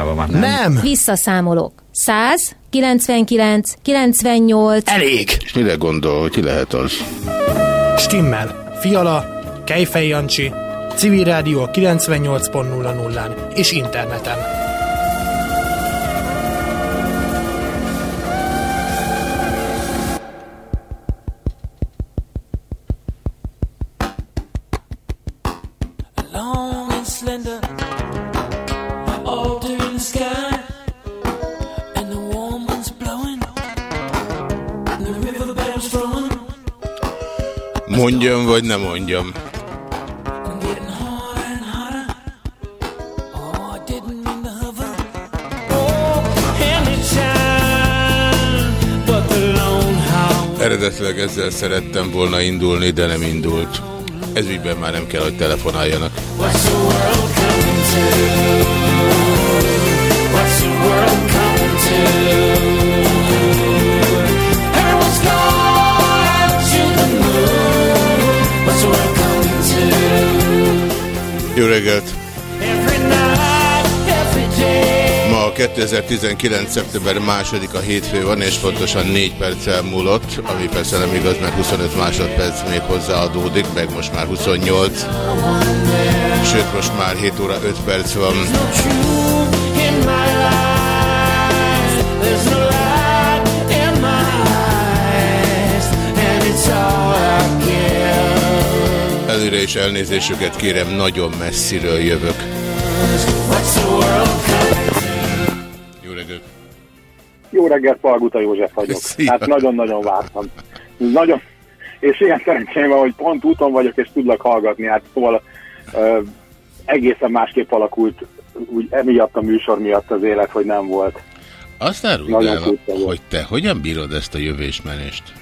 Európában van, nem? Nem! Visszaszámolok. 100, 99, 98... Elég! És mire gondol, hogy ki lehet az? Stimmel. Fiala, Kejfej Jancsi, Civil Rádió 98.00-án és interneten. The long haul. Eredetileg ezzel szerettem volna indulni, de nem indult. Ez ügyben már nem kell, hogy telefonáljanak. What's the world Jó reggelt! Ma 2019. szeptember második a hétfő van, és pontosan 4 perccel múlott, ami persze nem igaz, mert 25 másodperc még hozzáadódik, meg most már 28. Sőt, most már 7 óra 5 perc van. There's no is elnézésüket kérem, nagyon messziről jövök. Jó reggelt! Jó reggelt, Palguta József vagyok. Szia. Hát nagyon-nagyon vártam. Nagyon, és ilyen szerencsém van, hogy pont úton vagyok, és tudlak hallgatni. Hát szóval ö, egészen másképp alakult úgy emiatt a műsor miatt az élet, hogy nem volt. Azt volt. hogy te hogyan bírod ezt a jövésmenést?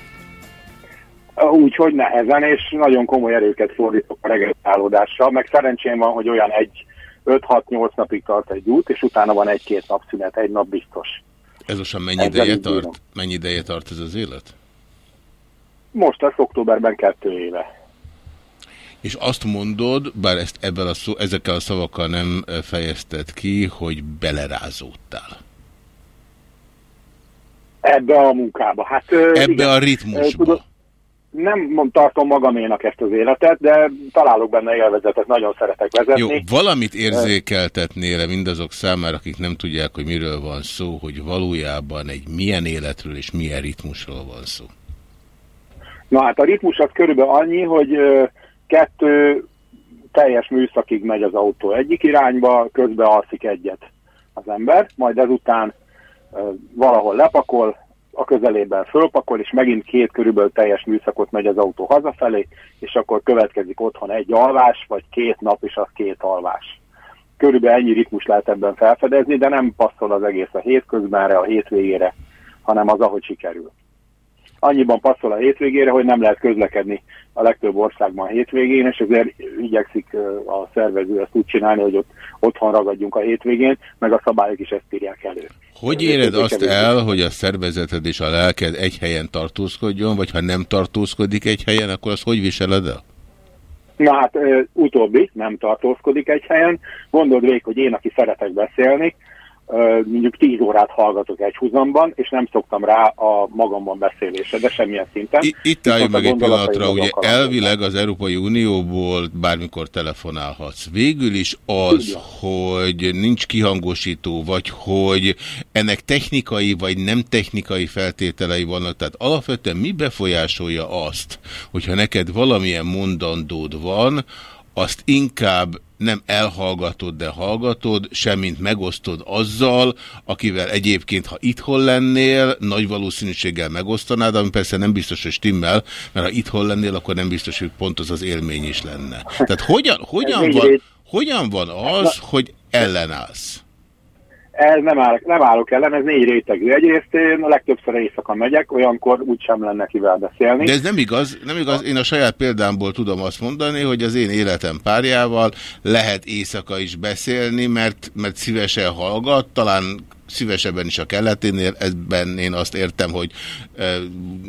Úgy, hogy nehezen, és nagyon komoly erőket fordítok a regenerálódásra, meg szerencsém van, hogy olyan egy 5-6-8 napig tart egy út, és utána van egy-két napszünet, egy nap biztos. Ez most mennyi Ezzel ideje így bírom. tart? Mennyi ideje tart ez az élet? Most lesz októberben kettő éve. És azt mondod, bár ezt ebben a szó, ezekkel a szavakkal nem ö, fejezted ki, hogy belerázódtál. Ebbe a munkába. Hát, Ebbe igen. a ritmusba. tudod, nem tartom magaménak ezt az életet, de találok benne élvezetet, nagyon szeretek vezetni. Jó, valamit érzékeltetnél mindazok számára, akik nem tudják, hogy miről van szó, hogy valójában egy milyen életről és milyen ritmusról van szó. Na hát a ritmus az körülbelül annyi, hogy kettő teljes műszakig megy az autó egyik irányba, közben alszik egyet az ember, majd ezután valahol lepakol, a közelében fölpakol, és megint két körülbelül teljes műszakot megy az autó hazafelé, és akkor következik otthon egy alvás, vagy két nap, és az két alvás. Körülbelül ennyi ritmus lehet ebben felfedezni, de nem passzol az egész a hétközbenre, a hétvégére, hanem az, ahogy sikerül. Annyiban passzol a hétvégére, hogy nem lehet közlekedni a legtöbb országban a hétvégén, és ezért igyekszik a szervező ezt úgy csinálni, hogy ott otthon ragadjunk a hétvégén, meg a szabályok is ezt írják elő. Hogy éred azt el, hogy a szervezeted és a lelked egy helyen tartózkodjon, vagy ha nem tartózkodik egy helyen, akkor azt hogy viseled el? Na hát ö, utóbbi nem tartózkodik egy helyen. Gondold végig, hogy én, aki szeretek beszélni, mondjuk 10 órát hallgatok egy húzamban, és nem szoktam rá a magamban beszélésre, de semmilyen szinten. I- itt álljunk meg egy pillanatra, ugye elvileg az Európai Unióból bármikor telefonálhatsz. Végül is az, Így hogy nincs kihangosító, vagy hogy ennek technikai vagy nem technikai feltételei vannak. Tehát alapvetően mi befolyásolja azt, hogyha neked valamilyen mondandód van, azt inkább nem elhallgatod, de hallgatod, semmint megosztod azzal, akivel egyébként, ha itthon lennél, nagy valószínűséggel megosztanád, ami persze nem biztos, hogy stimmel, mert ha itthon lennél, akkor nem biztos, hogy pont az az élmény is lenne. Tehát hogyan, hogyan, van, hogyan van az, hogy ellenállsz? Ez nem, áll, nem állok ellen, ez négy rétegű. Egyrészt én a legtöbbször éjszaka megyek, olyankor úgysem lenne kivel beszélni. De ez nem igaz, nem igaz. Én a saját példámból tudom azt mondani, hogy az én életem párjával lehet éjszaka is beszélni, mert, mert szívesen hallgat, talán szívesebben is a kelleténél, ebben én azt értem, hogy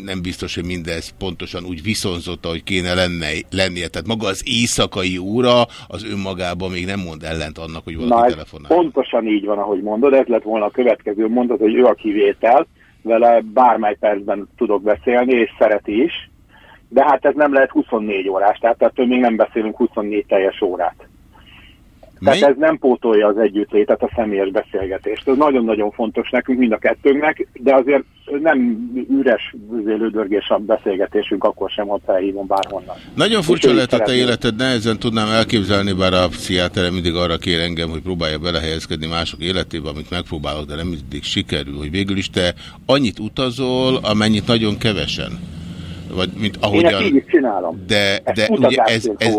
nem biztos, hogy mindez pontosan úgy viszonzott, ahogy kéne lenne, lennie. Tehát maga az éjszakai óra az önmagában még nem mond ellent annak, hogy valaki Na, telefonál. pontosan így van, ahogy mondod, ez lett volna a következő mondat, hogy ő a kivétel, vele bármely percben tudok beszélni, és szereti is, de hát ez nem lehet 24 órás, tehát ettől még nem beszélünk 24 teljes órát. Tehát Mely- ez nem pótolja az együttlétet, a személyes beszélgetést. Ez nagyon-nagyon fontos nekünk, mind a kettőnknek, de azért nem üres lődörgés a beszélgetésünk, akkor sem, ha felhívom bárhonnan. Nagyon furcsa lehet a te életed, nehezen tudnám elképzelni, bár a pszichiátere mindig arra kér engem, hogy próbálja belehelyezkedni mások életébe, amit megpróbálok, de nem mindig sikerül, hogy végül is te annyit utazol, amennyit nagyon kevesen. Vagy mint Én ezt így ahogyan... is csinálom. De, Ezt de ugye ez, ez.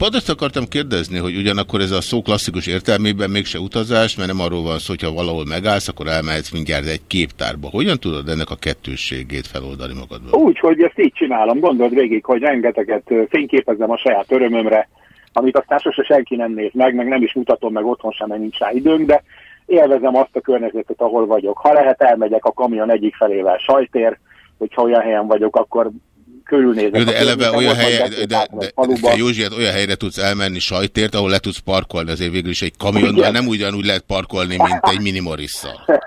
Pont azt akartam kérdezni, hogy ugyanakkor ez a szó klasszikus értelmében mégse utazás, mert nem arról van szó, hogyha valahol megállsz, akkor elmehetsz mindjárt egy képtárba. Hogyan tudod ennek a kettősségét feloldani magadban? Úgy, hogy ezt így csinálom. Gondold végig, hogy rengeteget fényképezem a saját örömömre, amit aztán sose senki nem néz meg, meg nem is mutatom meg otthon sem, mert nincs rá időnk, de élvezem azt a környezetet, ahol vagyok. Ha lehet, elmegyek a kamion egyik felével sajtér, hogyha olyan helyen vagyok, akkor körülnézek. Jó, de eleve olyan helye, de, de, de, Józsi, hát olyan helyre tudsz elmenni sajtért, ahol le tudsz parkolni, azért végül is egy kamionnal nem ugyanúgy lehet parkolni, mint egy minimorisszal.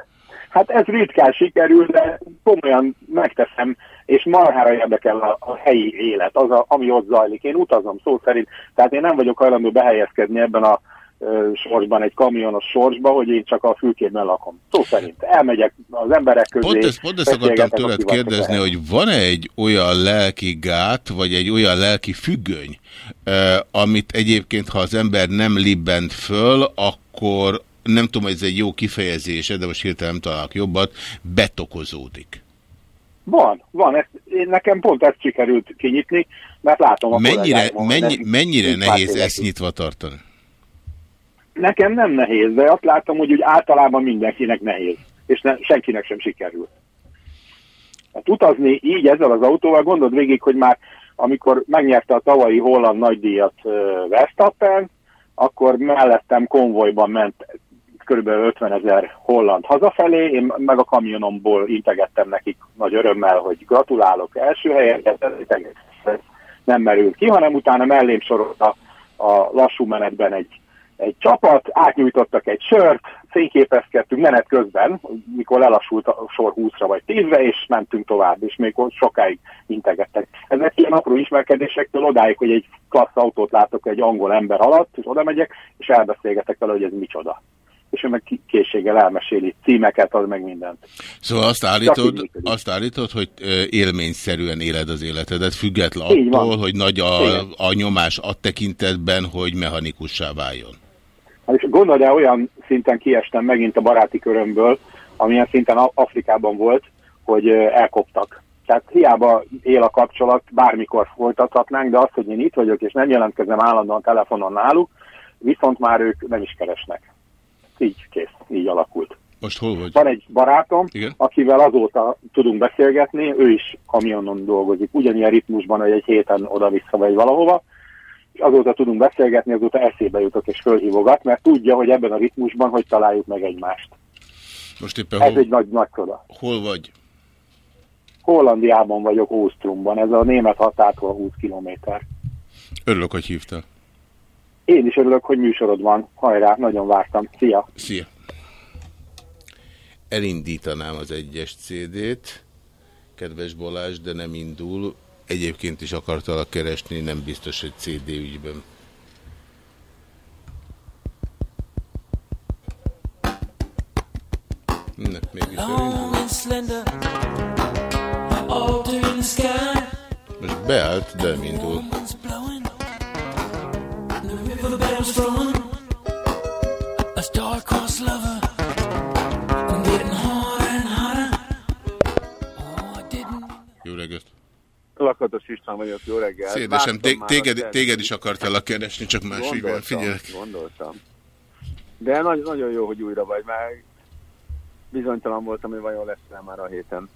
Hát ez ritkán sikerül, de komolyan megteszem, és marhára érdekel a, a helyi élet, az, a, ami ott zajlik. Én utazom szó szerint, tehát én nem vagyok hajlandó behelyezkedni ebben a sorsban, egy kamionos sorsba, hogy én csak a fülkében lakom. Szó szerint. Elmegyek az emberek közé. Pont ezt, pont ezt akartam tőled kérdezni, hogy van-e egy olyan lelki gát, vagy egy olyan lelki függöny, eh, amit egyébként, ha az ember nem libbent föl, akkor nem tudom, hogy ez egy jó kifejezése, de most hirtelen nem találok jobbat, betokozódik. Van, van. Ez, én, nekem pont ezt sikerült kinyitni, mert látom a Mennyire, mennyi, mennyire nehéz ezt nyitva tartani? Nekem nem nehéz, de azt látom, hogy úgy általában mindenkinek nehéz, és ne, senkinek sem sikerül. Hát utazni így ezzel az autóval, gondold végig, hogy már amikor megnyerte a tavalyi holland nagydíjat uh, Verstappen, akkor mellettem konvojban ment kb. 50 ezer holland hazafelé, én meg a kamionomból integettem nekik nagy örömmel, hogy gratulálok első helyet, ez nem merült ki, hanem utána mellém sorolt a, a lassú menetben egy egy csapat, átnyújtottak egy sört, fényképezkedtünk menet közben, mikor lelassult a sor 20-ra vagy 10-re, és mentünk tovább, és még sokáig integettek. Ezek ilyen apró ismerkedésektől odáig, hogy egy klassz autót látok egy angol ember alatt, és oda megyek, és elbeszélgetek vele, hogy ez micsoda. És ő meg készséggel elmeséli címeket, az meg mindent. Szóval azt állítod, azt állítod, hogy élményszerűen éled az életedet, független attól, hogy nagy a, Igen. a nyomás a tekintetben, hogy mechanikussá váljon. És gondold el, olyan szinten kiestem megint a baráti körömből, amilyen szinten Afrikában volt, hogy elkoptak. Tehát hiába él a kapcsolat, bármikor folytathatnánk, de az, hogy én itt vagyok, és nem jelentkezem állandóan telefonon náluk, viszont már ők nem is keresnek. Így kész, így alakult. Most hol vagy? Van egy barátom, Igen. akivel azóta tudunk beszélgetni, ő is kamionon dolgozik, ugyanilyen ritmusban, hogy egy héten oda-vissza vagy valahova, és azóta tudunk beszélgetni, azóta eszébe jutok és fölhívogat, mert tudja, hogy ebben a ritmusban hogy találjuk meg egymást. Most éppen Ez hol, egy nagy, nagy csoda. hol vagy? Hollandiában vagyok, Óstrumban, ez a német határtól 20 kilométer. Örülök, hogy hívtál. Én is örülök, hogy műsorod van. Hajrá, nagyon vártam. Szia! Szia! Elindítanám az egyes CD-t, kedves Balázs, de nem indul. Egyébként is akartalak keresni, nem biztos, hogy CD ügyben. Na, mégis. Most beállt, de nem Lakatos István vagyok, jó reggel. Szédesem, téged, téged is akartalak keresni, csak más ügyben. Figyelek. Gondoltam. De nagyon, nagyon jó, hogy újra vagy, mert bizonytalan voltam, hogy vajon lesz rá már a héten.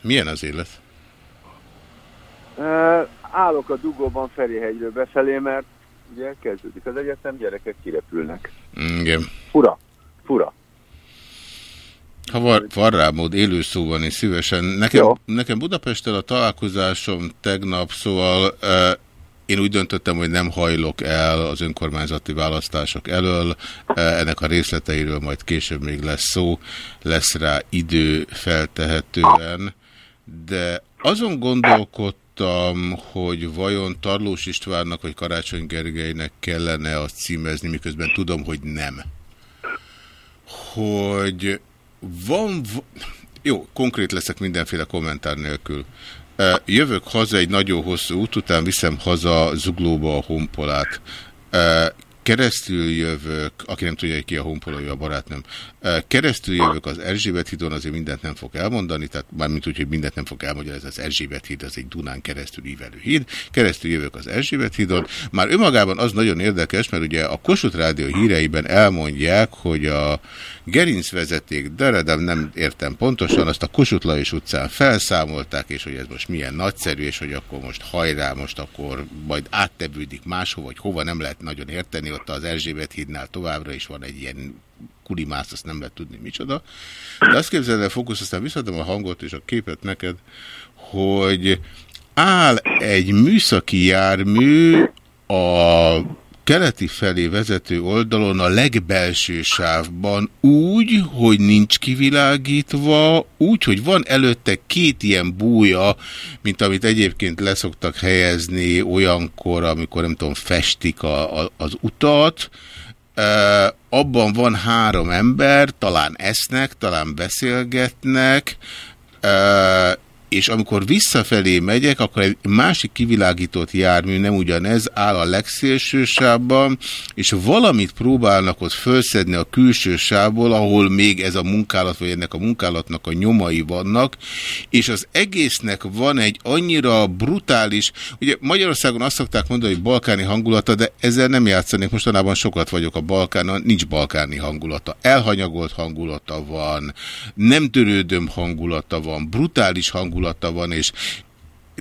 Milyen az élet? Uh, állok a dugóban Ferihegyről befelé, mert ugye kezdődik az egyetem, gyerekek kirepülnek. Mm, Igen. Fura. Ha van, van rá mód, élő szó van, és szívesen. Nekem, Jó. nekem Budapesten a találkozásom tegnap, szóval uh, én úgy döntöttem, hogy nem hajlok el az önkormányzati választások elől. Uh, ennek a részleteiről majd később még lesz szó, lesz rá idő feltehetően. De azon gondolkodtam, hogy vajon Tarlós Istvánnak vagy Karácsony Gergelynek kellene azt címezni, miközben tudom, hogy nem hogy van... Jó, konkrét leszek mindenféle kommentár nélkül. Jövök haza egy nagyon hosszú út után, viszem haza Zuglóba a honpolát. Keresztül jövök, aki nem tudja, hogy ki a honpolója, a barátnőm. Keresztül jövök az Erzsébet hídon, azért mindent nem fog elmondani, tehát mármint úgy, hogy mindent nem fog elmondani, ez az Erzsébet híd, az egy Dunán keresztül ívelő híd. Keresztül jövök az Erzsébet hídon. Már önmagában az nagyon érdekes, mert ugye a Kossuth Rádió híreiben elmondják, hogy a gerincvezeték, de de nem értem pontosan, azt a Kossuth Lajos utcán felszámolták, és hogy ez most milyen nagyszerű, és hogy akkor most hajrá, most akkor majd áttevődik máshova, vagy hova nem lehet nagyon érteni, ott az Erzsébet hídnál továbbra is van egy ilyen kulimász, azt nem lehet tudni micsoda. De azt képzeld el, fókusz, aztán visszadom a hangot és a képet neked, hogy áll egy műszaki jármű a keleti felé vezető oldalon a legbelső sávban úgy, hogy nincs kivilágítva, úgy, hogy van előtte két ilyen búja, mint amit egyébként leszoktak helyezni olyankor, amikor nem tudom, festik a, a, az utat, abban van három ember, talán esznek, talán beszélgetnek, és amikor visszafelé megyek, akkor egy másik kivilágított jármű, nem ugyanez, áll a legszélső sávban, és valamit próbálnak ott fölszedni a külső sávból, ahol még ez a munkálat, vagy ennek a munkálatnak a nyomai vannak, és az egésznek van egy annyira brutális, ugye Magyarországon azt szokták mondani, hogy balkáni hangulata, de ezzel nem játszanék, mostanában sokat vagyok a Balkánon, nincs balkáni hangulata. Elhanyagolt hangulata van, nem törődöm hangulata van, brutális hangulata van, és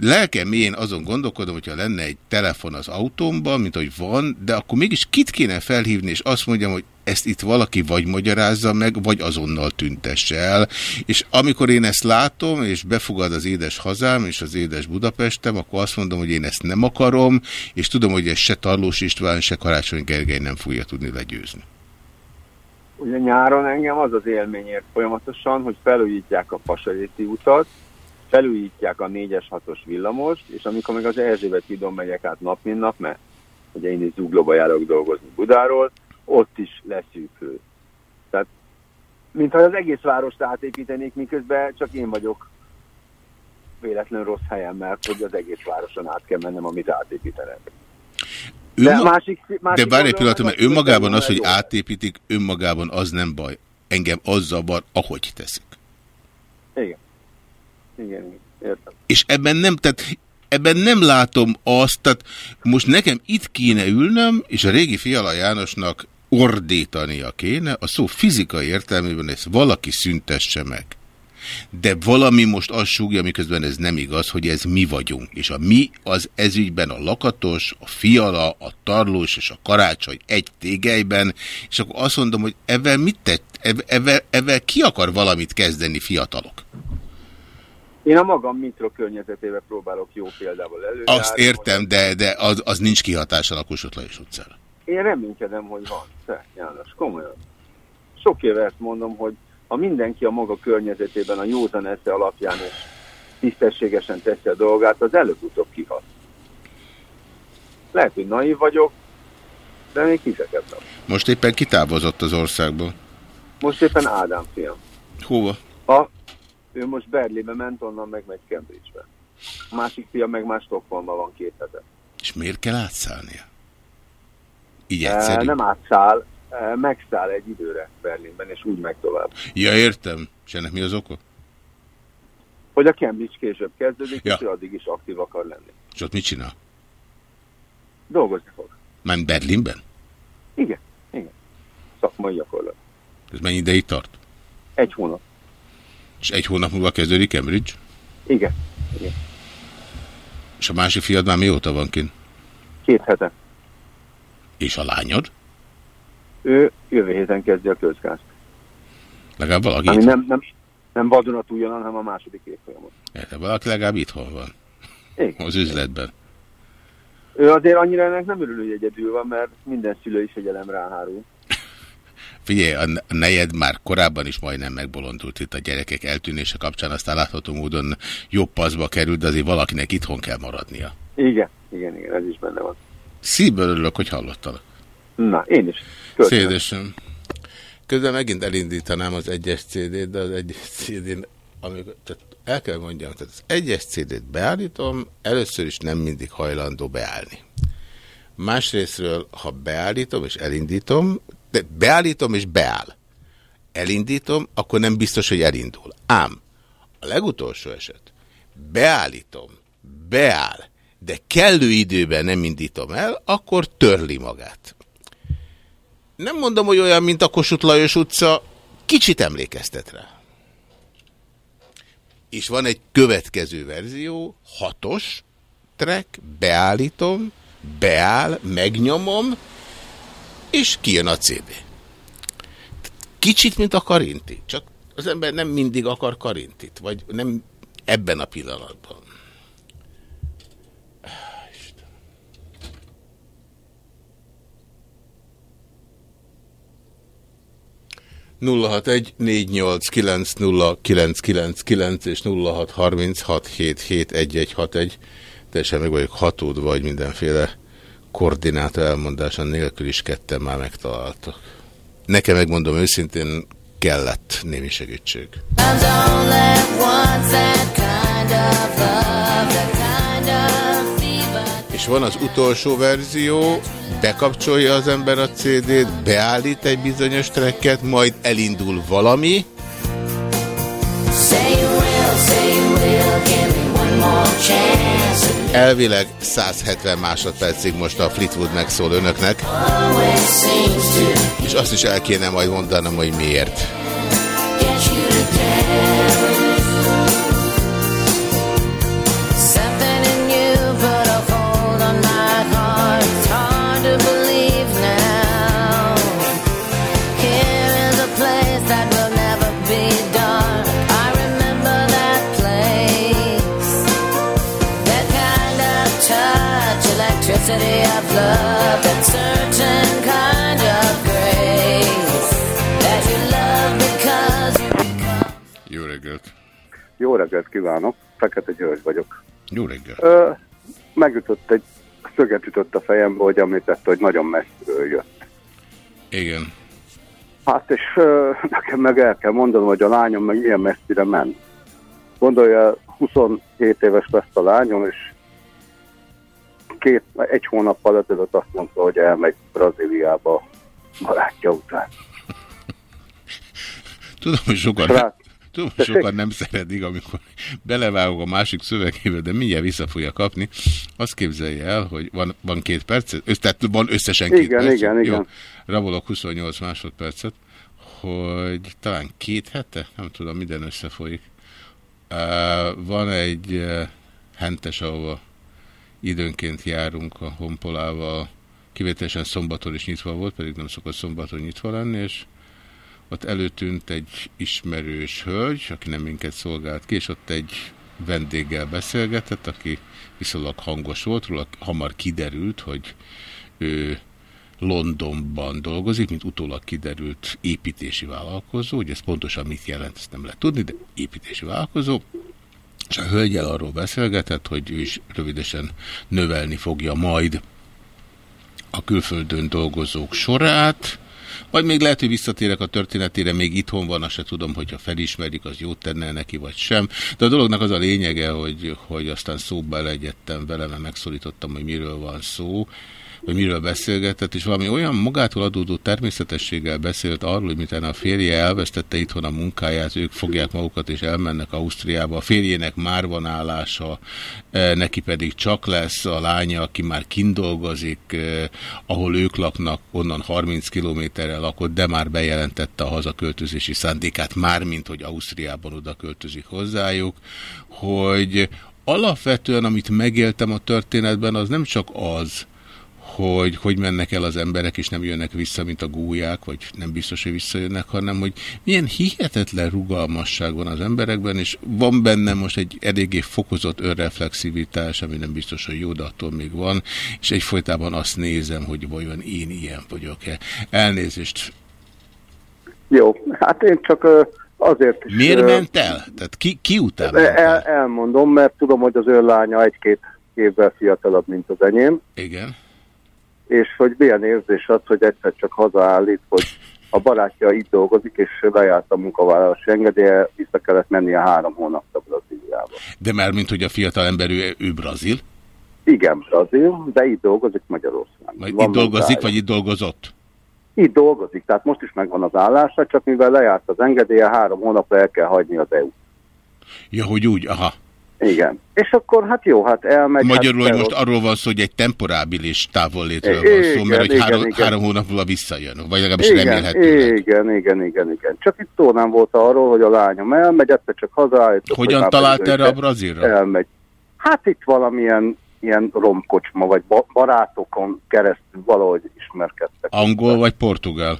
lelkem én azon gondolkodom, hogyha lenne egy telefon az autómban, mint hogy van, de akkor mégis kit kéne felhívni, és azt mondjam, hogy ezt itt valaki vagy magyarázza meg, vagy azonnal tüntesse el. És amikor én ezt látom, és befogad az édes hazám, és az édes Budapestem, akkor azt mondom, hogy én ezt nem akarom, és tudom, hogy ez se Tarlós István, se Karácsony Gergely nem fogja tudni legyőzni. Ugye nyáron engem az az élmény ért folyamatosan, hogy felújítják a Pasaréti utat, felújítják a 4-es 6-os villamost, és amikor meg az Erzsébet hídon megyek át nap, mint nap, mert ugye én is Zuglóba járok dolgozni Budáról, ott is leszűkül. Tehát, mintha az egész várost átépítenék, miközben csak én vagyok véletlen rossz helyen, mert hogy az egész városon át kell mennem, amit átépítenek. De, Önma... másik, De másik bárj egy oldalon pillanat, mert önmagában az, hogy jó. átépítik, önmagában az nem baj. Engem az zavar, ahogy teszik. Igen. Igen. Értem. És ebben nem, tehát ebben nem látom azt, tehát most nekem itt kéne ülnöm, és a régi Fiala Jánosnak ordítania kéne, a szó fizikai értelmében ezt valaki szüntesse meg. De valami most azt súgja, miközben ez nem igaz, hogy ez mi vagyunk. És a mi az ezügyben a lakatos, a fiala, a tarlós és a karácsony egy tégelyben, és akkor azt mondom, hogy ebben mit tett, ebben, ebben ki akar valamit kezdeni fiatalok? Én a magam mikrokörnyezetébe próbálok jó példával előjárni. Azt értem, de, de az, az nincs kihatással a Kossuth Lajos utcára. Én reménykedem, hogy van. Te, János, komolyan. Sok éve ezt mondom, hogy ha mindenki a maga környezetében a józan esze alapján és tisztességesen teszi a dolgát, az előbb-utóbb kihat. Lehet, hogy naív vagyok, de még hiszek Most éppen kitávozott az országból. Most éppen Ádám fiam. Hova? A, ő most Berlinbe ment, onnan meg megy Cambridge-be. A másik fia meg már Stockholmban van két hete. És miért kell átszállnia? Így E, egyszerű? nem átszáll, e, megszáll egy időre Berlinben, és úgy megy tovább. Ja, értem. És ennek mi az oka? Hogy a Cambridge később kezdődik, Ja. és ő addig is aktív akar lenni. És ott mit csinál? Dolgozni fog. Már Berlinben? Igen, igen. Szakmai gyakorlat. Ez mennyi ideig tart? Egy hónap. És egy hónap múlva kezdődik Cambridge? Igen, igen. És a másik fiad már mióta van kint? Két hete. És a lányod? Ő jövő héten kezdi a közgázt. Legalább valaki Ami nem, nem, nem vadonatújon, hanem a második évfolyamon. de valaki legalább itthon van. Igen. Az üzletben. Ő azért annyira ennek nem örül, hogy egyedül van, mert minden szülő is fegyelem ráhárul. Figyelj, a nejed már korábban is majdnem megbolondult itt a gyerekek eltűnése kapcsán, aztán látható módon jobb paszba került, de azért valakinek itthon kell maradnia. Igen, igen, igen, ez is benne van. Szívből örülök, hogy hallottalak. Na, én is. Szédesem. Közben megint elindítanám az egyes CD-t, de az egyes CD-n, amikor, tehát el kell mondjam, tehát az egyes CD-t beállítom, először is nem mindig hajlandó beállni. Másrésztről, ha beállítom és elindítom, beállítom és beáll. Elindítom, akkor nem biztos, hogy elindul. Ám, a legutolsó eset, beállítom, beáll, de kellő időben nem indítom el, akkor törli magát nem mondom, hogy olyan, mint a Kossuth Lajos utca, kicsit emlékeztet rá. És van egy következő verzió, hatos track, beállítom, beáll, megnyomom, és kijön a CD. Kicsit, mint a karinti, csak az ember nem mindig akar karintit, vagy nem ebben a pillanatban. Nulla hat egy négy nyolc kilenc nulla kilenc kilenc kilenc és nulla hat harminc hat hét hét egy egy hat egy teljesen meg vagyok hatódva, vagy mindenféle koordináta elmondása nélkül is ketten már megtaláltak. Nekem megmondom őszintén, kellett némi segítség. És van az utolsó verzió, bekapcsolja az ember a CD-t, beállít egy bizonyos tracket, majd elindul valami, elvileg 170 másodpercig most a Fleetwood megszól önöknek, és azt is el kéne majd mondanom, hogy miért. City Jó reggelt kívánok, Fekete György vagyok. Jó reggelt! Ö, megütött egy szöget ütött a fejembe, hogy említette, hogy nagyon messziről jött. Igen. Hát és ö, nekem meg el kell mondanom, hogy a lányom meg ilyen messzire ment. Gondolja, 27 éves lesz a lányom, és két, egy hónappal ezelőtt azt mondta, hogy elmegy Brazíliába barátja után. Tudom, hogy sokan, Srác, tudom, hogy sokan nem szeretik, amikor belevágok a másik szövegébe, de mindjárt vissza fogja kapni. Azt képzelje el, hogy van, van két perc, össz, tehát van összesen két Igen, perc. igen, Jó, igen. rabolok 28 másodpercet, hogy talán két hete, nem tudom, minden összefolyik. Uh, van egy uh, hentes, ahova időnként járunk a honpolával, kivételesen szombaton is nyitva volt, pedig nem szokott szombaton nyitva lenni, és ott előtűnt egy ismerős hölgy, aki nem minket szolgált ki, és ott egy vendéggel beszélgetett, aki viszonylag hangos volt, róla hamar kiderült, hogy ő Londonban dolgozik, mint utólag kiderült építési vállalkozó, hogy ez pontosan mit jelent, ezt nem lehet tudni, de építési vállalkozó, és a hölgyel arról beszélgetett, hogy ő is rövidesen növelni fogja majd a külföldön dolgozók sorát, vagy még lehet, hogy visszatérek a történetére, még itthon van, azt se tudom, hogyha felismerik, az jót tenne neki, vagy sem. De a dolognak az a lényege, hogy, hogy aztán szóba elegyedtem vele, mert megszólítottam, hogy miről van szó, hogy miről beszélgetett, és valami olyan magától adódó természetességgel beszélt arról, hogy miután a férje elvesztette itthon a munkáját, ők fogják magukat és elmennek Ausztriába. A férjének már van állása, eh, neki pedig csak lesz a lánya, aki már kindolgozik, eh, ahol ők laknak, onnan 30 kilométerre lakott, de már bejelentette a hazaköltözési szándékát, mármint, hogy Ausztriában oda költözik hozzájuk, hogy alapvetően, amit megéltem a történetben, az nem csak az, hogy hogy mennek el az emberek, és nem jönnek vissza, mint a gúják, vagy nem biztos, hogy visszajönnek, hanem hogy milyen hihetetlen rugalmasság van az emberekben, és van benne most egy eléggé fokozott önreflexivitás, ami nem biztos, hogy jó, de attól még van, és egyfolytában azt nézem, hogy vajon én ilyen vagyok-e. Elnézést. Jó, hát én csak azért is... Miért ment el? Tehát ki, ki után el, el? elmondom, mert tudom, hogy az ő lánya egy-két évvel fiatalabb, mint az enyém, Igen. És hogy milyen érzés az, hogy egyszer csak hazaállít, hogy a barátja itt dolgozik, és lejárt a munkavállalási engedélye, vissza kellett mennie három hónapra Brazíliába. De már mint hogy a fiatal ember ő, ő brazil, Igen, Brazil, de itt dolgozik Magyarországon. vagy Van itt dolgozik, vagy itt dolgozott? Itt dolgozik, tehát most is megvan az állása, csak mivel lejárt az engedélye, három hónapra el kell hagyni az EU. Ja, hogy úgy, aha. Igen. És akkor hát jó, hát elmegy. Magyarul, hát hogy most arról van szó, hogy egy temporábilis távollétről Igen, van szó, mert hogy igen, három, igen. három hónap múlva visszajön, vagy legalábbis igen, remélhetőleg. igen, igen, igen, igen. Csak itt szó nem volt arról, hogy a lányom elmegy, egyszer csak hazaállított. hogy Hogyan már talált erre a brazilra? Elmegy. Hát itt valamilyen ilyen romkocsma, vagy ba- barátokon keresztül valahogy ismerkedtek. Angol vagy portugál?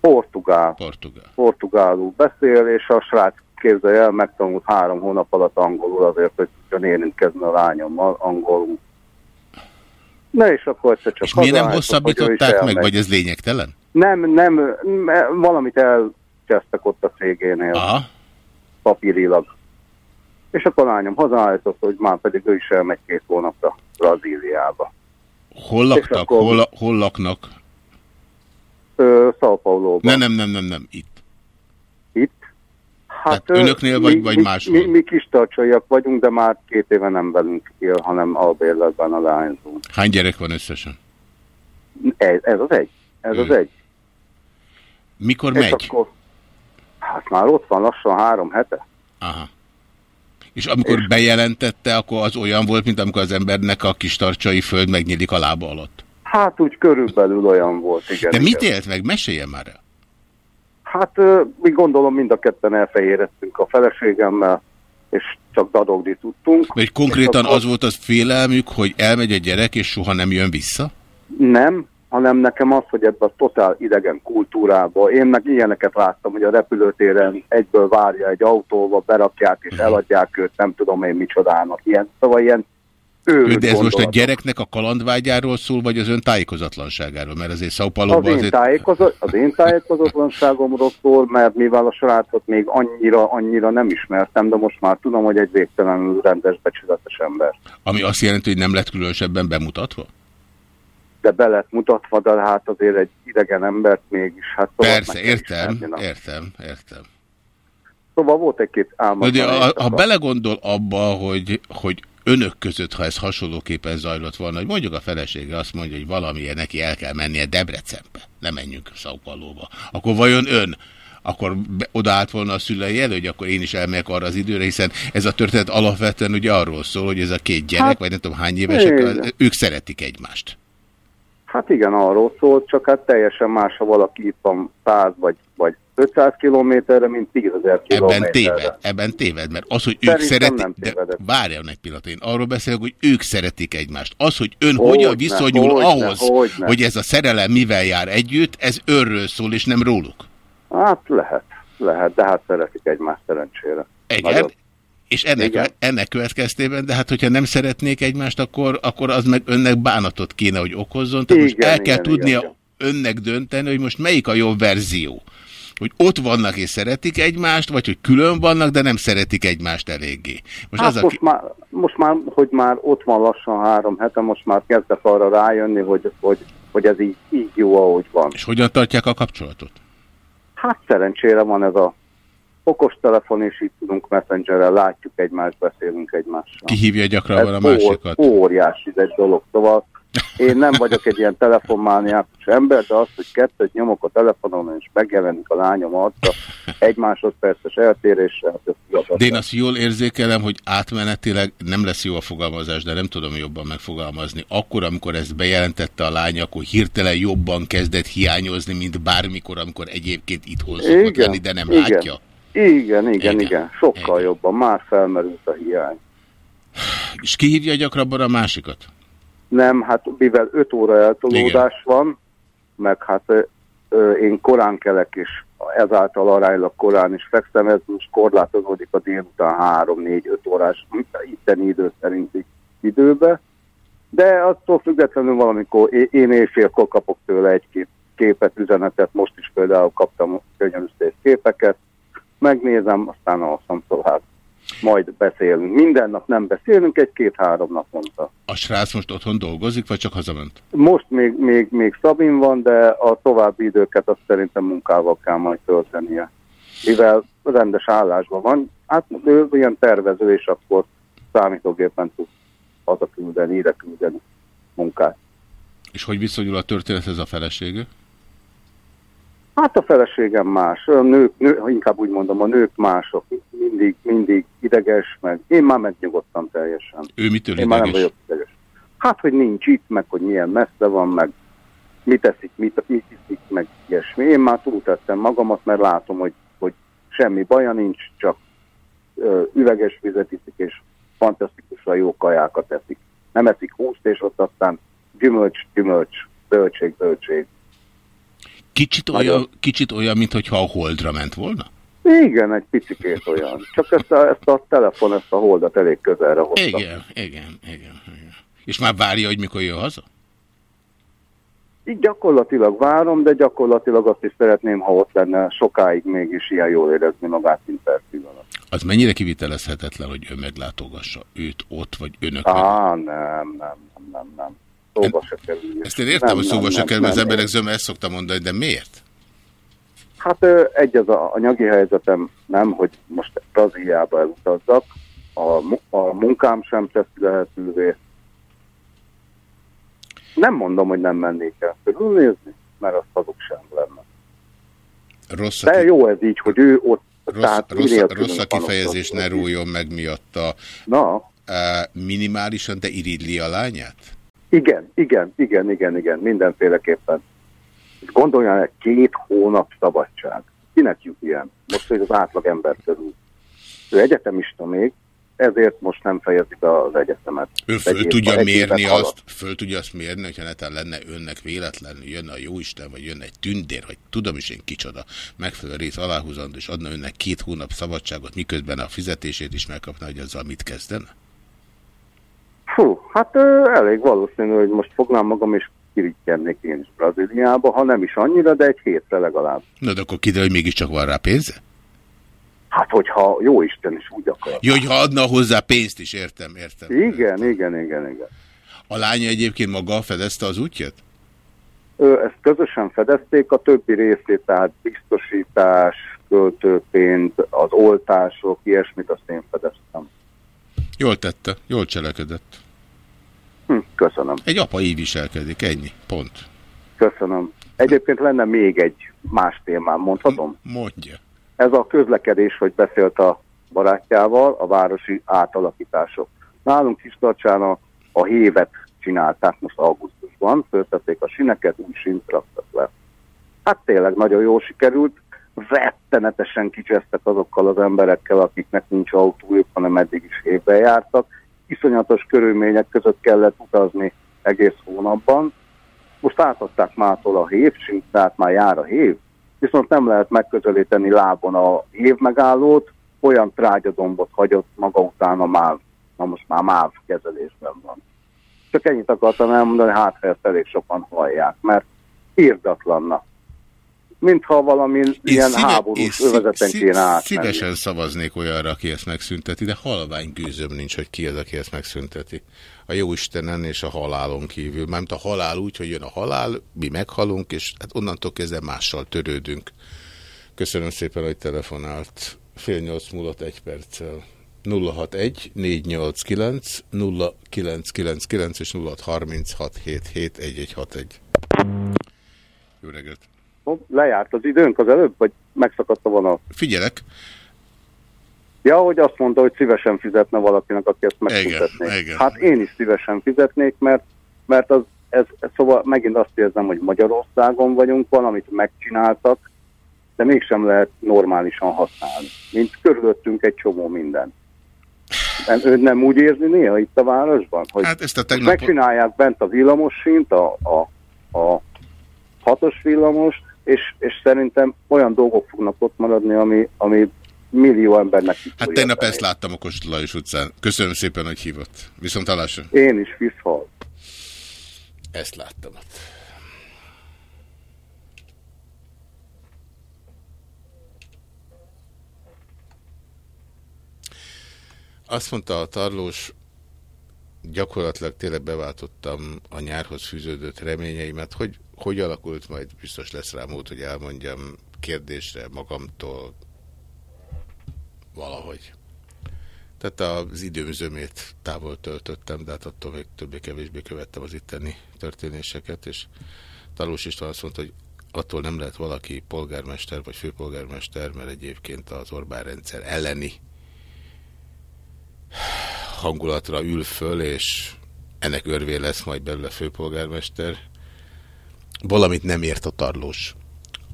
Portugál. Portugál. Portugálul beszél, és a srác képzelj el, megtanult három hónap alatt angolul azért, hogy tudjon érintkezni a lányommal angolul. Na és akkor egyszer csak És miért nem hosszabbították meg, vagy ez lényegtelen? Nem, nem, valamit elcsesztek ott a cégénél, Aha. papírilag. És akkor lányom hazaállított, hogy már pedig ő is elmegy két hónapra Brazíliába. Hol laktak? akkor- Hol, hol laknak? Ö, São Paulo-ban. Nem, nem, nem, nem, nem. Itt. Tehát ö, önöknél vagy- mi, vagy mi, máshol? Mi, mi kis tartsaiak vagyunk, de már két éve nem velünk él, hanem albérletben a lányzunk. Hány gyerek van összesen? Ez, ez az egy. Ez az Ő. egy. Mikor És megy? akkor, hát már ott van lassan három hete. Aha. És amikor bejelentette, akkor az olyan volt, mint amikor az embernek a kis tartsai föld megnyílik a lába alatt. Hát úgy körülbelül olyan volt, igen. De mit igen. élt meg? Meséljen már el. Hát mi gondolom mind a ketten elfehéreztünk a feleségemmel, és csak dadogni tudtunk. Vagy konkrétan az volt az félelmük, hogy elmegy a gyerek, és soha nem jön vissza? Nem, hanem nekem az, hogy ebben a totál idegen kultúrába, én meg ilyeneket láttam, hogy a repülőtéren egyből várja egy autóba, berakják és eladják őt, nem tudom én micsodának, ilyen, szóval ilyen őrült De ez most a gyereknek a kalandvágyáról szól, vagy az ön tájékozatlanságáról? Mert azért São Az én, azért... tájékozat, az én tájékozatlanságomról szól, mert mivel a srácot még annyira, annyira nem ismertem, de most már tudom, hogy egy végtelenül rendes, becsületes ember. Ami azt jelenti, hogy nem lett különösebben bemutatva? De be lett mutatva, de hát azért egy idegen embert mégis. Hát szóval Persze, értem, ismerni, értem, értem. Szóval volt egy-két ha, ha belegondol abba, hogy, hogy önök között, ha ez hasonlóképpen zajlott volna, hogy mondjuk a felesége azt mondja, hogy valamilyen neki el kell mennie Debrecenbe, nem menjünk Paulo-ba, akkor vajon ön akkor be, odaállt volna a szülei elő, hogy akkor én is elmegyek arra az időre, hiszen ez a történet alapvetően ugye arról szól, hogy ez a két gyerek, Hát, vagy nem tudom hány évesek, igen. ők szeretik egymást. Hát igen, arról szólt, csak hát teljesen más, ha valaki itt van 100 vagy, vagy 500 kilométerre, mint 10 ezer kilométerre. Ebben téved, ebben téved, mert az, hogy ők szeretik, de várjál egy pillanat, én arról beszélek, hogy ők szeretik egymást. Az, hogy ön Hogyne, hogyan viszonyul hogyne, ahhoz, hogyne. hogy ez a szerelem mivel jár együtt, ez önről szól, és nem róluk. Hát lehet, lehet, de hát szeretik egymást szerencsére. Nagyon. és ennek, Igen. ennek következtében, de hát hogyha nem szeretnék egymást, akkor, akkor az meg önnek bánatot kéne, hogy okozzon. Tehát most Igen, el kell igen, tudnia igen. önnek dönteni, hogy most melyik a jobb verzió. Hogy ott vannak és szeretik egymást, vagy hogy külön vannak, de nem szeretik egymást eléggé. Most Hát az a most, már, most már, hogy már ott van lassan három hete, most már kezdek arra rájönni, hogy, hogy, hogy ez így, így jó, ahogy van. És hogyan tartják a kapcsolatot? Hát szerencsére van ez a okostelefon, és így tudunk messengerrel, látjuk egymást, beszélünk egymással. Ki hívja gyakrabban a másikat? Óriási ez egy dolog, szóval én nem vagyok egy ilyen telefonmániákus ember, de az, hogy kettőt nyomok a telefonon, és megjelenik a lányom arca, egy másodperces eltéréssel, hát ez. De én azt jól érzékelem, hogy átmenetileg nem lesz jó a fogalmazás, de nem tudom jobban megfogalmazni. Akkor, amikor ezt bejelentette a lány, akkor hirtelen jobban kezdett hiányozni, mint bármikor, amikor egyébként itthon szokott lenni, de nem igen. látja. Igen, igen, Igen. igen, igen. Sokkal jobban, már felmerült a hiány. És ki hívja gyakrabban a másikat? Nem, hát mivel 5 óra eltolódás van, meg hát ö, én korán kelek, és ezáltal aránylag korán is fekszem, ez most korlátozódik a délután 3-4-5 órás itteni idő szerinti időbe, de attól függetlenül valamikor én éjfélkor kapok tőle egy-két képet, üzenetet, most is például kaptam könyörű szép képeket, megnézem, aztán alszom tovább. Majd beszélünk. Minden nap nem beszélünk, egy-két-három naponta. A srác most otthon dolgozik, vagy csak hazament? Most még, még, még Szabin van, de a további időket azt szerintem munkával kell majd töltenie. Mivel rendes állásban van, hát ő ilyen tervező, és akkor számítógépen tud hazaküldeni, ide küldeni munkát. És hogy viszonyul a történethez a felesége? Hát a feleségem más, a nők, nő, inkább úgy mondom, a nők mások, mindig, mindig ideges, meg én már megnyugodtam teljesen. Ő mitől Én már nem ideges? vagyok ideges. Hát, hogy nincs itt, meg hogy milyen messze van, meg mit teszik, mit, mit iszik, meg ilyesmi. Én már túltettem magamat, mert látom, hogy, hogy semmi baja nincs, csak ö, üveges vizet iszik, és fantasztikusan jó kajákat eszik. Nem eszik húst, és ott aztán gyümölcs, gyümölcs, bölcség, bölcség. Kicsit olyan, kicsit olyan, mintha a holdra ment volna? Igen, egy picikét olyan. Csak ezt a, ezt a telefon, ezt a holdat elég közelre hozta. Igen, igen, igen, igen. És már várja, hogy mikor jön haza? Így gyakorlatilag várom, de gyakorlatilag azt is szeretném, ha ott lenne sokáig mégis ilyen jól érezni magát, mint per pillanat. Az mennyire kivitelezhetetlen, hogy ő meglátogassa őt ott, vagy önök meg? Á, nem, nem, nem, nem, nem. Szóba se kerül. Ezt én értem, Nem, hogy szóba nem, se kerül, mert az emberek zöme ezt szokta mondani, de miért? Hát egy az a anyagi helyzetem nem, hogy most Brazíliába elutazzak, a, a munkám sem teszi lehetővé. Nem mondom, hogy nem mennék el körülnézni, mert az hazugság lenne. Rossz De jó ez így, hogy ő ott, rossz, tehát rossz, rossz a kifejezés, ne rújjon meg miatta. Na, minimálisan, de iridli a lányát? igen, igen, igen, igen, igen, mindenféleképpen. Gondoljál egy két hónap szabadság. Kinek jut ilyen? Most, hogy az átlag ember körül. Ő egyetemista még, ezért most nem fejezi be az egyetemet. Ő föl Egy tudja mérni éven alatt. azt, föl tudja azt mérni, hogyha netán lenne önnek véletlenül, jönne a jóisten, vagy jönne egy tündér, vagy tudom is én kicsoda, megfelelő rész aláhúzandó, és adna önnek két hónap szabadságot, miközben a fizetését is megkapna, hogy azzal mit kezdene? Fú, hát ö, elég valószínű, hogy most fognám magam, és kirítjennék én is Brazíliába, ha nem is annyira, de egy hétre legalább. Na, de akkor kiderül, hogy mégiscsak van rá pénze? Hát, hogyha jó Isten is úgy akar. Jó, hogyha adna hozzá pénzt is, értem, értem. Igen, igen, igen, igen. A lánya egyébként maga fedezte az útját? Ö, ezt közösen fedezték, a többi részét, tehát biztosítás, költőpénz, az oltások, ilyesmit azt én fedeztem. Jól tette, jól cselekedett. Hm, köszönöm, Egy apa így viselkedik, ennyi, pont. köszönöm. Egyébként lenne még egy más témám, mondhatom? Mondja. Ez a közlekedés, hogy beszélt a barátjával, a városi átalakítások. Nálunk Kistarcsán a, a hévet csinálták most augusztusban, föltették a sineket, új sint raktak le. Hát tényleg nagyon jól sikerült, rettenetesen kicsesztek azokkal az emberekkel, akiknek nincs autójuk, hanem eddig is hévben jártak. Iszonyatos körülmények között kellett utazni egész hónapban. Most átadták mától a hévsint, tehát már jár a hév, viszont nem lehet megközelíteni lábon a hév megállót, olyan trágyadombot hagyott maga után a MÁV. Na most már MÁV kezelésben van. Csak ennyit akartam elmondani, hát ha ezt elég sokan hallják, mert írdatlanna. Mintha valami ilyen szíve- háborús én övezeten szí- kéne átmenni. Szívesen szavaznék olyanra, aki ezt megszünteti, de halvány gőzöm nincs, hogy ki az, aki ezt megszünteti. A jó Istenen és a halálon kívül. Mármint a halál úgy, hogy jön a halál, mi meghalunk, és hát onnantól kezdve mással törődünk. Köszönöm szépen, hogy telefonált. Fél nyolc múlott egy perccel. 061 489 0999 és 0636 771161. Jó reggelt! Lejárt az időnk az előbb, vagy megszakadt a vonal? Figyelek! Ja, hogy azt mondta, hogy szívesen fizetne valakinek, aki ezt megfizetné. igen. Hát én is szívesen fizetnék, mert, mert az, ez, ez, szóval megint azt érzem, hogy Magyarországon vagyunk, valamit megcsináltak, de mégsem lehet normálisan használni. Mint körülöttünk egy csomó minden. Nem, ön nem úgy érzi néha itt a városban? Hogy Hát ezt a tegnap... megcsinálják bent a villamossint, a, a, a hatos villamos, és, és szerintem olyan dolgok fognak ott maradni, ami, ami millió embernek Hát kitolja tegnap fejét. ezt láttam a Kossuth Lajos utcán. Köszönöm szépen, hogy hívott. Viszont hallásra. Én is viszhal. Ezt láttam ott. Azt mondta a tarlós, gyakorlatilag tényleg beváltottam a nyárhoz fűződött reményeimet, hogy hogy alakult, majd biztos lesz rá mód, hogy elmondjam kérdésre magamtól valahogy. Tehát az időm zömét távol töltöttem, de hát attól még többé-kevésbé követtem az itteni történéseket, és Talós István azt mondta, hogy attól nem lehet valaki polgármester vagy főpolgármester, mert egyébként az Orbán rendszer elleni hangulatra ül föl, és ennek örvé lesz majd belőle főpolgármester. Valamit nem ért a tarlós.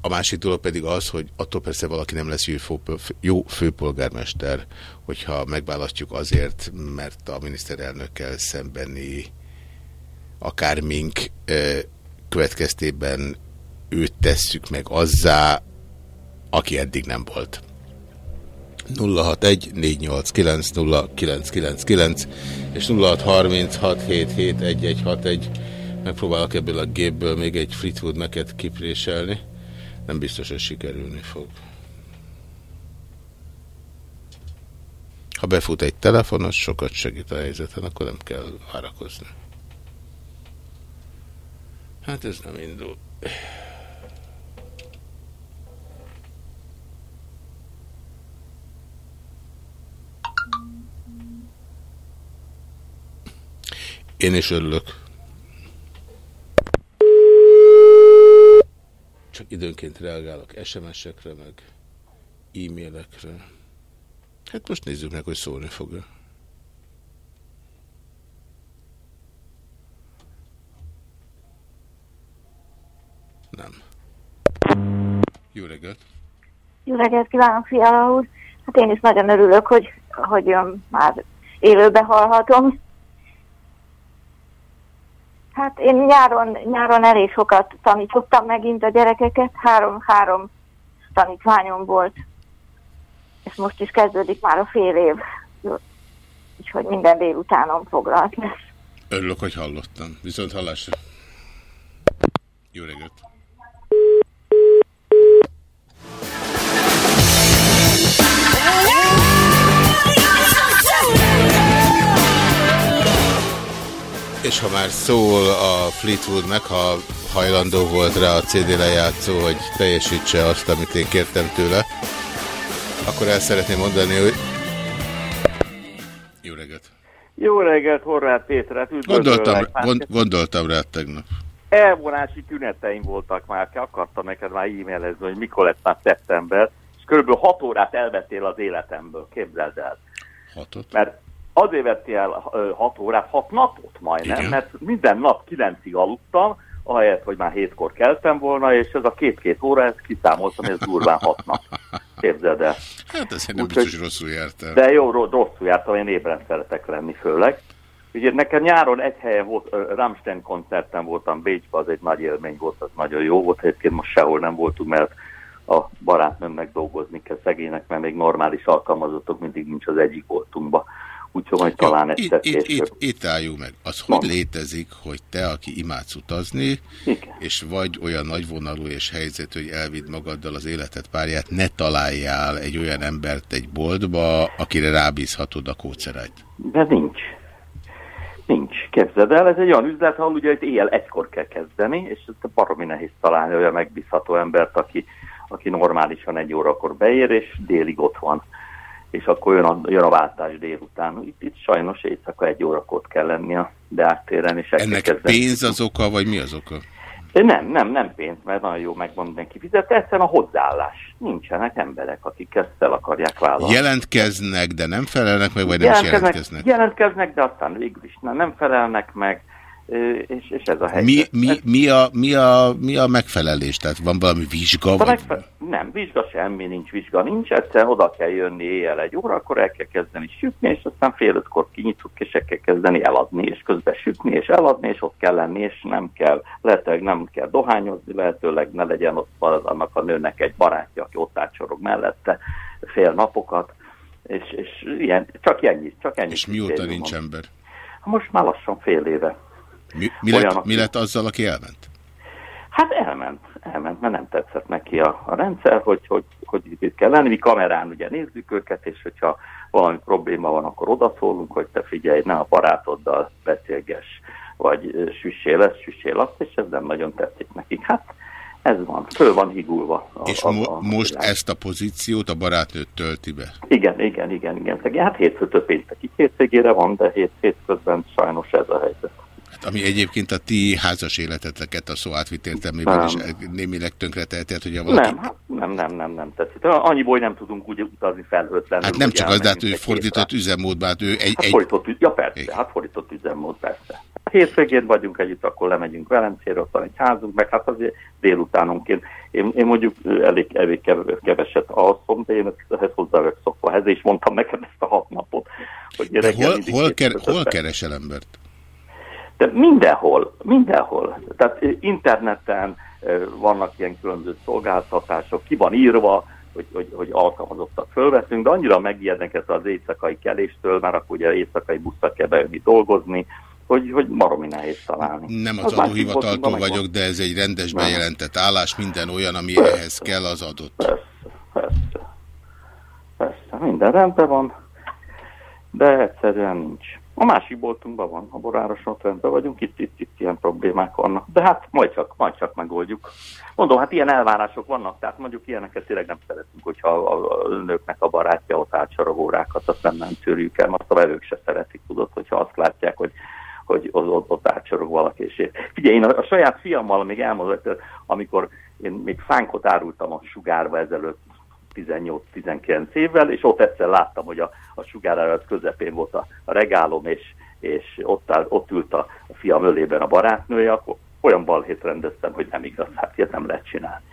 A másik dolog pedig az, hogy attól persze valaki nem lesz jó, fő- jó főpolgármester, hogyha megválasztjuk azért, mert a miniszterelnökkel szembeni akármink következtében őt tesszük meg azzá, aki eddig nem volt. 061 489 0999 és 0636771161 megpróbálok ebből a gépből még egy Fleetwood Mac-et kipréselni. Nem biztos, hogy sikerülni fog. Ha befut egy telefon, az sokat segít a helyzeten, akkor nem kell várakozni. Hát ez nem indul. Én is örülök. Csak időnként reagálok SMS-ekre, meg e-mailekre. Hát most nézzük meg, hogy szólni fog-e. Nem. Jó reggelt! Jó reggelt kívánok, Fiala úr! Hát én is nagyon örülök, hogy, hogy ön már élőbe hallhatom. Hát én nyáron, nyáron elég sokat tanítottam megint a gyerekeket, három-három tanítványom volt, és most is kezdődik már a fél év, úgyhogy minden délutánom foglalt lesz. Örülök, hogy hallottam. Viszont hallásra. Jó reggelt! És ha már szól a Fleetwoodnak, ha hajlandó volt rá a CD lejátszó, hogy teljesítse azt, amit én kértem tőle, akkor el szeretném mondani, hogy jó reggelt! Jó reggelt, Horváth Pétert, Gondoltam, gond, gondoltam rá tegnap. Elvonási tüneteim voltak már, akartam neked már e-mailezni, hogy mikor lesz már szeptember, és körülbelül 6 órát elvettél az életemből, képzeld el. Hatot? Mert azért vettél el 6 órát, 6 napot majdnem, Igen. mert minden nap 9-ig aludtam, ahelyett, hogy már hétkor keltem volna, és ez a két-két óra, ezt kiszámoltam, ez durván 6 nap. Képzeld el. Hát azért nem biztos, hogy rosszul jártál. De jó, ro- rosszul jártam, én ébren szeretek lenni főleg. Ugye nekem nyáron egy helyen volt, Rammstein koncerten voltam Bécsben, az egy nagy élmény volt, az nagyon jó volt. Egyébként most sehol nem voltunk, mert a barátnőmnek dolgozni kell szegénynek, mert még normális alkalmazottok mindig nincs az egyik voltunkba. Úgyhogy majd talán egyszer itt, itt, itt álljunk meg. Az hogy Mondd. létezik, hogy te, aki imádsz utazni, Igen. és vagy olyan nagyvonalú és helyzet, hogy elvidd magaddal az életed párját, ne találjál egy olyan embert egy boltba, akire rábízhatod a kócerányt. De nincs. Nincs. Képzeld el, ez egy olyan üzlet, ahol ugye itt éjjel egykor kell kezdeni, és ez baromi nehéz találni olyan megbízható embert, aki, aki normálisan egy órakor beér, és délig ott van. És akkor jön a, jön a váltás délután. Itt, itt sajnos éjszaka egy órakor kell lenni a Deák téren, és Ennek kezdeni. pénz az oka, vagy mi az oka? Nem, nem, nem pénz, mert nagyon jó megmondani, neki fizet. Egyszerűen a hozzáállás. Nincsenek emberek, akik ezt el akarják vállalni. Jelentkeznek, de nem felelnek meg, vagy nem is jelentkeznek? jelentkeznek, de aztán végül is nem, nem felelnek meg, És, és ez a helyzet. Mi, mi, mi, a, mi, a, mi a megfelelés? Tehát van valami vizsga? Vagy... megfe- nem, vizsga semmi, nincs vizsga, nincs, egyszer oda kell jönni éjjel egy óra, akkor el kell kezdeni sütni, és aztán fél ötkor kinyitjuk, és el kell kezdeni eladni, és közben sütni, és eladni, és ott kell lenni, és nem kell, lehetőleg nem kell dohányozni, lehetőleg ne legyen ott az- annak a nőnek egy barátja, aki ott átsorog mellette fél napokat, és, és ilyen, csak ennyi, csak ennyi. És mióta nincs ember? Most már lassan fél éve. Mi, mi, Olyan, lett, aki- mi lett azzal, aki elment? Hát elment, elment, mert nem tetszett neki a, a rendszer, hogy, hogy, hogy itt kell lenni. Mi kamerán ugye nézzük őket, és hogyha valami probléma van, akkor odaszólunk, hogy te figyelj, ne a barátoddal beszélgess, vagy süssél ezt, süssél azt, és ez nem nagyon tetszik nekik. Hát ez van, föl van higulva. A, És a, mo a, most világ. ezt a pozíciót a barátnőt tölti be? Igen, igen, igen, igen. Hát hétfőtől péntekig hétvégére van, de hét, hétközben sajnos ez a helyzet. Hát, ami egyébként a ti házas életeteket a szó átvitt értelmében is némileg tönkre teheti, hogy ha valaki... Nem, hát nem, nem, nem, nem tetszik. Annyiból, hogy nem tudunk úgy utazni felhőtlenül. Hát nem csak az, de hát ő fordított üzemmódban, hát ő egy... Hát egy... fordított, ja persze, hát fordított üzemmód, persze. Hétvégén vagyunk együtt, akkor lemegyünk Velencére, ott van egy házunk, meg hát azért délutánonként. Én, én mondjuk elég, elég kev- keveset alszom, de én ehhez hozzá vagyok szokva. Ezért is mondtam neked ezt a hat napot. Hogy De hol, hol, ker, hol keresel embert? De mindenhol, mindenhol. Tehát ö, interneten ö, vannak ilyen különböző szolgáltatások, ki van írva, hogy, hogy, hogy alkalmazottak fölveszünk, de annyira megijednek ezt az éjszakai keléstől, mert akkor ugye éjszakai buszra kell bejönni dolgozni, hogy, hogy baromi nehéz találni. Nem az Az másik adóhivataltól boltokban megvan. vagyok, de ez egy rendes Nem. bejelentett állás, minden olyan, ami Persze. ehhez kell, az adott. Persze, persze. Persze, minden rendben van, de egyszerűen nincs. A másik boltunkban van, a borároson rendben vagyunk, itt, itt, itt ilyen problémák vannak. De hát majd csak, majd csak megoldjuk. Mondom, hát ilyen elvárások vannak, tehát mondjuk ilyeneket tényleg nem szeretünk, hogyha a, a nőknek a barátja ott átsorog órákat, azt nem, nem tűrjük el, azt a vevők se szeretik, tudod, hogyha azt látják, hogy hogy ott, ott, ott átsorog valaki. És én, figyelj, én a, a saját fiammal még elmondott, amikor én még fánkot árultam a sugárba ezelőtt 18-19 évvel, és ott egyszer láttam, hogy a, a sugárárat közepén volt a, a regálom, és, és ott, áll, ott ült a, a fiam ölében a barátnője, akkor olyan balhét rendeztem, hogy nem igaz, hát ilyet nem lehet csinálni.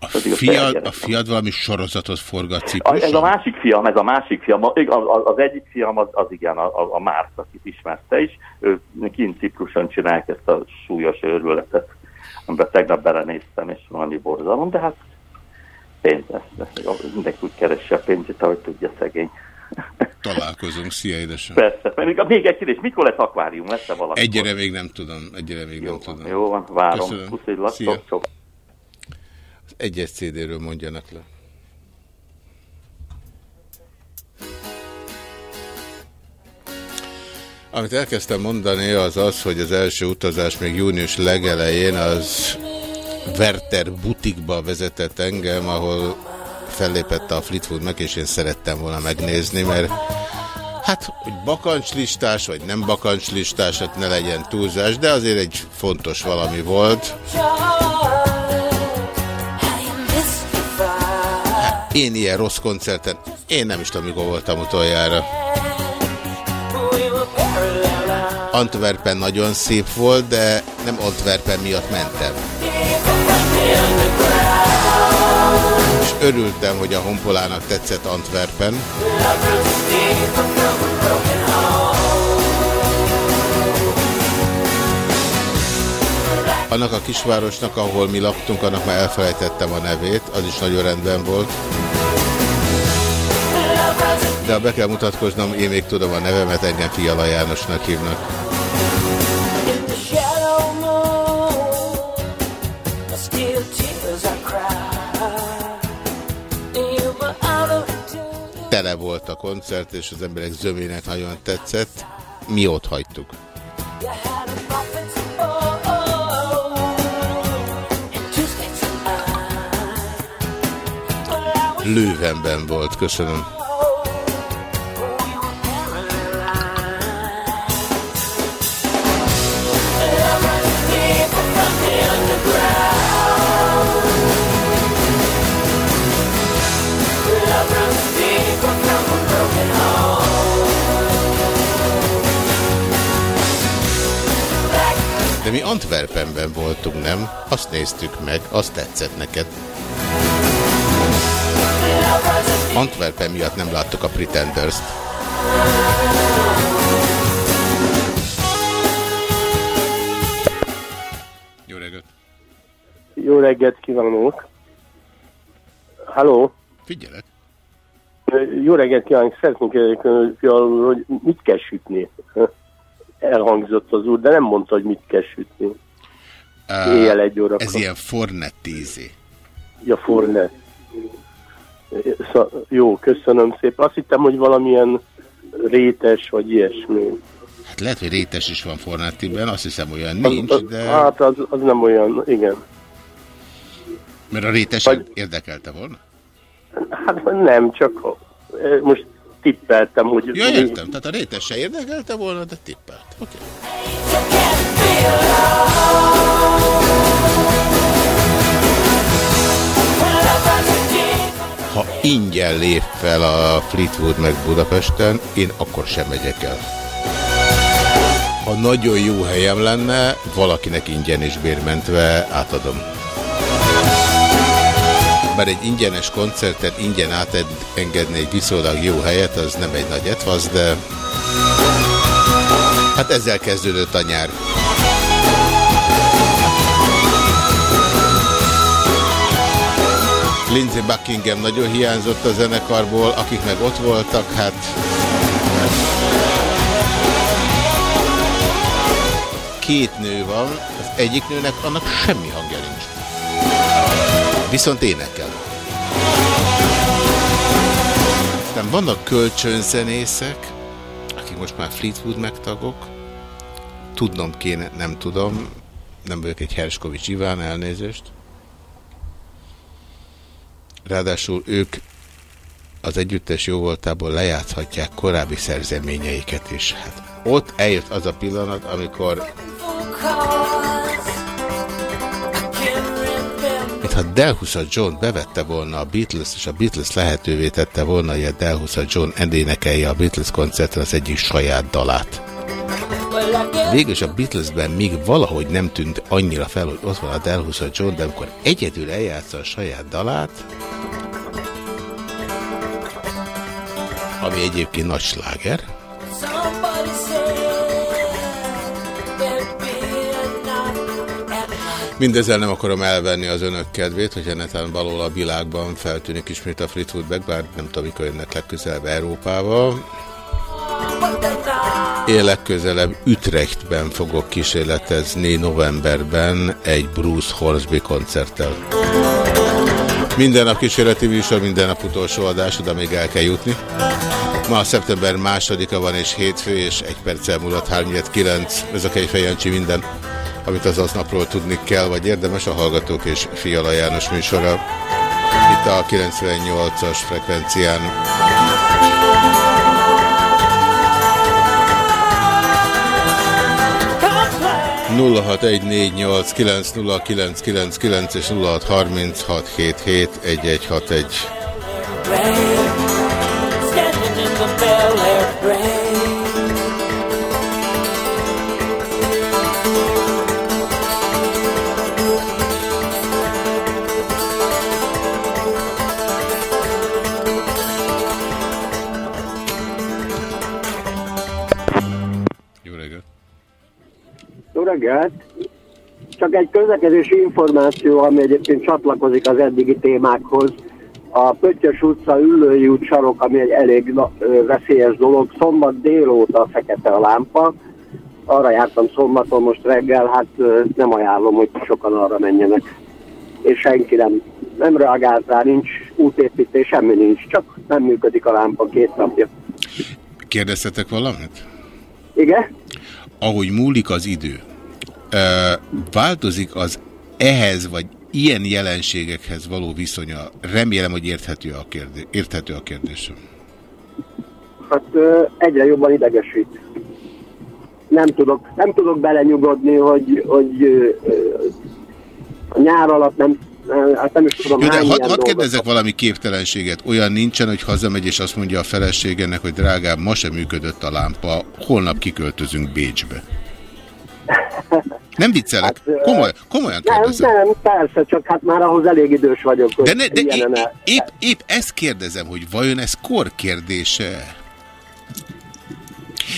A Pedig a fiad, a fiad valami sorozatot forgat Cipruson? ez a másik fiam, ez a másik fiam, az, az, az egyik fiam az, az igen, a, a, Márc, akit ismerte is, ő kint Cipruson csinálják ezt a súlyos őrületet, amiben tegnap belenéztem, és valami borzalom, de hát pénz, ezt, mindenki úgy keresse a pénzét, ahogy tudja szegény. Találkozunk, szia édesem. Persze, még, még egy kérdés, mikor lesz akvárium, lesz-e valami? Egyre még nem tudom, egyre még nem tudom. Jó van, várom. Köszönöm. Puszilak, Szia. sok. Az egyes CD-ről mondjanak le. Amit elkezdtem mondani, az az, hogy az első utazás még június legelején az Werther butikba vezetett engem, ahol fellépett a Fleetwood meg, és én szerettem volna megnézni, mert hát, hogy bakancslistás, vagy nem bakancslistás, hát ne legyen túlzás, de azért egy fontos valami volt. Én ilyen rossz koncerten, én nem is tudom, mikor voltam utoljára. Antwerpen nagyon szép volt, de nem Antwerpen miatt mentem. És örültem, hogy a honpolának tetszett Antwerpen. Annak a kisvárosnak, ahol mi laktunk, annak már elfelejtettem a nevét, az is nagyon rendben volt. De ha be kell mutatkoznom, én még tudom a nevemet, engem Fiala Jánosnak hívnak. Tele volt a koncert, és az emberek zömének nagyon tetszett. Mi ott hagytuk. Lővenben volt, köszönöm. Mi Antwerpenben voltunk, nem? Azt néztük meg, azt tetszett neked. Antwerpen miatt nem láttuk a Pretenders-t. Jó reggelt! Jó reggelt kívánok! Halló! Figyelek! Jó reggelt kívánok! Szeretnék Fiala, hogy mit kell sütni? Elhangzott az úr, de nem mondta, hogy mit kell sütni. Éjjel egy órakor. Ez ilyen fornettízi. Ja, forne. Szó, jó, köszönöm szépen. Azt hittem, hogy valamilyen rétes, vagy ilyesmi. Hát lehet, hogy rétes is van fornettiben, azt hiszem olyan Az- nincs, az- de... Hát az, az nem olyan, igen. Mert a rétes érdekelte volna? Hát nem, csak most tippeltem, hogy... Ja, értem. Tehát a rétes se érdekelte volna, de tippelt. Oké. Ha ingyen lép fel a Fleetwood meg Budapesten, én akkor sem megyek el. Ha nagyon jó helyem lenne, valakinek ingyen és bérmentve átadom. Bár egy ingyenes koncertet ingyen átengedni egy viszonylag jó helyet, az nem egy nagy etvasz, de hát ezzel kezdődött a nyár. Lindsey Buckingham nagyon hiányzott a zenekarból, akik meg ott voltak, hát két nő van, az egyik nőnek annak semmi hangja nincs. Viszont énekel. Aztán vannak kölcsönzenészek, akik most már Fleetwood megtagok, tudnom kéne, nem tudom, nem vagyok egy Herskovics Iván, elnézést. Ráadásul ők az együttes jóvoltából lejátszhatják korábbi szerzeményeiket is. Hát ott eljött az a pillanat, amikor mintha Delhusa John bevette volna a Beatles, és a Beatles lehetővé tette volna, hogy a Delhusa John endénekelje a Beatles koncerten az egyik saját dalát. Végül is a Beatlesben még valahogy nem tűnt annyira fel, hogy ott van a Delhusa John, de amikor egyedül eljátsza a saját dalát, ami egyébként nagy sláger, Mindezzel nem akarom elvenni az önök kedvét, hogyha netán valahol a világban feltűnik ismét a Fleetwood bár nem tudom, mikor jönnek legközelebb Európába. Én legközelebb Utrechtben fogok kísérletezni novemberben egy Bruce Hornsby koncerttel. Minden nap kísérleti műsor, minden nap utolsó adás, oda még el kell jutni. Ma szeptember másodika van és hétfő, és egy perccel múlott 3-9. Ez a Kejfej Jancsi minden, amit az aznapról tudni kell, vagy érdemes a Hallgatók és Fiala János műsora. Itt a 98-as frekvencián. és 0636771161. reggelt! Csak egy közlekedési információ, ami egyébként csatlakozik az eddigi témákhoz. A Pöttyös utca, Üllői út sarok, ami egy elég veszélyes dolog. Szombat délóta fekete a lámpa. Arra jártam szombaton most reggel, hát nem ajánlom, hogy sokan arra menjenek. És senki nem, nem reagált rá, nincs útépítés, semmi nincs, csak nem működik a lámpa két napja. Kérdeztetek valamit? Igen? Ahogy múlik az idő, változik az ehhez vagy ilyen jelenségekhez való viszonya. Remélem, hogy érthető a, kérdé érthető a kérdésem. Hát egyre jobban idegesít. Nem tudok, nem tudok belenyugodni, hogy, hogy a nyár alatt nem, hát nem is tudom Jó, de hadd had kérdezzek valami képtelenséget. Olyan nincsen, hogy hazamegy és azt mondja a feleségenek, hogy drágám, ma sem működött a lámpa, holnap kiköltözünk Bécsbe. Nem viccelek. Hát, Komoly, komolyan Nem, kérdezem. nem, persze, csak hát már ahhoz elég idős vagyok, De, ne, de el- épp, épp ezt kérdezem, hogy vajon ez kor kérdése?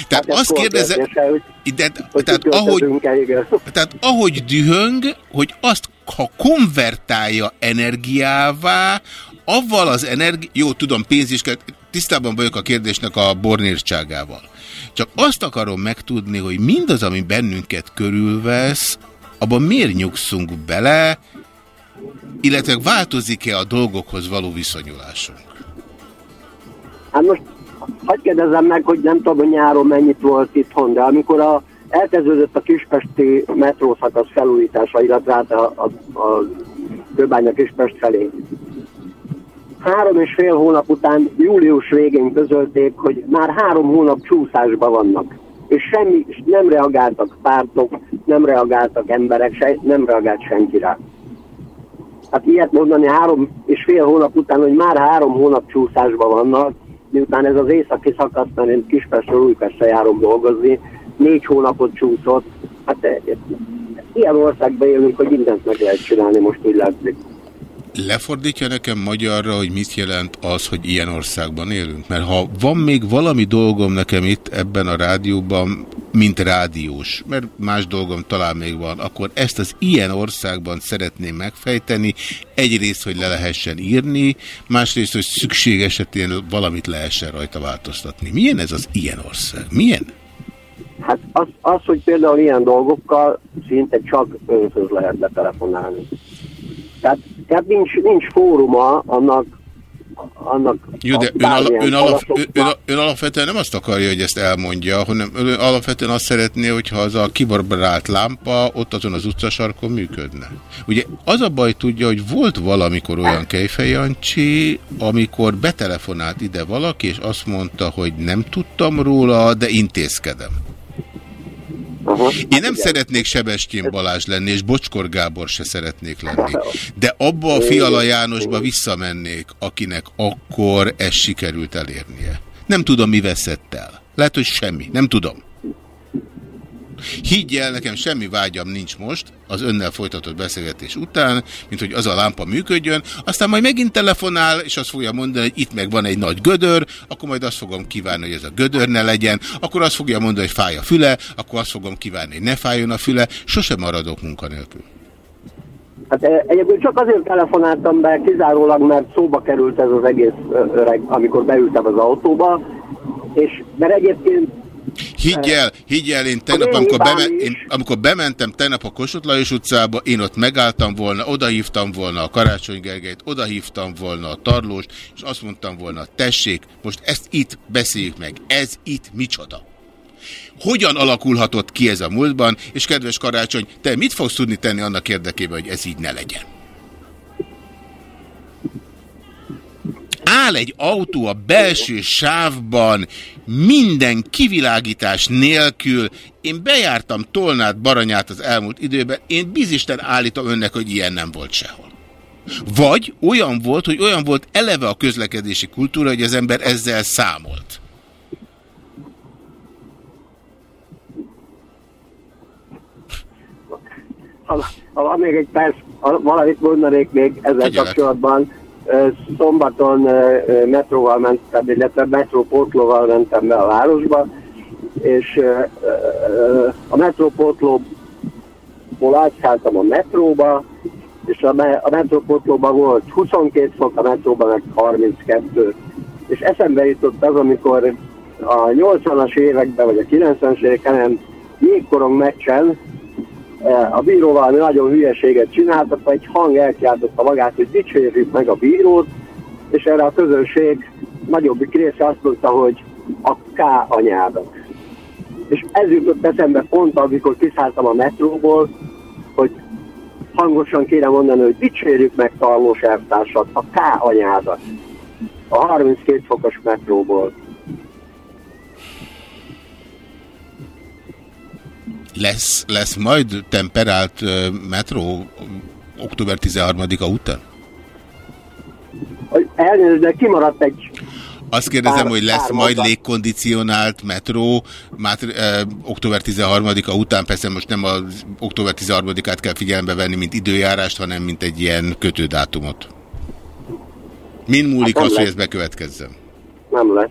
Tehát ez azt kérdezem, hogy- de, hogy tehát, ahogy, tehát ahogy dühöng, hogy azt ha konvertálja energiává, avval az energi... Jó, tudom, pénz is kell... Tisztában vagyok a kérdésnek a bornírtságával. Csak azt akarom megtudni, hogy mindaz, ami bennünket körülvesz, abban miért nyugszunk bele, illetve változik-e a dolgokhoz való viszonyulásunk? Hát most hagyd kérdezzem meg, hogy nem tudom, hogy nyáron mennyit volt itthon, de amikor a, elkezdődött a kispesti metrószakasz felújítása, illetve hát a, a, a Kőbánya Kispest felé. Három és fél hónap után, július végén közölték, hogy már három hónap csúszásban vannak. És semmi, nem reagáltak pártok, nem reagáltak emberek, se, nem reagált senki rá. Hát ilyet mondani három és fél hónap után, hogy már három hónap csúszásban vannak, miután ez az északi szakasz, mert én Kispestről Újpestre járom dolgozni, négy hónapot csúszott. Hát eh, ilyen országban élünk, hogy mindent meg lehet csinálni, most úgy látszik. Lefordítja nekem magyarra, hogy mit jelent az, hogy ilyen országban élünk? Mert ha van még valami dolgom nekem itt ebben a rádióban, mint rádiós, mert más dolgom talán még van, akkor ezt az ilyen országban szeretném megfejteni. Egyrészt, hogy le lehessen írni, másrészt, hogy szükség esetén valamit lehessen rajta változtatni. Milyen ez az ilyen ország? Milyen? Hát az, az, hogy például ilyen dolgokkal szinte csak önhöz lehet betelefonálni. Tehát, tehát nincs, nincs fóruma annak, annak Jó, de ön, ala, ön, alap, ön, ön alapvetően nem azt akarja, hogy ezt elmondja, hanem ön alapvetően azt szeretné, hogyha az a kibarbarált lámpa ott azon az utcasarkon működne. Ugye az a baj tudja, hogy volt valamikor olyan Kejfej Jancsi, amikor betelefonált ide valaki, és azt mondta, hogy nem tudtam róla, de intézkedem. Aha. Én nem szeretnék Sebestyén Balázs lenni, és Bocskor Gábor se szeretnék lenni. De abba a Fiala Jánosba visszamennék, akinek akkor ezt sikerült elérnie. Nem tudom, mi veszett el. Lehet, hogy semmi. Nem tudom. Higgy el, nekem semmi vágyam nincs most az önnel folytatott beszélgetés után, mint hogy az a lámpa működjön, aztán majd megint telefonál, és azt fogja mondani, hogy itt meg van egy nagy gödör, akkor majd azt fogom kívánni, hogy ez a gödör ne legyen, akkor azt fogja mondani, hogy fáj a füle, akkor azt fogom kívánni, hogy ne fájjon a füle, sosem maradok munkanélkül. Hát eh, egyébként csak azért telefonáltam be, kizárólag, mert szóba került ez az egész öreg, amikor beültem az autóba, és mert egyébként Higgy el, higgy el, én tegnap, amikor, hibám beme is. én, amikor bementem tegnap a Kossuth Lajos utcába, én ott megálltam volna, odahívtam volna a Karácsony Gergelyt, odahívtam volna a Tarlóst, és azt mondtam volna, tessék, most ezt itt beszéljük meg, ez itt micsoda? Hogyan alakulhatott ki ez a múltban, és kedves Karácsony, te mit fogsz tudni tenni annak érdekében, hogy ez így ne legyen? Áll egy autó a belső sávban, minden kivilágítás nélkül. Én bejártam Tolnát, Baranyát az elmúlt időben, én bizisten állítom önnek, hogy ilyen nem volt sehol. Vagy olyan volt, hogy olyan volt eleve a közlekedési kultúra, hogy az ember ezzel számolt. ha, ha van még egy perc, ha valamit mondanék még ezzel Figyelek. kapcsolatban. Szombaton metróval mentem, illetve metrópótlóval mentem be a városba, és a metrópótlóból átszálltam a metróba, és a, a volt 22 fok, a metróban meg 32. És eszembe jutott az, amikor a 80-as években, vagy a 90-es években jégkorong meccsen a bíró valami nagyon hülyeséget csinált, akkor egy hang elkiáltotta magát, hogy dicsérjük meg a bírót, és erre a közönség nagyobbik része azt mondta, hogy a K anyádat. És ez jutott eszembe pont, amikor kiszálltam a metróból, hogy hangosan kéne mondani, hogy dicsérjük meg Tarlós elvtársat, a K anyádat. A 32 fokos metróból. Lesz, lesz majd temperált ö, metró október 13-a után? Hogy Elnézést, de kimaradt egy Azt kérdezem, Pár- hogy lesz pár majd mondat. légkondicionált metró, már e, október 13-a után, persze most nem az október 13-át kell figyelembe venni, mint időjárást, hanem mint egy ilyen kötődátumot. Min múlik Hát az, hogy lesz. ez bekövetkezzen? Nem lesz.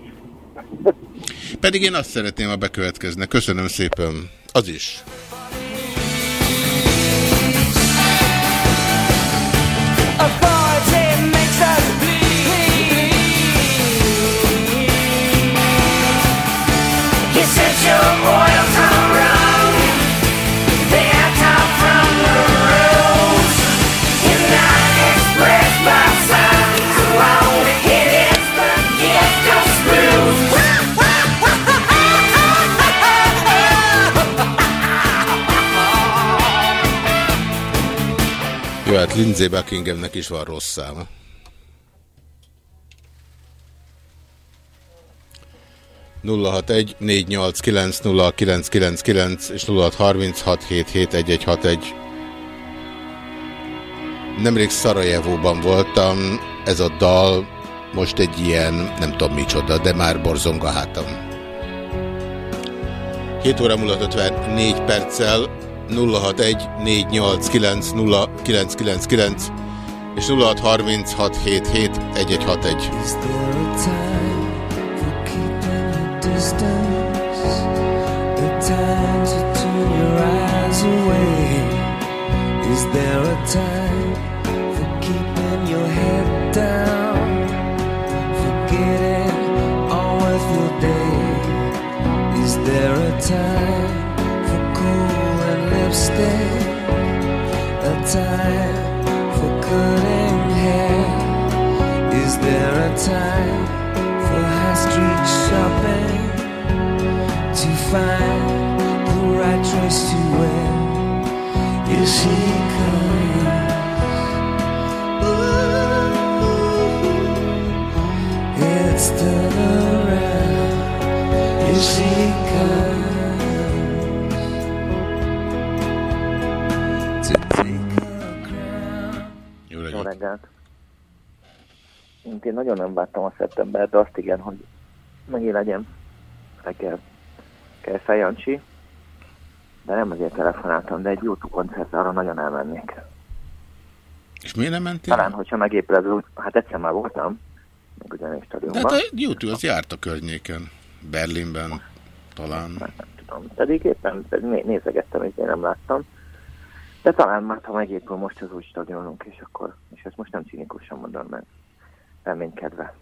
Pedig én azt szeretném, ha bekövetkezne. Köszönöm szépen. Az is. Jó, hát Lindsay Buckinghamnek is van rossz száma. egy és nulla hat harminc hat hét hét egy egy hat egy. Nemrég Szarajevóban voltam, ez a dal most egy ilyen, nem tudom micsoda, de már borzong a hátam. 7 óra múlott 54 perccel 061 489 0999 és 063677 1161. Is there a time for keeping your head down? Forgetting all of your day? Is there a time lipstick? A time for cutting hair? Is there a time for high street shopping to find the right dress to wear? Is she coming? Ooh, it's turn around. Here she comes reggelt. Én nagyon nem vártam a szeptembert, de azt igen, hogy megint legyen reggel kell Jancsi, de nem azért telefonáltam, de egy YouTube koncertre arra nagyon elmennék. És miért nem mentél? Talán, hogyha megépül ez úgy, hát egyszer már voltam, meg ugyanis De stadionban, hát a YouTube az járt a környéken. Berlinben talán. nem tudom, pedig éppen pedig né- nézegettem, és én nem láttam. De talán már, ha megépül most az új stadionunk, és akkor, és ezt most nem cinikusan mondom, mert reménykedve.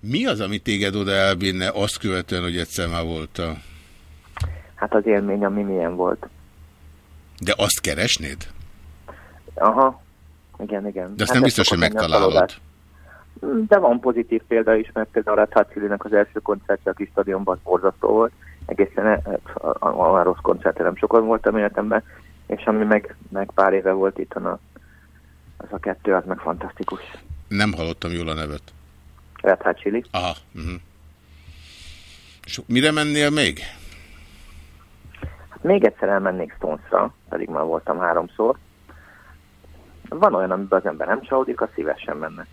Mi az, ami téged oda elvinne azt követően, hogy egyszer már voltál? Hát az élmény, ami milyen volt. De azt keresnéd? Aha, igen, igen. De azt Hát nem biztos, hogy megtalálod. De van pozitív példa is, mert például a Tácilinek az első koncertje a kis stadionban borzasztó volt. Egészen eh, a, a, a rossz koncertre nem sokan voltam életemben, és ami meg, meg pár éve volt itt a, az a kettő, az meg fantasztikus. Nem hallottam jól a nevet. Red Hot Chili. Aha. Uh -huh. És mire mennél még? Hát még egyszer elmennék Stonesra, pedig már voltam háromszor. Van olyan, amiben az ember nem csalódik, az szívesen menne.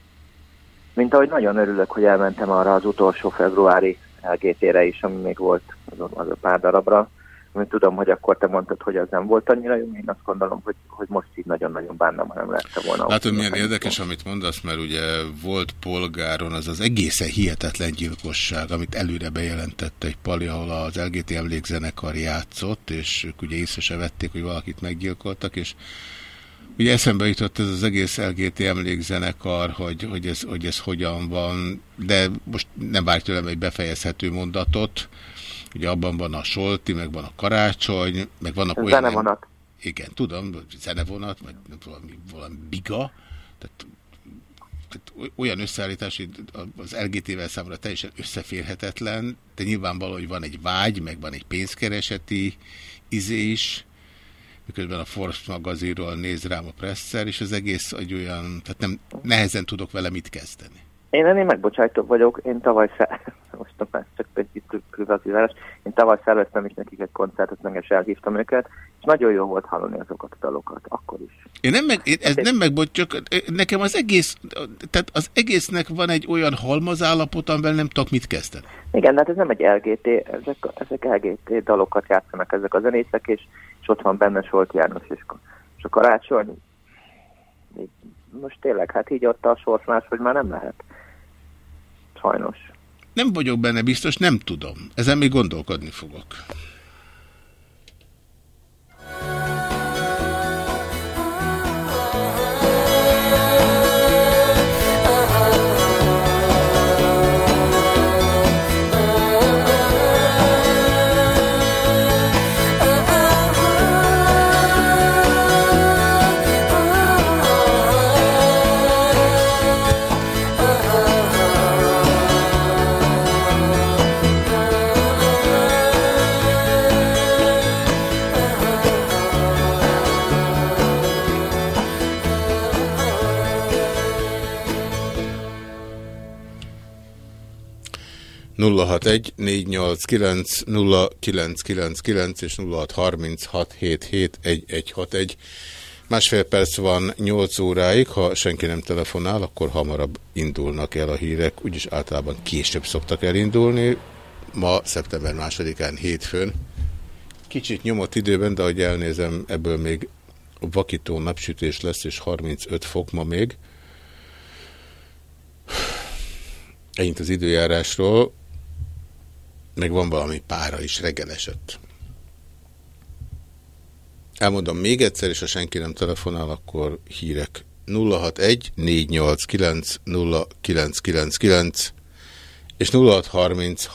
Mint ahogy nagyon örülök, hogy elmentem arra az utolsó februári LGT-re is, ami még volt az, az a pár darabra. Mert tudom, hogy akkor te mondtad, hogy az nem volt annyira jó, én azt gondolom, hogy, hogy most így nagyon-nagyon bánnam, ha nem lehette volna. Látod, milyen érdekes, amit mondasz, mert ugye volt polgáron az az egészen hihetetlen gyilkosság, amit előre bejelentette egy pali, ahol az LGT emlékzenekar játszott, és ők ugye észre se vették, hogy valakit meggyilkoltak, és ugye eszembe jutott ez az egész LGT emlékzenekar, hogy, hogy, ez, hogy ez hogyan van, de most nem várj tőlem egy befejezhető mondatot, ugye abban van a Solti, meg van a Karácsony, meg vannak olyan... Zenevonat. Igen, tudom, zenevonat, vagy valami, valami biga, tehát, tehát olyan összeállítás, hogy az LGT-vel számra teljesen összeférhetetlen, de nyilvánvaló, hogy van egy vágy, meg van egy pénzkereseti izé is, miközben a Forbes magazinról néz rám a presszer, és az egész egy olyan, tehát nem, nehezen tudok vele mit kezdeni. Én ennél megbocsájtóbb vagyok, én tavaly most már privatizálás. Én tavaly szerveztem is nekik egy koncertet, meg is elhívtam őket, és nagyon jó volt hallani azokat a dalokat, akkor is. Én nem meg, én, ez nem megbot, csak nekem az egész, tehát az egésznek van egy olyan halmazállapot, amivel nem tudok mit kezdeni. Igen, hát ez nem egy LGT, ezek, ezek LGT dalokat játszanak ezek a zenészek, és, és ott van benne Solt János és, és a karácsony. Most tényleg, hát így adta a sors más, hogy már nem lehet. Sajnos. Nem vagyok benne biztos, nem tudom. Ezen még gondolkodni fogok. 061-489-0999 és 0636771161. Másfél perc van 8 óráig, ha senki nem telefonál, akkor hamarabb indulnak el a hírek, úgyis általában később szoktak elindulni. Ma szeptember másodikán hétfőn. Kicsit nyomott időben, de ahogy elnézem, ebből még vakító napsütés lesz, és 35 fok ma még. Ennyit az időjárásról meg van valami pára is, reggel esett. Elmondom még egyszer, és ha senki nem telefonál, akkor hírek 061 489 0999 és 0630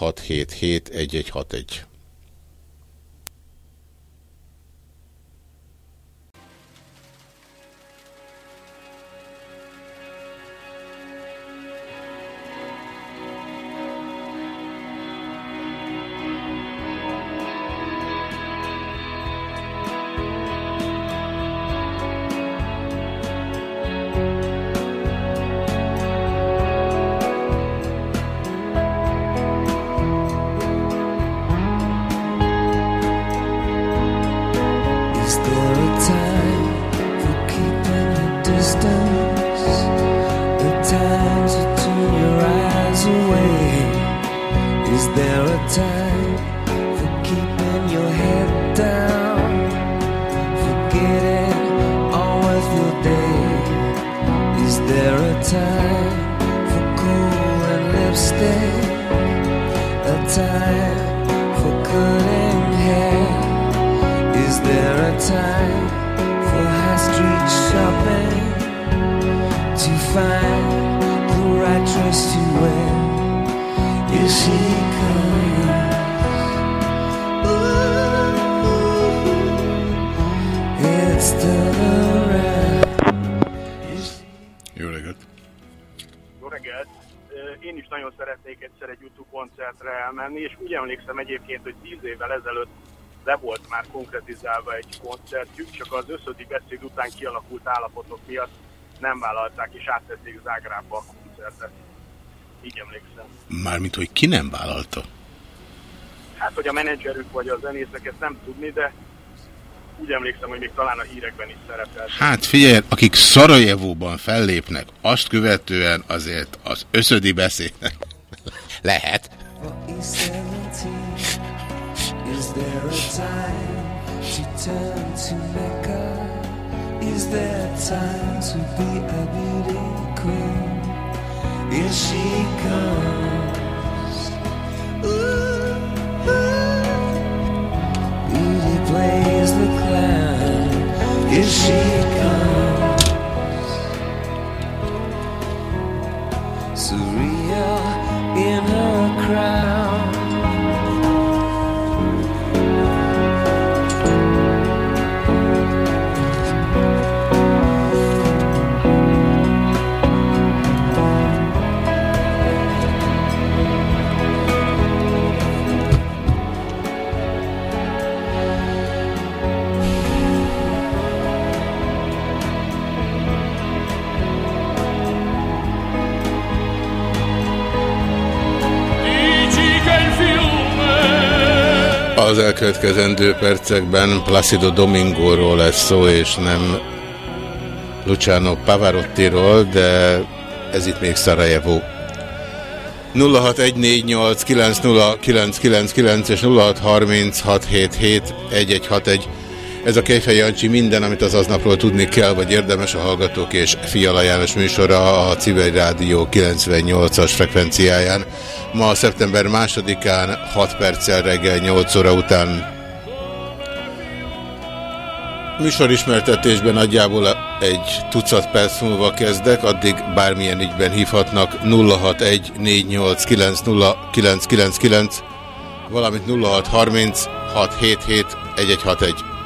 egy koncertjük, csak az összödi beszéd után kialakult állapotok miatt nem vállalták, és áttették Zágrába a koncertet. Így emlékszem. Mármint, hogy ki nem vállalta. Hát, hogy a menedzserük vagy a zenészek, ezt nem tudni, de úgy emlékszem, hogy még talán a hírekben is szerepelt. Hát figyelj, akik Szarajevóban fellépnek, azt követően azért az összödi beszédnek lehet. Is there a time to turn to Mecca? Is there time to be a beauty queen? Here she comes. Ooh, ooh. Beauty plays the clown. Here she comes. Surreal in her crown. Az elkövetkezendő percekben Placido Domingóról lesz szó, és nem Luciano Pavarottiról, de ez itt még Szarajevó. 0614890999 és 0636771161. Ez a Kejfej Jancsi minden, amit az aznapról tudni kell, vagy érdemes a Hallgatók és Fiala János műsora a Civil Rádió 98-as frekvenciáján. Ma szeptember 2-án 6 perccel reggel 8 óra után Műsorismertetésben nagyjából egy tucat perc múlva kezdek, addig bármilyen ügyben hívhatnak 061 489 valamint 0630 677 1161.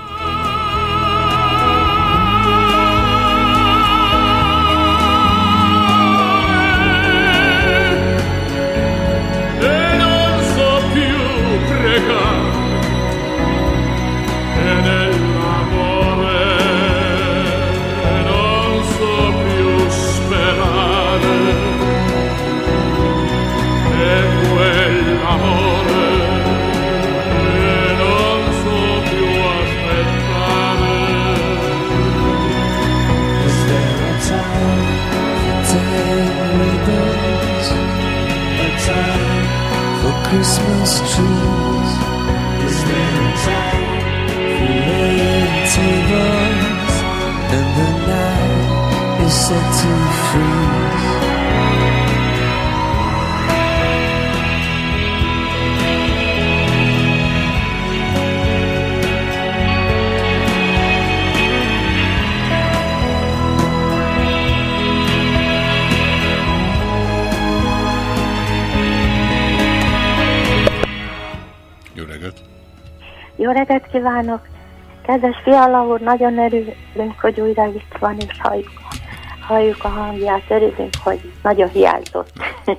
Jó reggelt kívánok! Kedves Fiala úr, nagyon örülünk, hogy újra itt van, és halljuk, halljuk a hangját. Örülünk, hogy nagyon hiányzott.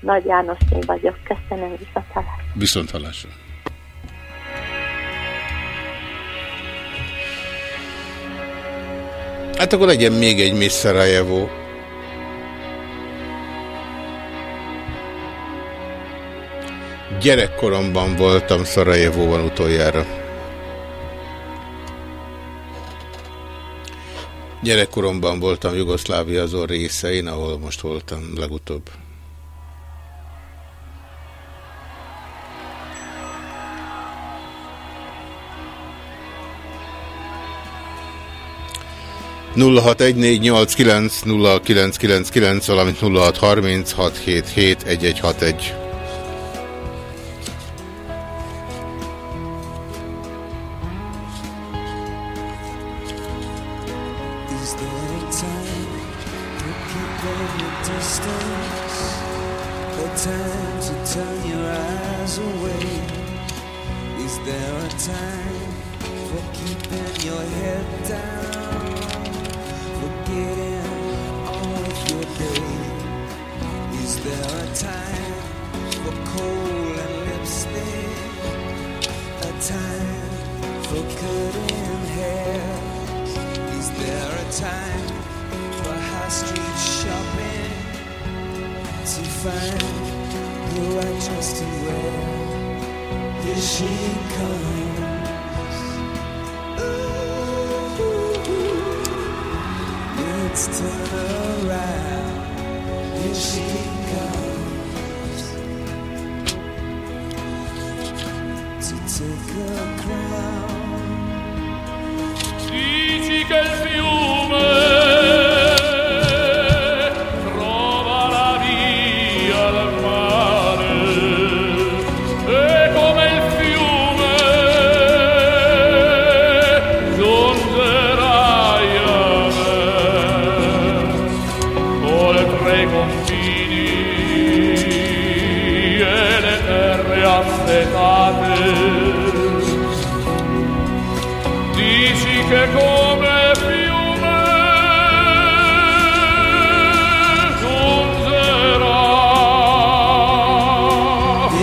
Nagy János én vagyok. Köszönöm, visszatalálás. Viszont hallásra. Hát akkor legyen még egy Miss Gyerekkoromban voltam Szarajevóban utoljára. Gyerekkoromban voltam Jugoszlávia azon részein, ahol most voltam legutóbb. nulla hat egy négy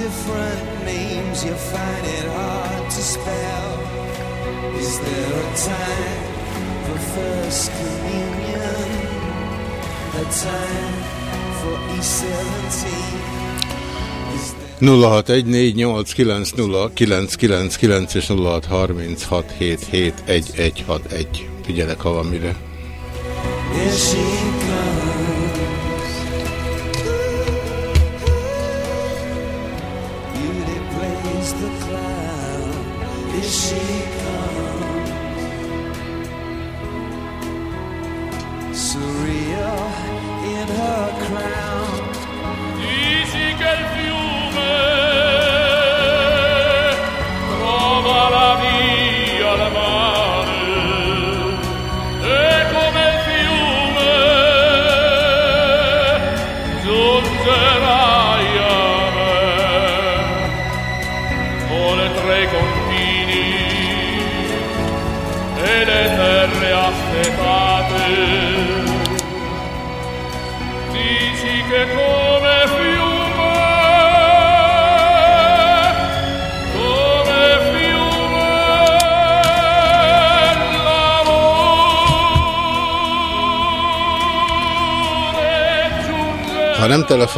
different names you find it hard to spell? Is there a time for first communion? A time for E17? 0614890999 és 0636771161. Figyelek, ha van mire.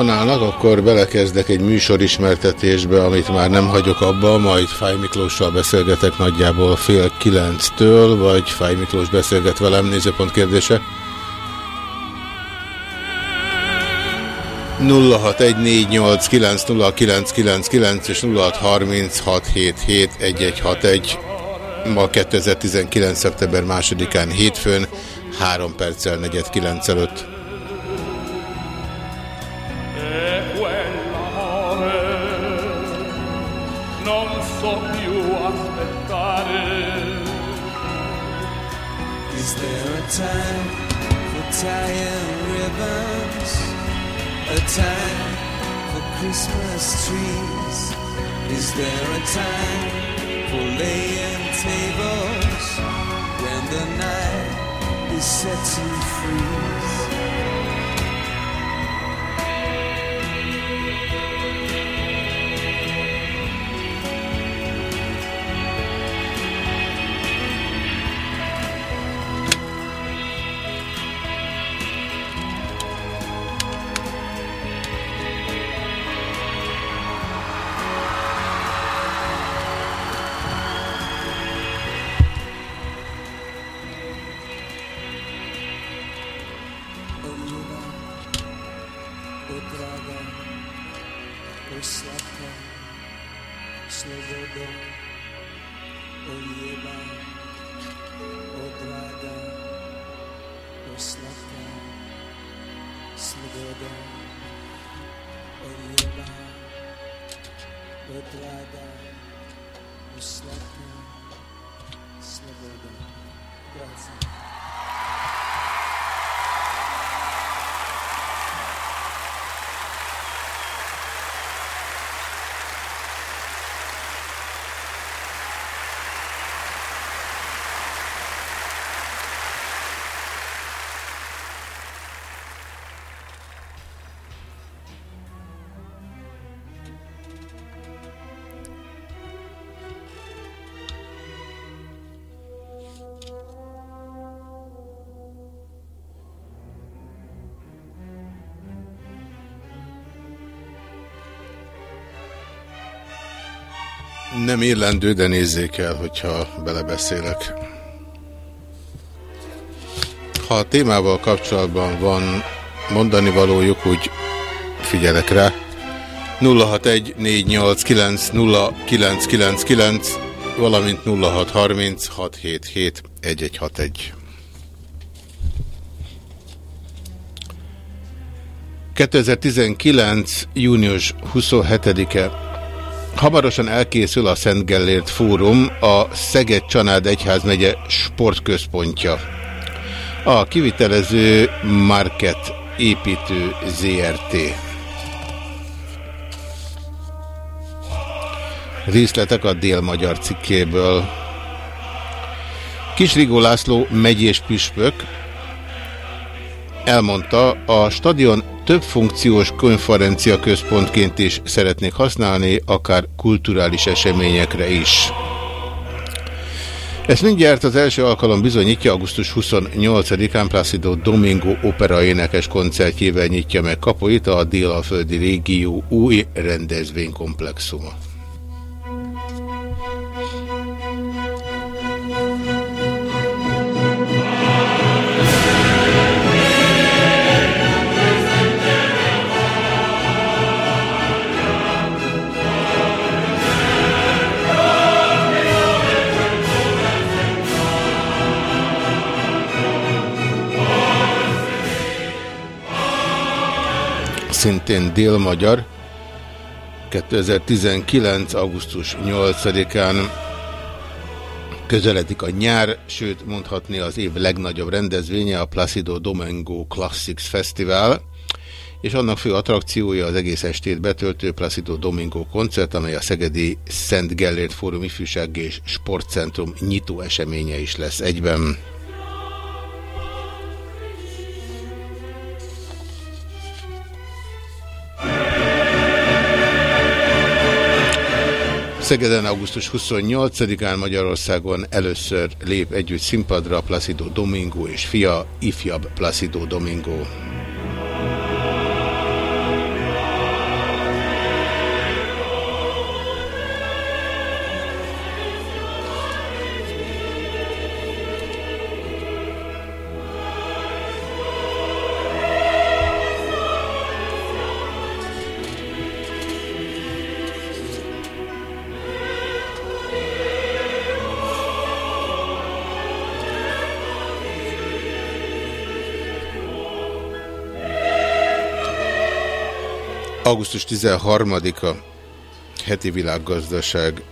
Telefonálnak, akkor belekezdek egy műsorismertetésbe, amit már nem hagyok abba, majd Fáj Miklóssal beszélgetek nagyjából fél kilenctől, vagy Fáj Miklós beszélget velem, nézőpont kérdése. 0614890999 és 0636771161. Ma 2019. szeptember 2-án hétfőn, 3 perccel 4 előtt. Time for tying ribbons? A time for Christmas trees? Is there a time for laying tables when the night is set to freeze? Nem illendő, de nézzék el, hogyha belebeszélek. Ha a témával kapcsolatban van mondani valójuk, úgy figyelek rá. 0614890999, valamint 0636771161. ...2019. június 27-e Hamarosan elkészül a Szent Gellért Fórum, a Szeged-Csanád Egyházmegye sportközpontja. A kivitelező Market Építő ZRT. Részletek a Dél-Magyar cikkéből. Kis Rigó László megyés püspök elmondta, a stadion több funkciós konferencia központként is szeretnék használni, akár kulturális eseményekre is. Ezt mindjárt az első alkalom bizonyítja, augusztus 28-án Placido Domingo opera énekes koncertjével nyitja meg kapuit a Délalföldi régió új rendezvénykomplexuma. Szintén délmagyar, 2019. augusztus 8-án közeledik a nyár, sőt mondhatni az év legnagyobb rendezvénye, a Placido Domingo Classics Festival, és annak fő attrakciója az egész estét betöltő Placido Domingo koncert, amely a Szegedi Szent Gellért Fórum Ifjúsági és Sportcentrum nyitó eseménye is lesz egyben. Szegeden augusztus 28-án Magyarországon először lép együtt színpadra Placido Domingo és fia, ifjabb Placido Domingo. Augusztus 13-a heti világgazdaság.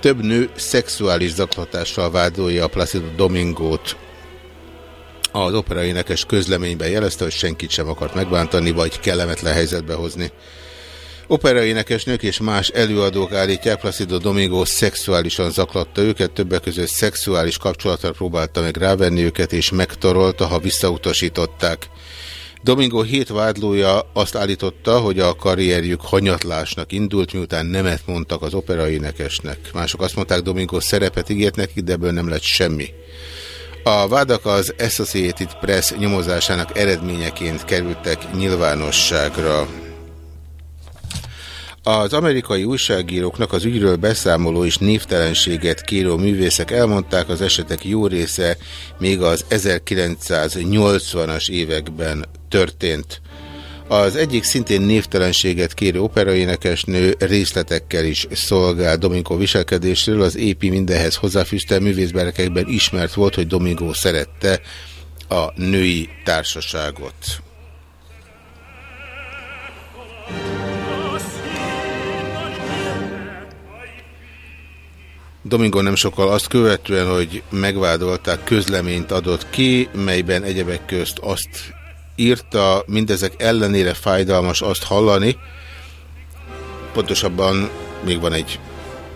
Több nő szexuális zaklatással vádolja a Placido Domingót. Az operaénekes közleményben jelezte, hogy senkit sem akart megbántani, vagy kellemetlen helyzetbe hozni. Operaénekesnők és más előadók állítják, Placido Domingo szexuálisan zaklatta őket, többek között szexuális kapcsolatra próbálta meg rávenni őket, és megtorolta, ha visszautasították. Domingo hét vádlója azt állította, hogy a karrierjük hanyatlásnak indult, miután nemet mondtak az operaénekesnek. Mások azt mondták, Domingo szerepet ígért nekik, de ebből nem lett semmi. A vádak az Associated Press nyomozásának eredményeként kerültek nyilvánosságra. Az amerikai újságíróknak az ügyről beszámoló és névtelenséget kérő művészek elmondták, az esetek jó része még az 1980-as években történt. Az egyik szintén névtelenséget kérő operaénekesnő részletekkel is szolgál Domingo viselkedésről. Az épi mindenhez hozzáfűzte művészberekekben ismert volt, hogy Domingo szerette a női társaságot. Domingo nem sokkal azt követően, hogy megvádolták, közleményt adott ki, melyben egyebek közt azt írta, mindezek ellenére fájdalmas azt hallani, pontosabban még van egy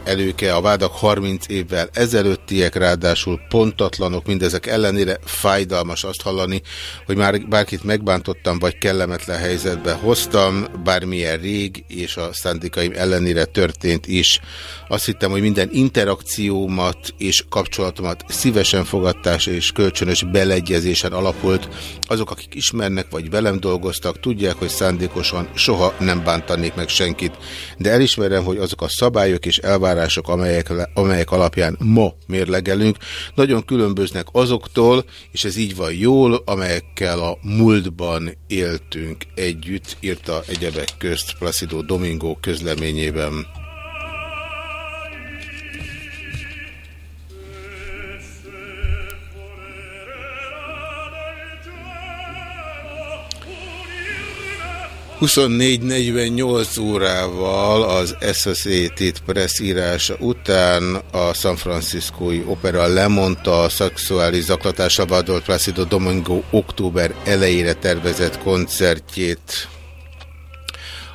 előke, a vádak 30 évvel ezelőttiek, ráadásul pontatlanok, mindezek ellenére fájdalmas azt hallani, hogy már bárkit megbántottam, vagy kellemetlen helyzetbe hoztam, bármilyen rég, és a szándékaim ellenére történt is. Azt hittem, hogy minden interakciómat és kapcsolatomat szívesen fogadtás és kölcsönös beleegyezésen alapult. Azok, akik ismernek vagy velem dolgoztak, tudják, hogy szándékosan soha nem bántanék meg senkit. De elismerem, hogy azok a szabályok és elvárások, amelyek, amelyek alapján ma mérlegelünk, nagyon különböznek azoktól, és ez így van jól, amelyekkel a múltban éltünk együtt, írta egyebek közt Placido Domingo közleményében. 24-48 órával az Associated Press írása után a San Franciscói Opera lemondta a szexuális zaklatásra vádolt Placido Domingo október elejére tervezett koncertjét.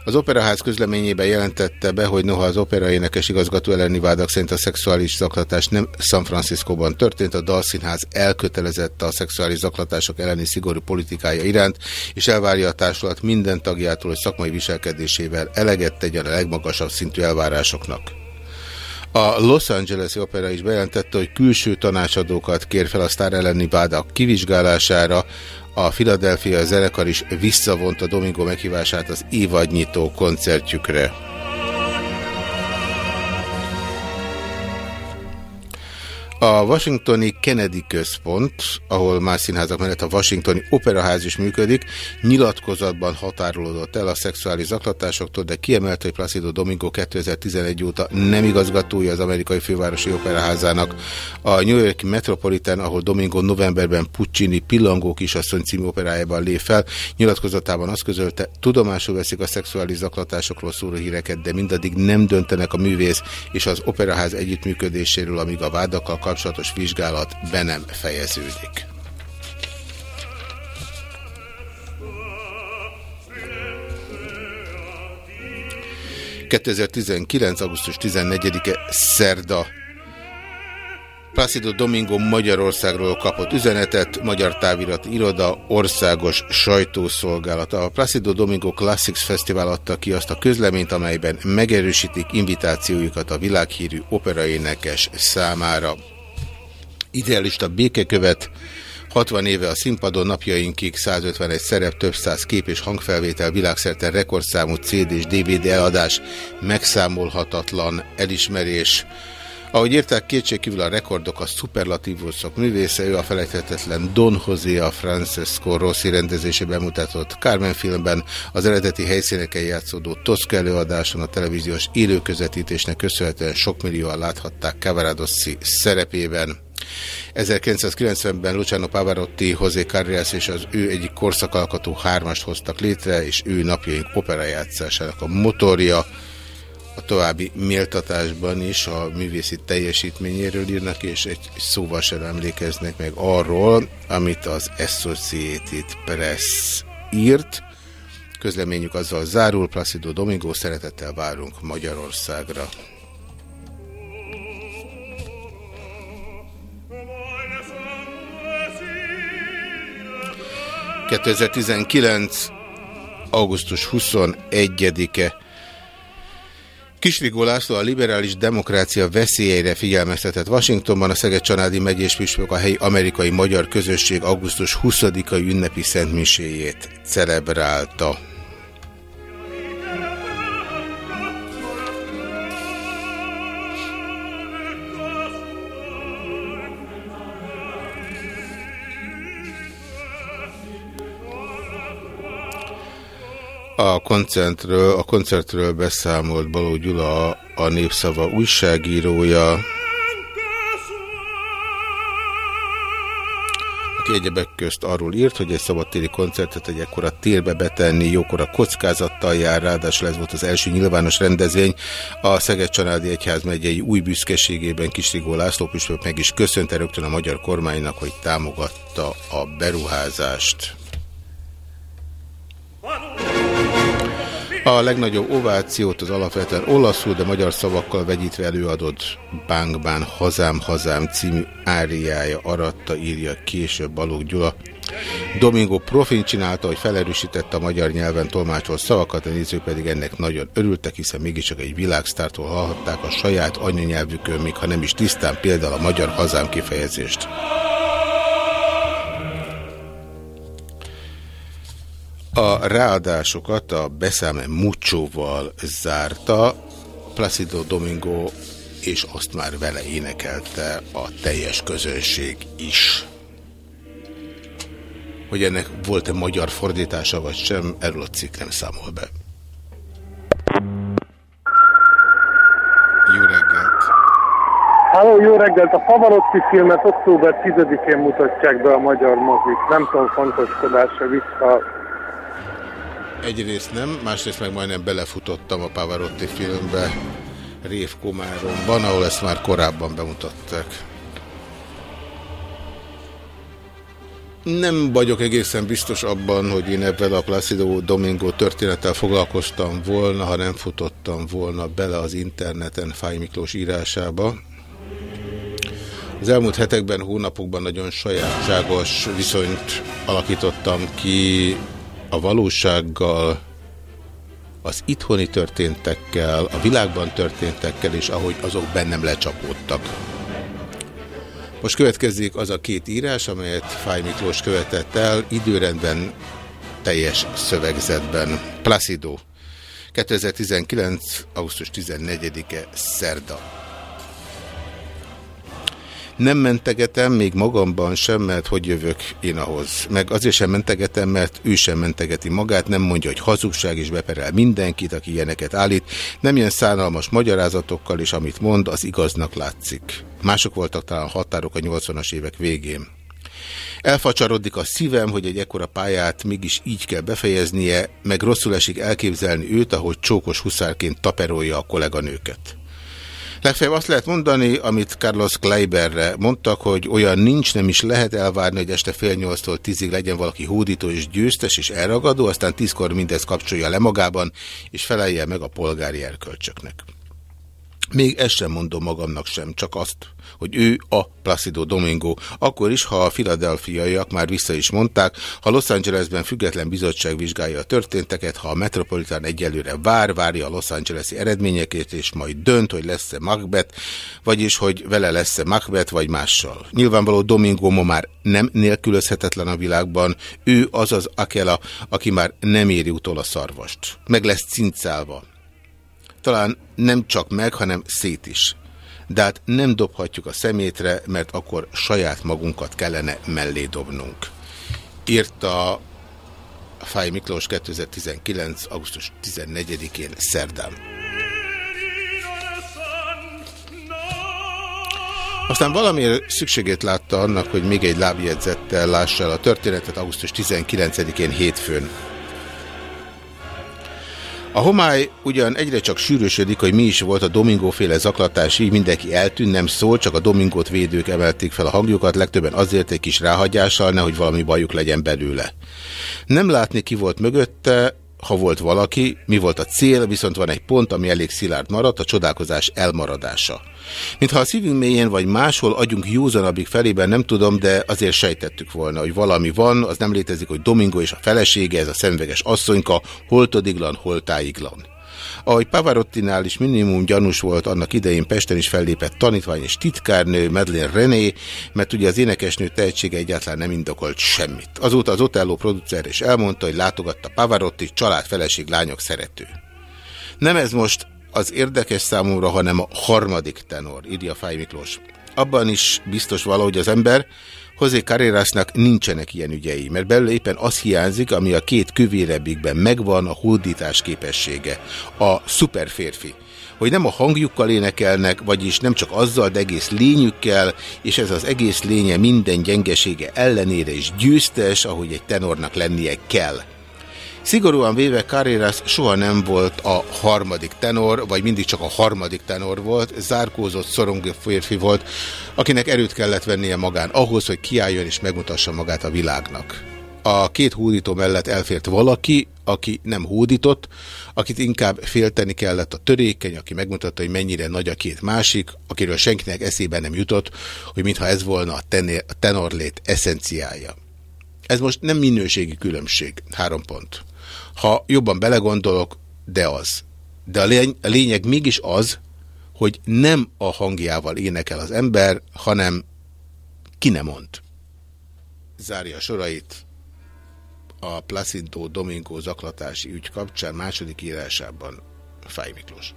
Az Operaház közleményében jelentette be, hogy noha az opera énekes igazgató elleni vádak szerint a szexuális zaklatás nem San Franciscóban történt, a Dalszínház elkötelezett a szexuális zaklatások elleni szigorú politikája iránt, és elvárja a társulat minden tagjától, hogy szakmai viselkedésével eleget tegyen a legmagasabb szintű elvárásoknak. A Los Angeles Opera is bejelentette, hogy külső tanácsadókat kér fel a sztár elleni vádak kivizsgálására. A Philadelphia zenekar is visszavonta Domingo meghívását az évadnyitó koncertjükre. A Washingtoni Kennedy Központ, ahol más színházak mellett a Washingtoni Operaház is működik, nyilatkozatban határolódott el a szexuális zaklatásoktól, de kiemelte, hogy Placido Domingo 2011 óta nem igazgatója az amerikai fővárosi operaházának. A New York Metropolitan, ahol Domingo novemberben Puccini Pillangó kisasszony című operájában lép fel, nyilatkozatában azt közölte, tudomásul veszik a szexuális zaklatásokról szóló híreket, de mindaddig nem döntenek a művész és az operaház együttműködéséről, amíg a vádakkal kapcsolatos vizsgálat be nem fejeződik. ...2019. augusztus 14-e szerda. Placido Domingo Magyarországról kapott üzenetet, Magyar Távirat Iroda, országos sajtószolgálata. A Placido Domingo Classics Fesztivál adta ki azt a közleményt, amelyben megerősítik invitációjukat a világhírű operaénekes számára. Idealista békekövet, 60 éve a színpadon napjainkig 151 szerep, több száz kép és hangfelvétel, világszerte rekordszámú CD és DVD eladás, megszámolhatatlan elismerés. Ahogy írták, kétségkívül a rekordok a szuperlatívuszok művésze, ő a felejthetetlen Don José a Francesco Rossi rendezésében mutatott Carmen filmben, az eredeti helyszíneken játszódó Tosca előadáson a televíziós élőközvetítésnek köszönhetően sok millióan láthatták Cavaradossi szerepében. 1990-ben Luciano Pavarotti, José Carreras és az ő egyik korszakalkotó hármast hoztak létre, és ő napjaink operajátszásának a motorja. A további méltatásban is a művészi teljesítményéről írnak, és egy szóval sem emlékeznek meg arról, amit az Associated Press írt. Közleményük azzal zárul, Placido Domingo, szeretettel várunk Magyarországra. 2019. augusztus 21-e. Kisrigó László a liberális demokrácia veszélyeire figyelmeztetett Washingtonban a Szeged Csanádi megyés a helyi amerikai magyar közösség augusztus 20-ai ünnepi szentmiséjét celebrálta. A koncertről, a koncertről beszámolt Baló Gyula, a Népszava újságírója, aki egyebek közt arról írt, hogy egy szabadtéri koncertet egy ekkora térbe betenni jókora kockázattal jár, ráadásul ez volt az első nyilvános rendezvény. A Szeged Csanádi Egyház megyei új büszkeségében Kisrigó László püspök meg is köszönte rögtön a magyar kormánynak, hogy támogatta a beruházást. A legnagyobb ovációt az alapvetően olaszul, de magyar szavakkal vegyítve előadott Bánkbán Hazám Hazám című áriája aratta, írja később Balogh Gyula. Domingo Profin csinálta, hogy felerősítette a magyar nyelven tolmácsolt szavakat, a nézők pedig ennek nagyon örültek, hiszen mégiscsak egy világsztártól hallhatták a saját anyanyelvükön, még ha nem is tisztán például a magyar hazám kifejezést. A ráadásokat a Beszame Mucsóval zárta, Placido Domingo, és azt már vele énekelte a teljes közönség is. Hogy ennek volt-e magyar fordítása vagy sem, erről a cikk nem számol be. Jó reggelt! Halló, jó reggelt! A Pavarotti filmet október 10-én mutatják be a magyar mozik. Nem tudom, fontoskodásra vissza Egyrészt nem, másrészt meg majdnem belefutottam a Pavarotti filmbe Rév Komáromban, ahol ezt már korábban bemutatták. Nem vagyok egészen biztos abban, hogy én ebben a Placido Domingo történettel foglalkoztam volna, ha nem futottam volna bele az interneten Fáj Miklós írásába. Az elmúlt hetekben, hónapokban nagyon sajátságos viszonyt alakítottam ki a valósággal, az itthoni történtekkel, a világban történtekkel, és ahogy azok bennem lecsapódtak. Most következik az a két írás, amelyet Fáj Miklós követett el, időrendben, teljes szövegzetben. Placido. 2019. augusztus 14-e szerda. Nem mentegetem még magamban sem, mert hogy jövök én ahhoz. Meg azért sem mentegetem, mert ő sem mentegeti magát, nem mondja, hogy hazugság és beperel mindenkit, aki ilyeneket állít. Nem ilyen szánalmas magyarázatokkal, és amit mond, az igaznak látszik. Mások voltak talán határok a 80-as évek végén. Elfacsarodik a szívem, hogy egy ekkora pályát mégis így kell befejeznie, meg rosszul esik elképzelni őt, ahogy csókos huszárként taperolja a kolléganőket. Legfeljebb azt lehet mondani, amit Carlos Kleiberre mondtak, hogy olyan nincs, nem is lehet elvárni, hogy este fél nyolctól tízig legyen valaki hódító és győztes és elragadó, aztán tízkor mindezt kapcsolja le magában, és felelje meg a polgári erkölcsöknek. Még ezt sem mondom magamnak sem, csak azt, hogy ő a Placido Domingo, akkor is, ha a filadelfiaiak már vissza is mondták, ha Los Angelesben független bizottság vizsgálja a történteket, ha a Metropolitan egyelőre vár, várja a Los Angelesi eredményeket, és majd dönt, hogy lesz-e Macbeth, vagyis, hogy vele lesz-e Macbeth, vagy mással. Nyilvánvaló Domingo ma már nem nélkülözhetetlen a világban, ő az az Akela, aki már nem éri utol a szarvast. Meg lesz cincálva. Talán nem csak meg, hanem szét is de hát nem dobhatjuk a szemétre, mert akkor saját magunkat kellene mellé dobnunk. Írta Fáj Miklós 2019. augusztus 14-én szerdán. Aztán valamiért szükségét látta annak, hogy még egy lábjegyzettel lássa el a történetet augusztus 19-én hétfőn. A homály ugyan egyre csak sűrűsödik, hogy mi is volt a Domingo féle zaklatás, így mindenki eltűnt, nem szól, csak a Domingót védők emelték fel a hangjukat, legtöbben azért egy kis ráhagyással, nehogy valami bajuk legyen belőle. Nem látni ki volt mögötte, ha volt valaki, mi volt a cél, viszont van egy pont, ami elég szilárd maradt, a csodálkozás elmaradása. Mintha a szívünk mélyén vagy máshol agyunk józanabbik felében, nem tudom, de azért sejtettük volna, hogy valami van, az nem létezik, hogy Domingo és a felesége, ez a szemveges asszonyka, holtodiglan, holtáiglan. Ahogy Pavarottinál is minimum gyanús volt annak idején Pesten is fellépett tanítvány és titkárnő Madeleine René, mert ugye az énekesnő tehetsége egyáltalán nem indokolt semmit. Azóta az Otello producer is elmondta, hogy látogatta Pavarotti, család, feleség, lányok szerető. Nem ez most az érdekes számomra, hanem a harmadik tenor, írja Fáj Miklós. Abban is biztos valahogy az ember, José Carrerasnak nincsenek ilyen ügyei, mert belőle éppen az hiányzik, ami a két kövérebbikben megvan, a hódítás képessége, a szuperférfi hogy nem a hangjukkal énekelnek, vagyis nem csak azzal, de egész lényükkel, és ez az egész lénye minden gyengesége ellenére is győztes, ahogy egy tenornak lennie kell. Szigorúan véve Carreras soha nem volt a harmadik tenor, vagy mindig csak a harmadik tenor volt, zárkózott, szorongó férfi volt, akinek erőt kellett vennie magán ahhoz, hogy kiálljon és megmutassa magát a világnak. A két hódító mellett elfért valaki, aki nem hódított, akit inkább félteni kellett a törékeny, aki megmutatta, hogy mennyire nagy a két másik, akiről senkinek eszébe nem jutott, hogy mintha ez volna a, tenorlét eszenciája. Ez most nem minőségi különbség. Három pont. Ha jobban belegondolok, de az. De a, lény a lényeg mégis az, hogy nem a hangjával énekel az ember, hanem ki nem mond. Zárja a sorait a Placido Domingo zaklatási ügy kapcsán második írásában Fáj Miklós.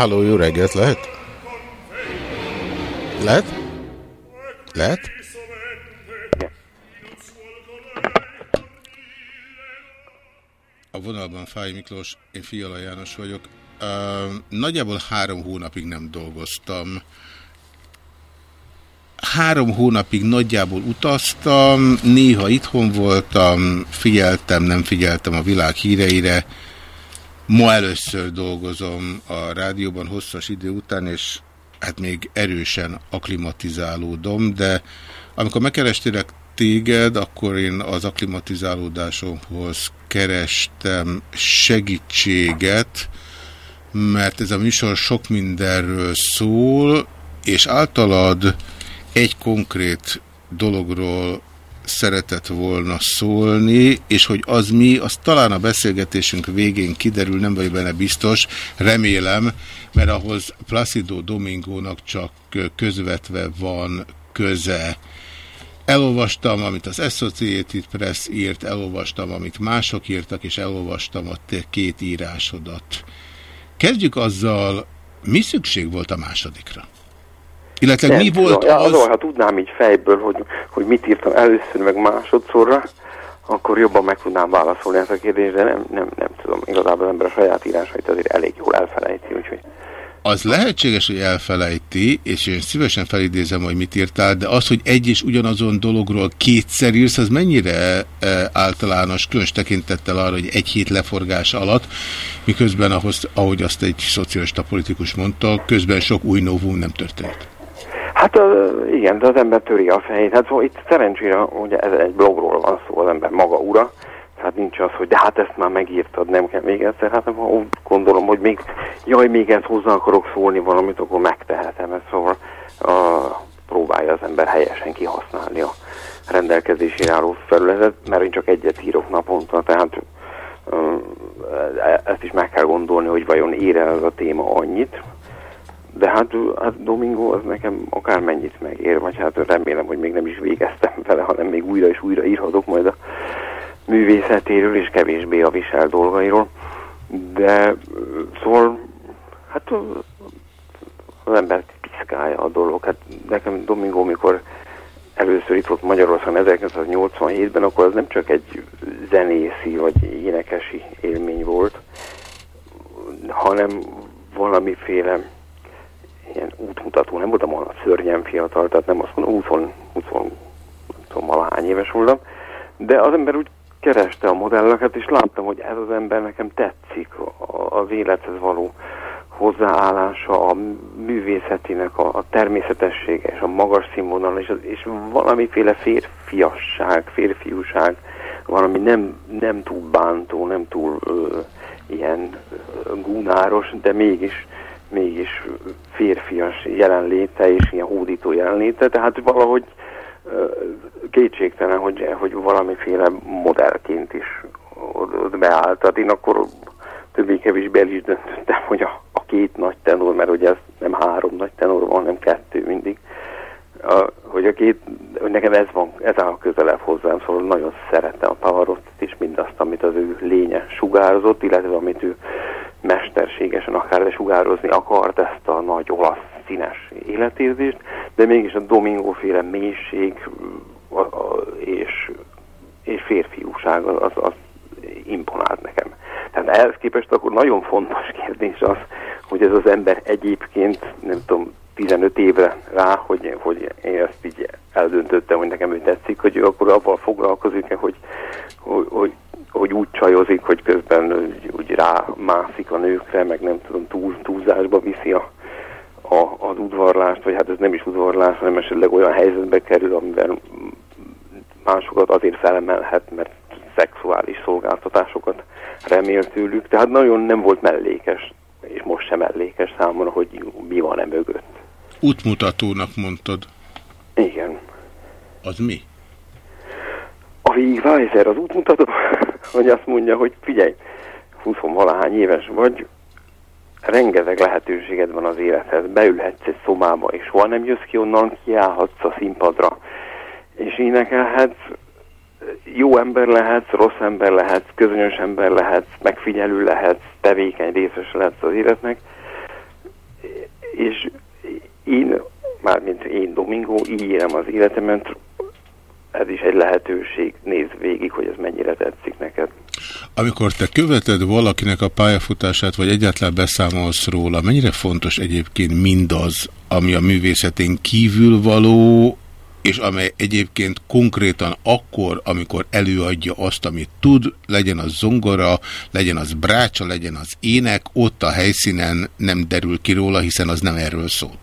Halló, jó reggelt, lehet? Lehet? Lehet? A vonalban Fáj Miklós, én Fiala János vagyok. Uh, nagyjából három hónapig nem dolgoztam. Három hónapig nagyjából utaztam, néha itthon voltam, figyeltem, nem figyeltem a világ híreire. Ma először dolgozom a rádióban hosszas idő után, és hát még erősen aklimatizálódom, de amikor megkerestelek téged, akkor én az aklimatizálódásomhoz kerestem segítséget, mert ez a műsor sok mindenről szól, és általad egy konkrét dologról szeretett volna szólni, és hogy az mi, az talán a beszélgetésünk végén kiderül, nem vagy benne biztos, remélem, mert ahhoz Placido Domingónak csak közvetve van köze. Elolvastam, amit az Associated Press írt, elolvastam, amit mások írtak, és elolvastam a te két írásodat. Kezdjük azzal, mi szükség volt a másodikra? Illetve Nem mi volt ja, az... Azon, ha tudnám így fejből, hogy, hogy mit írtam először, meg másodszorra, akkor jobban meg tudnám válaszolni ezt a kérdést, de nem, nem, nem tudom. Igazából az ember a saját írásait azért elég jól elfelejti, úgyhogy Az lehetséges, hogy elfelejti, és én szívesen felidézem, hogy mit írtál, de az, hogy egy és ugyanazon dologról kétszer írsz, az mennyire e, általános, különös tekintettel arra, hogy egy hét leforgás alatt, miközben, ahhoz, ahogy azt egy szocialista politikus mondta, közben sok új novum nem történt. Hát igen, de az ember töri a fejét. Hát szóval itt szerencsére, hogy ez egy blogról van szó, az ember maga ura, tehát nincs az, hogy de hát ezt már megírtad, nem kell még egyszer. Hát úgy gondolom, hogy még, jaj, még ezt hozzá akarok szólni valamit, akkor megtehetem. Ez szóval a, próbálja az ember helyesen kihasználni a rendelkezésére álló felületet, mert én csak egyet írok naponta, tehát e- ezt is meg kell gondolni, hogy vajon ér ez a téma annyit, de hát, hát Domingo az nekem akármennyit megér, vagy hát remélem, hogy még nem is végeztem vele, hanem még újra és újra írhatok majd a művészetéről és kevésbé a visel dolgairól. De szóval, hát az ember piszkálja a dolog. Hát nekem Domingo, mikor először itt volt Magyarországon 1987-ben, akkor az nem csak egy zenészi vagy énekesi élmény volt, hanem valamiféle ilyen útmutató, nem voltam olyan szörnyen fiatal, tehát nem azt mondom, 20, 20 nem tudom, valahány éves voltam, de az ember úgy kereste a modelleket, és láttam, hogy ez az ember nekem tetszik, az élethez való hozzáállása, a művészetének a, a természetessége és a magas színvonal, és, az, és valamiféle férfiasság, férfiúság, valami nem, nem túl bántó, nem túl ö, ilyen ö, gúnáros, de mégis mégis férfias jelenléte és ilyen hódító jelenléte, tehát valahogy kétségtelen, hogy, hogy valamiféle modellként is beállt. Tehát én akkor többé-kevésbé el is döntöttem, hogy a, a két nagy tenor, mert ugye ez nem három nagy tenor van, hanem kettő mindig, a, hogy a két, hogy nekem ez van, ez áll közelebb hozzám, szóval nagyon szerettem a Pavarottit és mindazt, amit az ő lénye sugározott, illetve amit ő mesterségesen akár de sugározni akart ezt a nagy olasz színes életérzést, de mégis a Domingo féle mélység és, és férfiúság az, az imponált nekem. Tehát ehhez képest akkor nagyon fontos kérdés az, hogy ez az ember egyébként, nem tudom, 15 évre rá, hogy, hogy én ezt így eldöntöttem, hogy nekem ő tetszik, hogy ő akkor avval foglalkozik, hogy, hogy, hogy, hogy úgy csajozik, hogy közben úgy, úgy rámászik a nőkre, meg nem tudom, túl, túlzásba viszi a, a, az udvarlást, vagy hát ez nem is udvarlás, hanem esetleg olyan helyzetbe kerül, amiben másokat azért felemelhet, mert szexuális szolgáltatásokat remél tőlük. Tehát nagyon nem volt mellékes, és most sem mellékes számomra, hogy mi van e mögött. Útmutatónak mondtad. Igen. Az mi? A Wegweiser az útmutató, hogy azt mondja, hogy figyelj, 20 valahány éves vagy, rengeteg lehetőséged van az élethez, beülhetsz egy szobába, és soha nem jössz ki onnan, kiállhatsz a színpadra, és énekelhetsz, jó ember lehetsz, rossz ember lehetsz, közönös ember lehetsz, megfigyelő lehetsz, tevékeny részes lehetsz az életnek, és én, mármint én Domingo, így élem az életemet, ez is egy lehetőség, nézd végig, hogy ez mennyire tetszik neked. Amikor te követed valakinek a pályafutását, vagy egyáltalán beszámolsz róla, mennyire fontos egyébként mindaz, ami a művészetén kívül való, és amely egyébként konkrétan akkor, amikor előadja azt, amit tud, legyen az zongora, legyen az brácsa, legyen az ének, ott a helyszínen nem derül ki róla, hiszen az nem erről szól.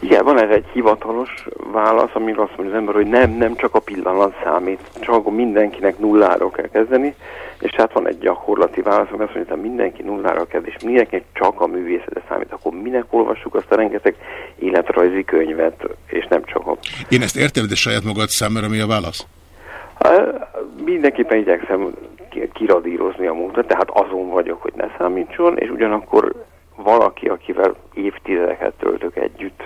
Igen, van ez egy hivatalos válasz, amire azt mondja az ember, hogy nem, nem csak a pillanat számít, csak mindenkinek nulláról kell kezdeni, és hát van egy gyakorlati válasz, ami azt mondja, hogy mindenki nulláról kezd, és mindenki csak a művészete számít, akkor minek olvassuk azt a rengeteg életrajzi könyvet, és nem csak a... Én ezt értem, de saját magad számára mi a válasz? Á, Mindenképpen igyekszem ki- kiradírozni a múltat, tehát azon vagyok, hogy ne számítson, és ugyanakkor valaki, akivel évtizedeket töltök együtt,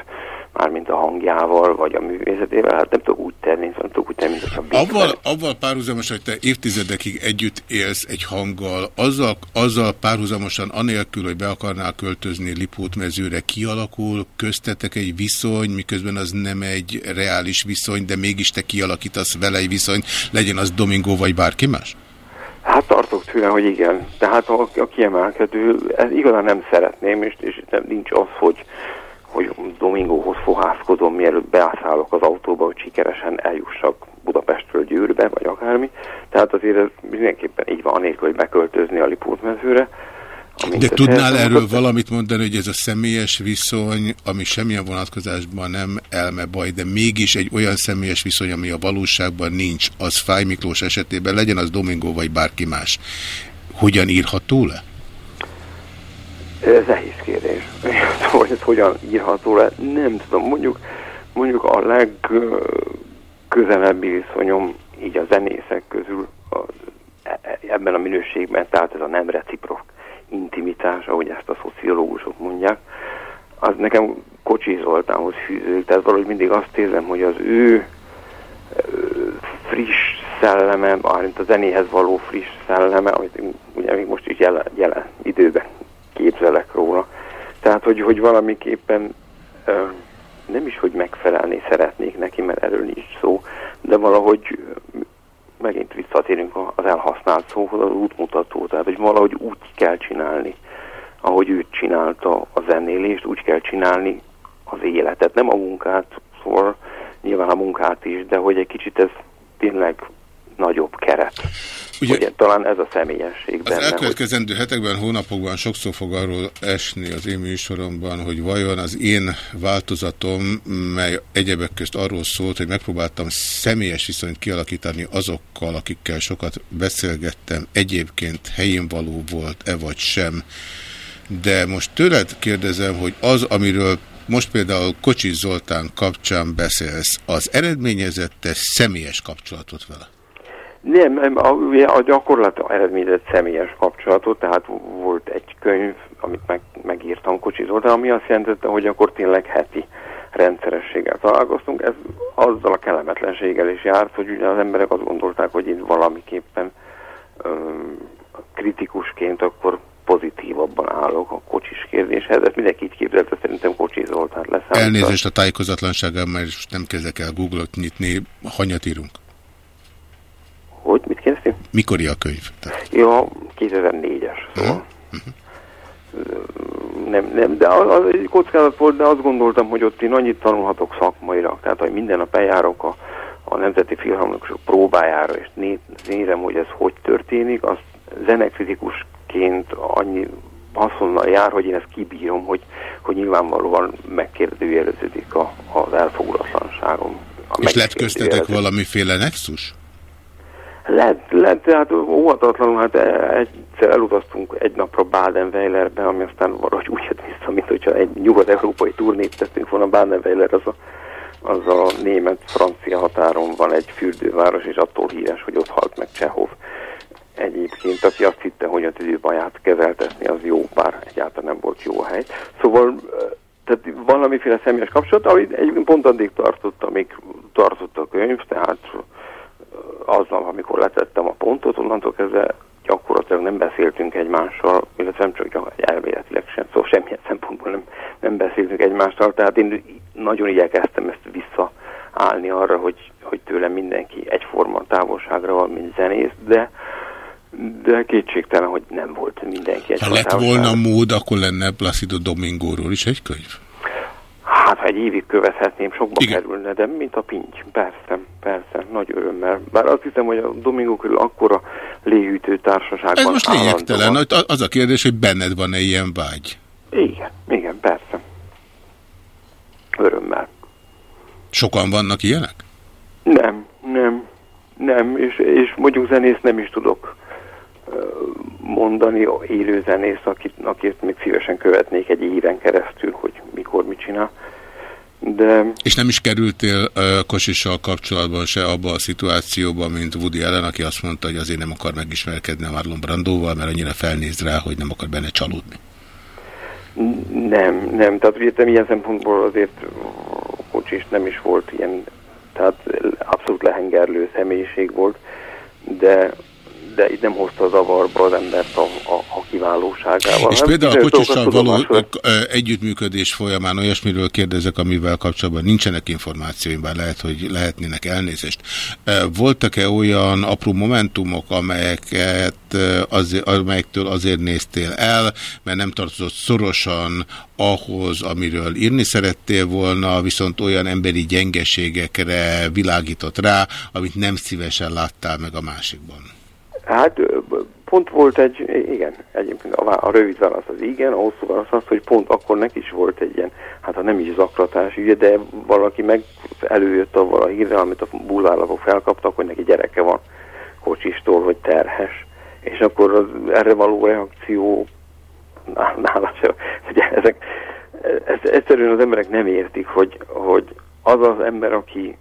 mármint a hangjával, vagy a művészetével, hát nem tudok úgy tenni, nem tudok úgy tenni, mint hogyha Avval, avval párhuzamos, hogy te évtizedekig együtt élsz egy hanggal, azzal, azzal párhuzamosan anélkül, hogy be akarnál költözni Lipót mezőre, kialakul köztetek egy viszony, miközben az nem egy reális viszony, de mégis te kialakítasz vele egy viszony, legyen az Domingo vagy bárki más? Hát tartok tőle, hogy igen. Tehát a, a kiemelkedő, ez igazán nem szeretném, és, és nem, nincs az, hogy, hogy Domingóhoz fohászkodom, mielőtt beállok az autóba, hogy sikeresen eljussak Budapestről Győrbe, vagy akármi. Tehát azért ez mindenképpen így van, anélkül, hogy beköltözni a Lipót mezőre. De tudnál erről valamit mondani, hogy ez a személyes viszony, ami semmilyen vonatkozásban nem elme baj, de mégis egy olyan személyes viszony, ami a valóságban nincs, az Fáj Miklós esetében, legyen az Domingo vagy bárki más. Hogyan írható le? Ez nehéz kérdés. hogy ez hogyan írható le, nem tudom. Mondjuk, mondjuk a legközelebbi viszonyom így a zenészek közül a, e- e- ebben a minőségben, tehát ez a nem reciprok intimitás, ahogy ezt a szociológusok mondják, az nekem Kocsi Zoltánhoz fűződik. Tehát valahogy mindig azt érzem, hogy az ő friss szelleme, mármint a zenéhez való friss szelleme, amit ugye még most is jelen, jelen időben képzelek róla. Tehát, hogy, hogy valamiképpen nem is, hogy megfelelni szeretnék neki, mert erről nincs szó, de valahogy megint visszatérünk az elhasznált szóhoz, az útmutató, tehát hogy valahogy úgy kell csinálni, ahogy ő csinálta a zenélést, úgy kell csinálni az életet, nem a munkát, szóval nyilván a munkát is, de hogy egy kicsit ez tényleg nagyobb keret. Ugye, Ugye talán ez a személyesség Az benne, hogy elkövetkezendő hetekben, hónapokban sokszor fog arról esni az én műsoromban, hogy vajon az én változatom, mely egyebek közt arról szólt, hogy megpróbáltam személyes viszonyt kialakítani azokkal, akikkel sokat beszélgettem, egyébként helyén való volt-e vagy sem. De most tőled kérdezem, hogy az, amiről most például Kocsi Zoltán kapcsán beszélsz, az eredményezette személyes kapcsolatot vele? Nem, nem a, ugye a gyakorlat eredményezett személyes kapcsolatot, tehát volt egy könyv, amit meg, megírtam Kocsi Zoltán, ami azt jelentette, hogy akkor tényleg heti rendszerességgel találkoztunk. Ez azzal a kellemetlenséggel is járt, hogy ugye az emberek azt gondolták, hogy én valamiképpen öm, kritikusként akkor pozitívabban állok a kocsis kérdéshez. Ezt mindenki így képzelte, szerintem Kocsi Zoltán lesz. Elnézést a tájékozatlansággal, mert most nem kezdek el Google-ot nyitni, hanyat írunk? Hogy? Mit kérdeztél? Mikori a könyv? Ja, 2004-es, szóval. Nem, nem, de az, az egy kockázat volt, de azt gondoltam, hogy ott én annyit tanulhatok szakmailag, tehát hogy minden nap eljárok a, a Nemzeti Filharmonikusok próbájára, és né, nézem, hogy ez hogy történik, az zenekritikusként annyi haszonnal jár, hogy én ezt kibírom, hogy, hogy nyilvánvalóan megkérdőjeleződik a, az elfogulatlanságom. És lett köztetek valamiféle nexus? Lett, lett, tehát óvatatlanul, hát egyszer elutaztunk egy napra Baden-Weilerbe, ami aztán valahogy úgy jött vissza, mint hogyha egy nyugat-európai turnét tettünk volna. Baden-Weiler az a, az a német-francia határon van egy fürdőváros, és attól híres, hogy ott halt meg Csehov. Egyébként, aki azt hitte, hogy a tüdőbaját kezeltetni, az jó, bár egyáltalán nem volt jó hely. Szóval tehát valamiféle személyes kapcsolat, amit egyébként pont addig tartott, amíg tartott a könyv, tehát aznal, amikor letettem a pontot, onnantól kezdve gyakorlatilag nem beszéltünk egymással, illetve nem csak elméletileg sem, szóval semmilyen szempontból nem, nem beszéltünk egymással, tehát én nagyon igyekeztem ezt visszaállni arra, hogy, hogy tőlem mindenki egyforma távolságra van, mint zenész, de de kétségtelen, hogy nem volt mindenki Ha egyforma lett volna mód, akkor lenne Placido Domingóról is egy könyv? Hát, ha egy évig követhetném, sokba Igen. kerülne, de mint a pinty. Persze, persze, nagy örömmel. Bár azt hiszem, hogy a Domingo körül akkora léhűtő társaságban Ez most lényegtelen. állandóan- Az a kérdés, hogy benned van-e ilyen vágy? Igen, igen, persze. Örömmel. Sokan vannak ilyenek? Nem, nem, nem, és, és mondjuk zenész nem is tudok mondani, élő zenész, akit, akit még szívesen követnék egy éven keresztül, hogy mikor mit csinál. De És nem is kerültél uh, Kosissal kapcsolatban se abba a szituációba, mint Woody Allen, aki azt mondta, hogy azért nem akar megismerkedni a Marlon Brandóval, mert annyira felnéz rá, hogy nem akar benne csalódni. Nem, nem. Tehát ugye ilyen szempontból azért Kocsis nem is volt ilyen, tehát abszolút lehengerlő személyiség volt, de de itt nem hozta zavarba az embert a, a, a kiválóságával. És például a dolgokat való együttműködés folyamán olyasmiről kérdezek, amivel kapcsolatban nincsenek információim, bár lehet, hogy lehetnének elnézést. Voltak-e olyan apró momentumok, amelyeket azért, amelyektől azért néztél el, mert nem tartozott szorosan ahhoz, amiről írni szerettél volna, viszont olyan emberi gyengeségekre világított rá, amit nem szívesen láttál meg a másikban? Hát pont volt egy, igen, egyébként a, rövid válasz az igen, a hosszú válasz az, hogy pont akkor neki is volt egy ilyen, hát ha nem is zaklatás ügye, de valaki meg előjött avval a hírrel, amit a bulvárlapok felkaptak, hogy neki gyereke van kocsistól, hogy terhes. És akkor az erre való reakció ná- nála sem, hogy ezek, ez, egyszerűen az emberek nem értik, hogy, hogy az az ember, aki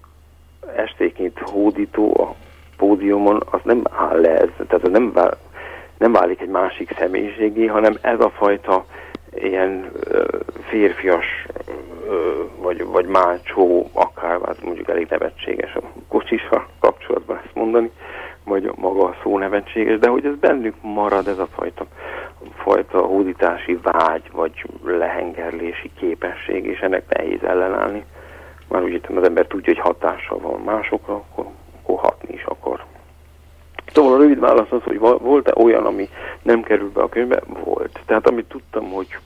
estéként hódító a pódiumon, az nem áll le, ez, tehát az nem, vál, nem válik egy másik személyiségé, hanem ez a fajta ilyen ö, férfias ö, vagy, vagy mácsó, akár hát mondjuk elég nevetséges a kocsissal kapcsolatban ezt mondani, vagy maga a szó nevetséges, de hogy ez bennük marad ez a fajta, fajta hódítási vágy, vagy lehengerlési képesség, és ennek nehéz ellenállni. Már úgy értem, az ember tudja, hogy hatással van másokra, akkor, akkor hatni is akar. Szóval a rövid válasz az, hogy volt-e olyan, ami nem került be a könyvbe? Volt. Tehát amit tudtam, hogy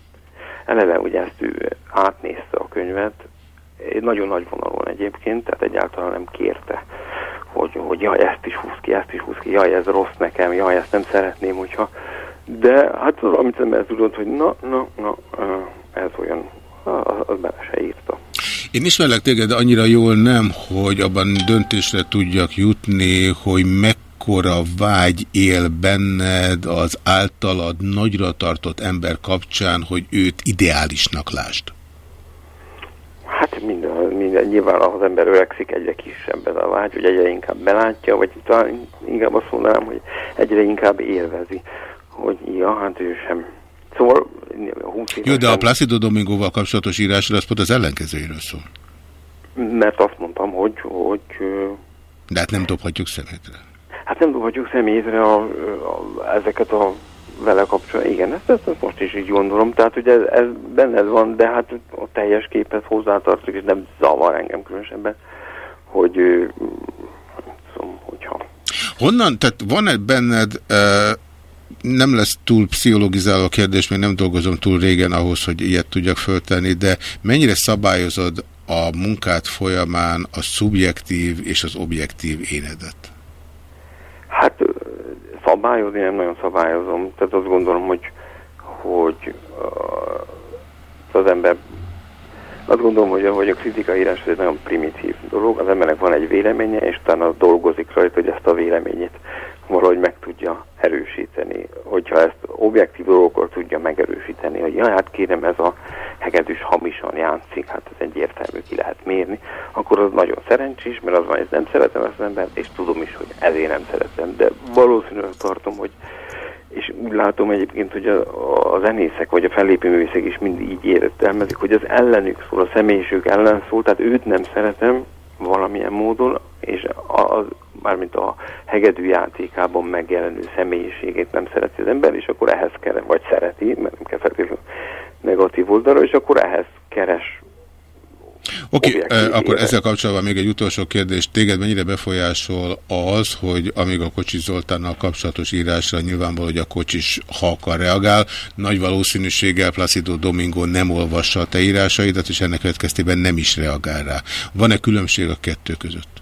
eleve, hogy ezt ő átnézte a könyvet, nagyon nagy vonalon egyébként, tehát egyáltalán nem kérte, hogy, hogy jaj, ezt is húz ki, ezt is húz ki, jaj, ez rossz nekem, jaj, ezt nem szeretném, hogyha... De hát az, amit az ember tudott, hogy na, na, na, ez olyan, az, az bele se írta. Én ismerlek téged annyira jól nem, hogy abban döntésre tudjak jutni, hogy mekkora vágy él benned az általad nagyra tartott ember kapcsán, hogy őt ideálisnak lásd. Hát minden, minden, nyilván az ember öregszik, egyre kisebb ez a vágy, hogy egyre inkább belátja, vagy talán inkább azt mondanám, hogy egyre inkább élvezi, hogy ja, hát ő sem. Szóval 20 Jó, de a Placido Domingóval kapcsolatos írásra az pont az ellenkezőjéről szól. mert azt mondtam, hogy, hogy De hát nem dobhatjuk szemetre. hát nem dobhatjuk személyre a, a, ezeket a vele kapcsolatban. Igen, ezt, ezt, ezt most is így gondolom. Tehát, hogy ez, ez benned van, de hát a teljes képet hozzátartozik, és nem zavar engem különösebben, hogy szóval, hogyha Honnan, tehát van-e benned, e, nem lesz túl pszichologizáló a kérdés, még nem dolgozom túl régen ahhoz, hogy ilyet tudjak föltenni, de mennyire szabályozod a munkát folyamán a szubjektív és az objektív énedet? Hát szabályozni nem nagyon szabályozom. Tehát azt gondolom, hogy, hogy az ember azt gondolom, hogy a, hogy a kritikaírás egy nagyon primitív dolog. Az embernek van egy véleménye, és utána dolgozik rajta, hogy ezt a véleményét valahogy meg tudja erősíteni. Hogyha ezt objektív dolgokkal tudja megerősíteni, hogy ja, hát kérem, ez a hegedűs hamisan játszik, hát ez egyértelmű, ki lehet mérni, akkor az nagyon szerencsés, mert az van, hogy nem szeretem ezt az embert, és tudom is, hogy ezért nem szeretem. De valószínűleg tartom, hogy és úgy látom egyébként, hogy a, a zenészek vagy a fellépő művészek is mindig így értelmezik, hogy az ellenük szól, a személyiségük ellen szól, tehát őt nem szeretem valamilyen módon, és az, mármint a hegedű játékában megjelenő személyiségét nem szereti az ember, és akkor ehhez kell, vagy szereti, mert nem kell feltétlenül negatív oldalra, és akkor ehhez keres Oké, okay, akkor ezzel kapcsolatban még egy utolsó kérdés. Téged mennyire befolyásol az, hogy amíg a Kocsis Zoltánnal kapcsolatos írásra nyilvánvaló, hogy a Kocsis ha akar reagál, nagy valószínűséggel Placido Domingo nem olvassa a te írásaidat, és ennek következtében nem is reagál rá. Van-e különbség a kettő között?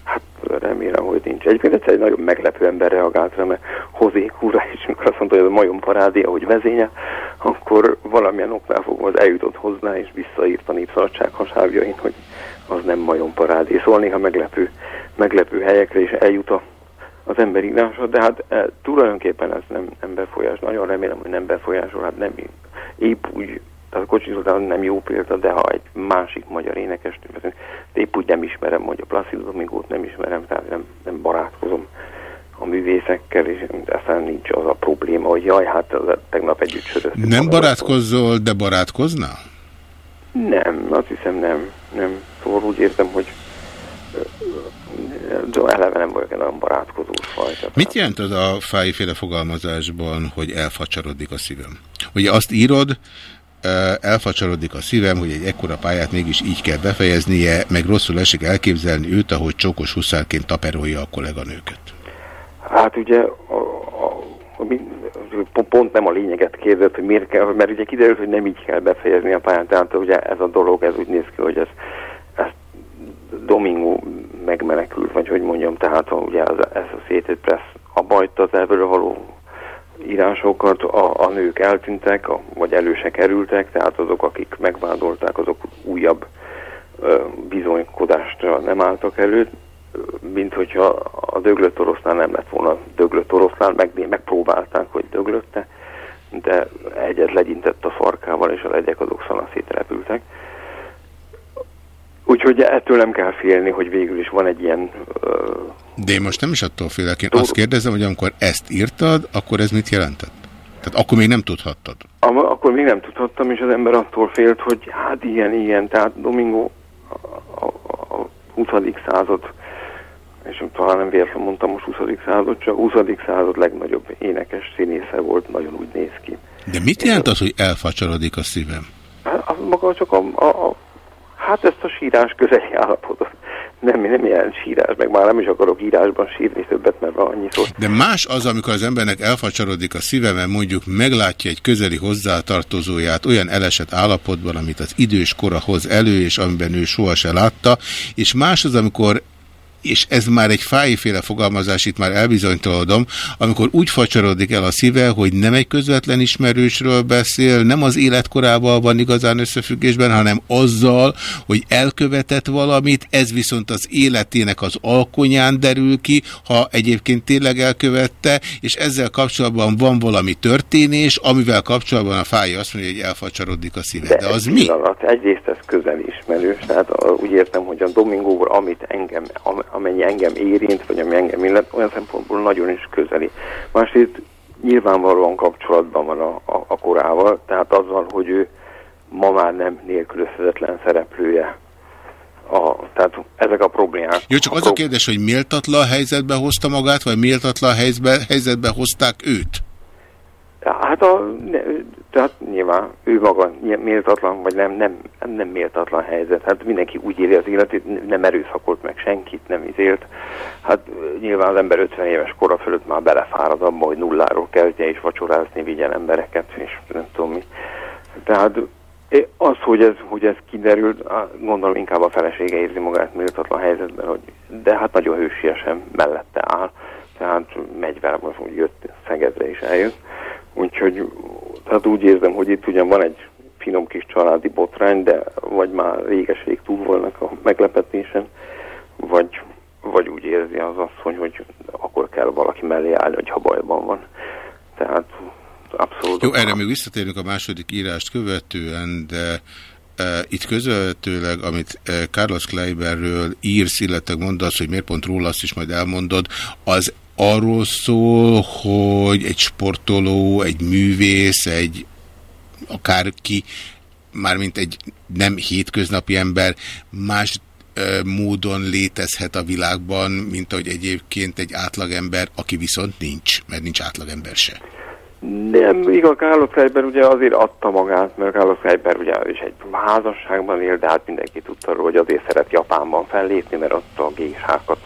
Nincs. Egyébként egyszer egy nagyon meglepő ember reagált rá, mert Hozé Kura is, mikor azt mondta, hogy ez a majom parádé, ahogy vezénye, akkor valamilyen oknál fogva az eljutott hozzá, és visszaírt a népszabadság hasábjain, hogy az nem majom parádé. Szóval néha meglepő, meglepő helyekre is eljut a, az ember írása, de hát e, tulajdonképpen ez nem, nem befolyás. Nagyon remélem, hogy nem befolyásol, hát nem épp úgy tehát a Kocsis Zoltán nem jó példa, de ha egy másik magyar énekes, épp úgy nem ismerem, hogy a Placido Domingót nem ismerem, tehát nem, nem barátkozom a művészekkel, és aztán nincs az a probléma, hogy jaj, hát az, tegnap együtt söröztünk. Nem barátkozzol, de barátkoznál? Nem, azt hiszem nem, nem. Szóval úgy értem, hogy de eleve nem vagyok egy nagyon barátkozós fajta. Mit jelent az a fájféle fogalmazásban, hogy elfacsarodik a szívem? Ugye azt írod, elfacsarodik a szívem, hogy egy ekkora pályát mégis így kell befejeznie, meg rosszul esik elképzelni őt, ahogy csókos huszárként taperolja a kolléganőket. Hát ugye pont nem a lényeget kérdezett, hogy miért kell, mert ugye kiderült, hogy nem így kell befejezni a pályát, tehát ugye ez a dolog, ez úgy néz ki, hogy ez, ez Domingo megmenekült, vagy hogy mondjam, tehát ugye az, ez a Szétét Press a bajt az ebből való írásokat a, a nők eltűntek, a, vagy előse kerültek, tehát azok, akik megvádolták, azok újabb ö, bizonykodásra nem álltak elő, mint hogyha a döglött oroszlán nem lett volna döglött oroszlán, meg, megpróbálták, hogy döglötte, de egyet legyintett a farkával, és a legyek azok szanaszét repültek. Úgyhogy ettől nem kell félni, hogy végül is van egy ilyen... Ö, De én most nem is attól félek. Én azt kérdezem, hogy amikor ezt írtad, akkor ez mit jelentett? Tehát akkor még nem tudhattad. Akkor még nem tudhattam, és az ember attól félt, hogy hát ilyen, ilyen, tehát Domingo a, a, a 20. század, és talán nem véletlenül mondtam most 20. század, csak 20. század legnagyobb énekes színésze volt, nagyon úgy néz ki. De mit jelent az, hogy elfacsarodik a szívem? Hát, az maga csak a, a, a Hát ezt a sírás közeli állapotot. Nem, nem ilyen sírás, meg már nem is akarok írásban sírni többet, mert van annyi szó. De más az, amikor az embernek elfacsarodik a szíve, mert mondjuk meglátja egy közeli hozzátartozóját olyan elesett állapotban, amit az idős kora hoz elő, és amiben ő soha se látta, és más az, amikor és ez már egy fájféle fogalmazás, itt már elbizonytalodom, amikor úgy facsarodik el a szíve, hogy nem egy közvetlen ismerősről beszél, nem az életkorával van igazán összefüggésben, hanem azzal, hogy elkövetett valamit, ez viszont az életének az alkonyán derül ki, ha egyébként tényleg elkövette, és ezzel kapcsolatban van valami történés, amivel kapcsolatban a fáj azt mondja, hogy elfacsarodik a szíve. De, De az mi? Pillanat. Egyrészt ez közel ismerős, tehát úgy értem, hogy a Domingóval, amit engem, amennyi engem érint, vagy ami engem illet, olyan szempontból nagyon is közeli. Másrészt nyilvánvalóan kapcsolatban van a, a, a korával, tehát azzal, hogy ő ma már nem nélkülözhetetlen szereplője. A, tehát ezek a problémák. Jó, csak a az a kérdés, hogy méltatlan helyzetbe hozta magát, vagy méltatlan helyzetbe, helyzetbe hozták őt? Hát a, tehát nyilván ő maga méltatlan, vagy nem, nem, nem méltatlan helyzet. Hát mindenki úgy éli az életét, nem erőszakolt meg senkit, nem izélt. Hát nyilván az ember 50 éves kora fölött már belefárad abba, hogy nulláról kezdje és vacsorázni, vigyen embereket, és nem tudom mi. Tehát az, hogy ez, hogy ez kiderült, gondolom inkább a felesége érzi magát méltatlan helyzetben, hogy, de hát nagyon hősiesen mellette áll. Tehát megy vele, úgy jött Szegedre is eljött. Úgyhogy tehát úgy érzem, hogy itt ugyan van egy finom kis családi botrány, de vagy már réges-rég túl volnak a meglepetésen, vagy, vagy úgy érzi az asszony, hogy akkor kell valaki mellé állni, hogyha bajban van. Tehát abszolút. Jó, erre még visszatérünk a második írást követően, de Uh, itt közvetőleg, amit uh, Carlos Kleiberről írsz, illetve mondasz, hogy miért pont róla azt is majd elmondod, az arról szól, hogy egy sportoló, egy művész, egy akárki, mármint egy nem hétköznapi ember, más módon létezhet a világban, mint ahogy egyébként egy átlagember, aki viszont nincs, mert nincs átlagember se. Nem, igaz, Carlos Kleiber ugye azért adta magát, mert Carlos Kleiber ugye is egy házasságban él, de hát mindenki tudta hogy azért szeret Japánban fellépni, mert ott a gésákat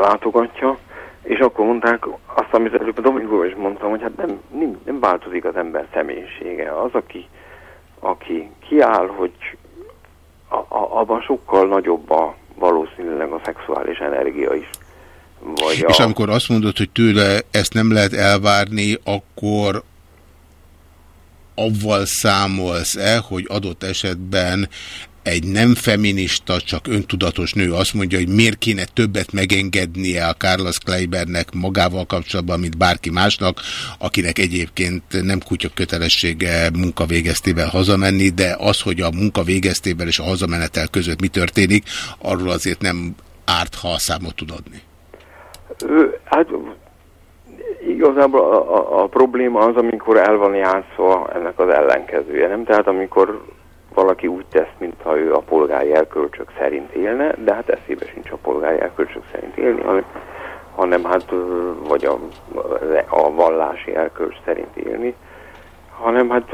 látogatja. És akkor mondták azt, amit előbb a Domingo is mondtam, hogy hát nem, nem, nem változik az ember személyisége. Az, aki, aki kiáll, hogy a, a, abban sokkal nagyobb a valószínűleg a szexuális energia is. Vagy És a, amikor azt mondod, hogy tőle ezt nem lehet elvárni, akkor avval számolsz-e, hogy adott esetben egy nem feminista, csak öntudatos nő azt mondja, hogy miért kéne többet megengednie a Carlos Kleibernek magával kapcsolatban, mint bárki másnak, akinek egyébként nem kutya kötelessége munkavégeztével hazamenni, de az, hogy a munkavégeztével és a hazamenetel között mi történik, arról azért nem árt, ha számot tud adni. Hát igazából a, a, a probléma az, amikor el van játszva ennek az ellenkezője, nem? Tehát amikor valaki úgy tesz, mintha ő a polgári elkölcsök szerint élne, de hát eszébe sincs a polgári elkölcsök szerint élni, hanem, hanem hát vagy a, a vallási elkölcs szerint élni, hanem hát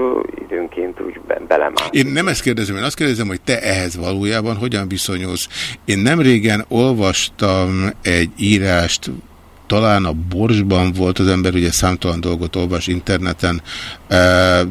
időnként úgy be, belemászni. Én nem ezt kérdezem, én azt kérdezem, hogy te ehhez valójában hogyan viszonyulsz. Én nem régen olvastam egy írást, talán a Borsban volt az ember, ugye számtalan dolgot olvas interneten, eh,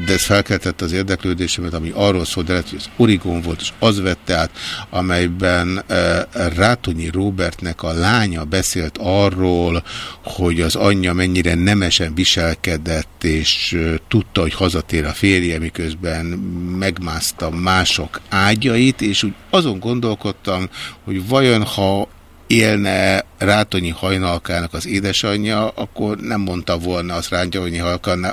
de ez felkeltette az érdeklődésemet, ami arról szól, de lehet, hogy az Origon volt, és az vette át, amelyben eh, Rátonyi Robertnek a lánya beszélt arról, hogy az anyja mennyire nemesen viselkedett, és tudta, hogy hazatér a férje, miközben megmászta mások ágyait, és úgy azon gondolkodtam, hogy vajon ha élne Rátonyi hajnalkának az édesanyja, akkor nem mondta volna az Rátonyi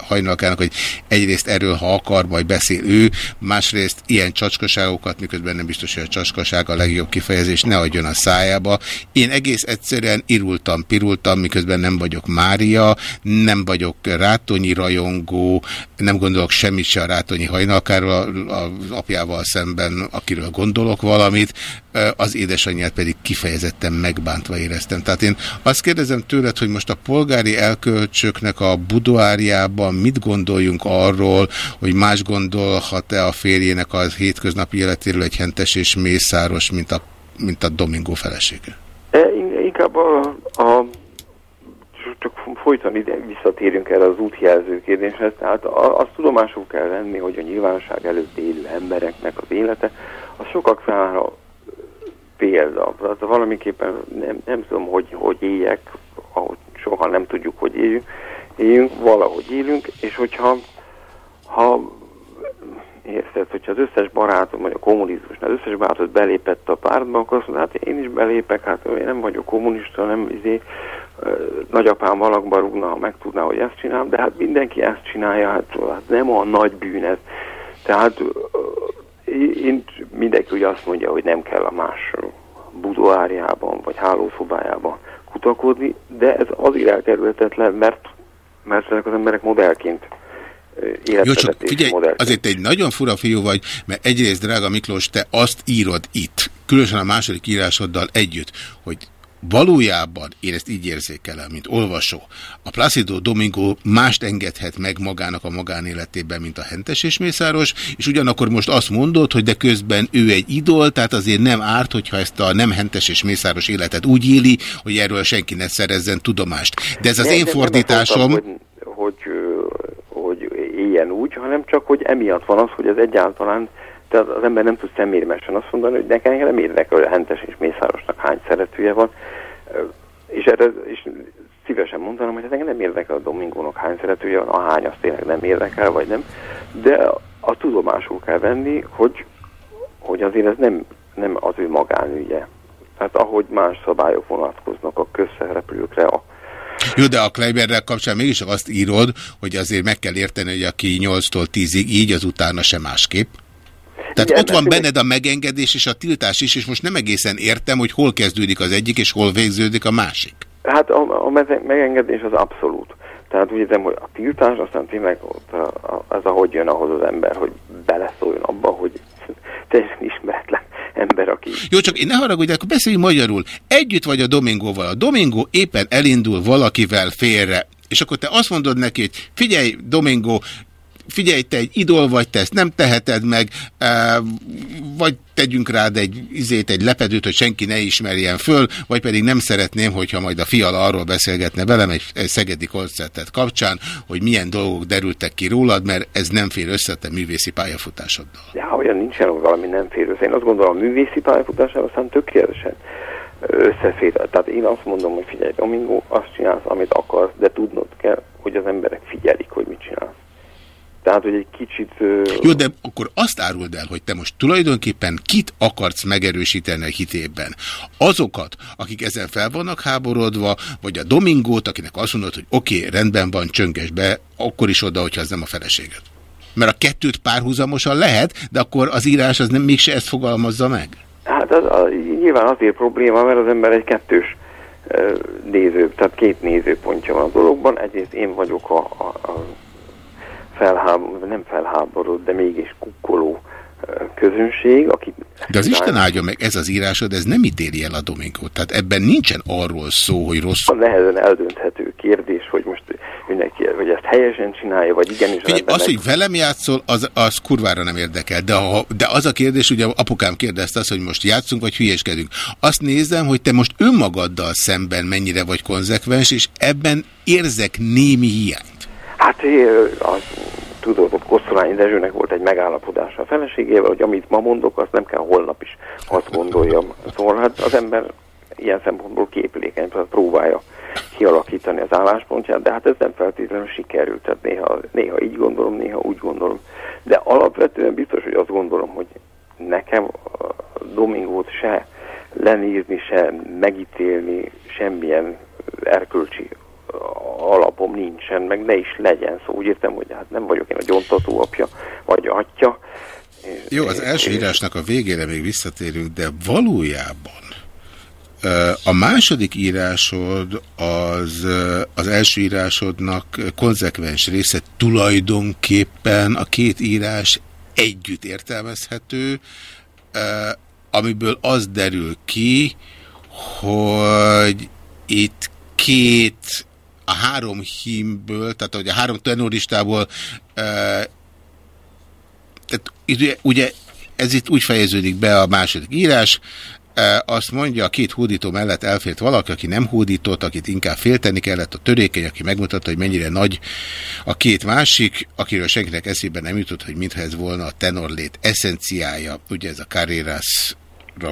hajnalkának, hogy egyrészt erről, ha akar, majd beszél ő, másrészt ilyen csacskaságokat, miközben nem biztos, hogy a csacskaság a legjobb kifejezés, ne adjon a szájába. Én egész egyszerűen irultam, pirultam, miközben nem vagyok Mária, nem vagyok Rátonyi rajongó, nem gondolok semmit se a Rátonyi hajnalkáról, az apjával szemben, akiről gondolok valamit, az édesanyját pedig kifejezetten megbántva éreztem. Tehát én azt kérdezem tőled, hogy most a polgári elkölcsöknek a budoárjában mit gondoljunk arról, hogy más gondolhat-e a férjének a hétköznapi életéről egy hentes és mészáros, mint a, mint a Domingo felesége? E, in- inkább a, a csak folyton ide visszatérünk erre az útjelző kérdéshez, tehát azt tudomásul kell venni, hogy a nyilvánosság előtt élő embereknek az élete, az sokak számára példa. Tehát valamiképpen nem, nem tudom, hogy, hogy éljek, ahogy soha nem tudjuk, hogy éljünk, éljünk, valahogy élünk, és hogyha ha érted, hogyha az összes barátom, vagy a kommunizmusnál az összes barátot belépett a pártba, akkor azt mondja, hát én is belépek, hát én nem vagyok kommunista, nem izé, nagyapám valakba rúgna, ha megtudná, hogy ezt csinálom, de hát mindenki ezt csinálja, hát, hát nem olyan nagy bűn ez. Tehát én mindenki ugye azt mondja, hogy nem kell a más budoárjában, vagy hálószobájában kutakodni, de ez azért elkerülhetetlen, mert, mert ezek az emberek modellként Jó, csak figyelj, modellként. azért egy nagyon fura fiú vagy, mert egyrészt, drága Miklós, te azt írod itt, különösen a második írásoddal együtt, hogy valójában, én ezt így érzékelem, mint olvasó, a Placido Domingo mást engedhet meg magának a magánéletében, mint a Hentes és Mészáros, és ugyanakkor most azt mondod, hogy de közben ő egy idol, tehát azért nem árt, hogyha ezt a nem Hentes és Mészáros életet úgy éli, hogy erről senki ne szerezzen tudomást. De ez az én de nem fordításom... mondtam, Hogy, hogy, hogy éljen úgy, hanem csak, hogy emiatt van az, hogy ez egyáltalán, tehát az ember nem tud szemérmesen azt mondani, hogy nekem nem érdekel, hogy a Hentes és Mészárosnak hány szeretője van, és erre és szívesen mondanám, hogy ez engem nem érdekel a Domingónak hány szeretője van, a hány azt tényleg nem érdekel, vagy nem, de a tudomásul kell venni, hogy, hogy azért ez nem, nem az ő magánügye. Tehát ahogy más szabályok vonatkoznak a közszereplőkre, a Jó, de a Kleiberrel kapcsán mégis azt írod, hogy azért meg kell érteni, hogy aki 8-tól 10-ig így, az utána sem másképp. Tehát Igen, ott van benned a megengedés és a tiltás is, és most nem egészen értem, hogy hol kezdődik az egyik, és hol végződik a másik. Hát a, a megengedés az abszolút. Tehát úgy érzem, hogy a tiltás aztán tényleg ott a, a, az, ahogy jön ahhoz az ember, hogy beleszóljon abba, hogy teljesen ismeretlen ember, aki... Jó, csak én ne haragudj, akkor beszéljünk magyarul. Együtt vagy a Domingóval. A Domingo éppen elindul valakivel félre. És akkor te azt mondod neki, hogy figyelj, Domingo, figyelj, te egy idol vagy, te ezt nem teheted meg, eh, vagy tegyünk rád egy, izét, egy lepedőt, hogy senki ne ismerjen föl, vagy pedig nem szeretném, hogyha majd a fiala arról beszélgetne velem egy, egy szegedi koncertet kapcsán, hogy milyen dolgok derültek ki rólad, mert ez nem fér össze a te művészi pályafutásoddal. Ja, olyan nincsen, hogy valami nem fér össze. Én azt gondolom, a művészi pályafutásával aztán tökéletesen összefér. Tehát én azt mondom, hogy figyelj, Domingo, azt csinálsz, amit akarsz, de tudnod kell, hogy az emberek figyelik, hogy mit csinálsz. Tehát, hogy egy kicsit... Jó, de akkor azt áruld el, hogy te most tulajdonképpen kit akarsz megerősíteni a hitében. Azokat, akik ezen fel vannak háborodva, vagy a Domingót, akinek azt mondod, hogy oké, okay, rendben van, csönges be, akkor is oda, hogyha ez nem a feleséged. Mert a kettőt párhuzamosan lehet, de akkor az írás az nem mégse ezt fogalmazza meg. Hát az, az, nyilván azért probléma, mert az ember egy kettős néző, tehát két nézőpontja van a dologban. Egyrészt én vagyok a, a, a felháború, nem felháború, de mégis kukkoló közönség, aki... De az Isten áldja meg, ez az írásod, ez nem ítéli el a Domingót. Tehát ebben nincsen arról szó, hogy rossz. A nehezen eldönthető kérdés, hogy most mindenki, hogy ezt helyesen csinálja, vagy igenis Figyelj, az, hogy velem játszol, az, az kurvára nem érdekel. De, ha, de az a kérdés, ugye apukám kérdezte azt, hogy most játszunk, vagy hülyéskedünk. Azt nézem, hogy te most önmagaddal szemben mennyire vagy konzekvens, és ebben érzek némi hiányt. Hát az, tudod, ott Kosztolányi Dezsőnek volt egy megállapodása a feleségével, hogy amit ma mondok, azt nem kell holnap is azt gondoljam. Szóval hát az ember ilyen szempontból képülékeny, tehát próbálja kialakítani az álláspontját, de hát ez nem feltétlenül sikerült, tehát néha, néha így gondolom, néha úgy gondolom. De alapvetően biztos, hogy azt gondolom, hogy nekem Domingót se lenézni, se megítélni, semmilyen erkölcsi alapom nincsen, meg ne is legyen. Szóval úgy értem, hogy hát nem vagyok én a gyontató apja, vagy atya. Jó, az első írásnak a végére még visszatérünk, de valójában a második írásod az, az első írásodnak konzekvens része tulajdonképpen a két írás együtt értelmezhető, amiből az derül ki, hogy itt két a három hímből, tehát hogy a három tenoristából e, tehát ugye, ugye ez itt úgy fejeződik be a második írás, azt mondja, a két hódító mellett elfért valaki, aki nem hódított, akit inkább félteni kellett, a törékeny, aki megmutatta, hogy mennyire nagy a két másik, akiről senkinek eszébe nem jutott, hogy mintha ez volna a tenorlét eszenciája, ugye ez a Carreras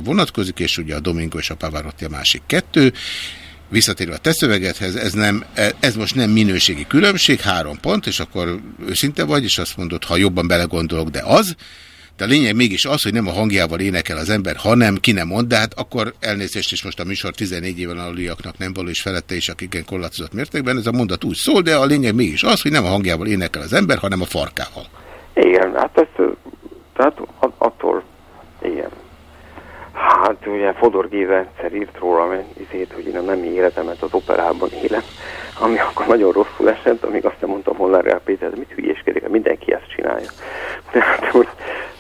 vonatkozik, és ugye a Domingo és a Pavarotti a másik kettő, visszatérve a te szövegedhez, ez, nem, ez most nem minőségi különbség, három pont, és akkor őszinte vagy, és azt mondod, ha jobban belegondolok, de az, de a lényeg mégis az, hogy nem a hangjával énekel az ember, hanem ki nem mond, de hát akkor elnézést is most a műsor 14 éven aluliaknak nem való, és felette is, akik igen korlátozott mértékben, ez a mondat úgy szól, de a lényeg mégis az, hogy nem a hangjával énekel az ember, hanem a farkával. Igen, hát ezt, ö, tehát at- attól, igen. Hát ugye Fodor Géza egyszer írt róla izét, hogy én a nem életemet az operában élem, ami akkor nagyon rosszul esett, amíg azt nem mondtam Molnár Gál Péter, mit hülyéskedik, mindenki ezt csinálja. Tehát, hogy,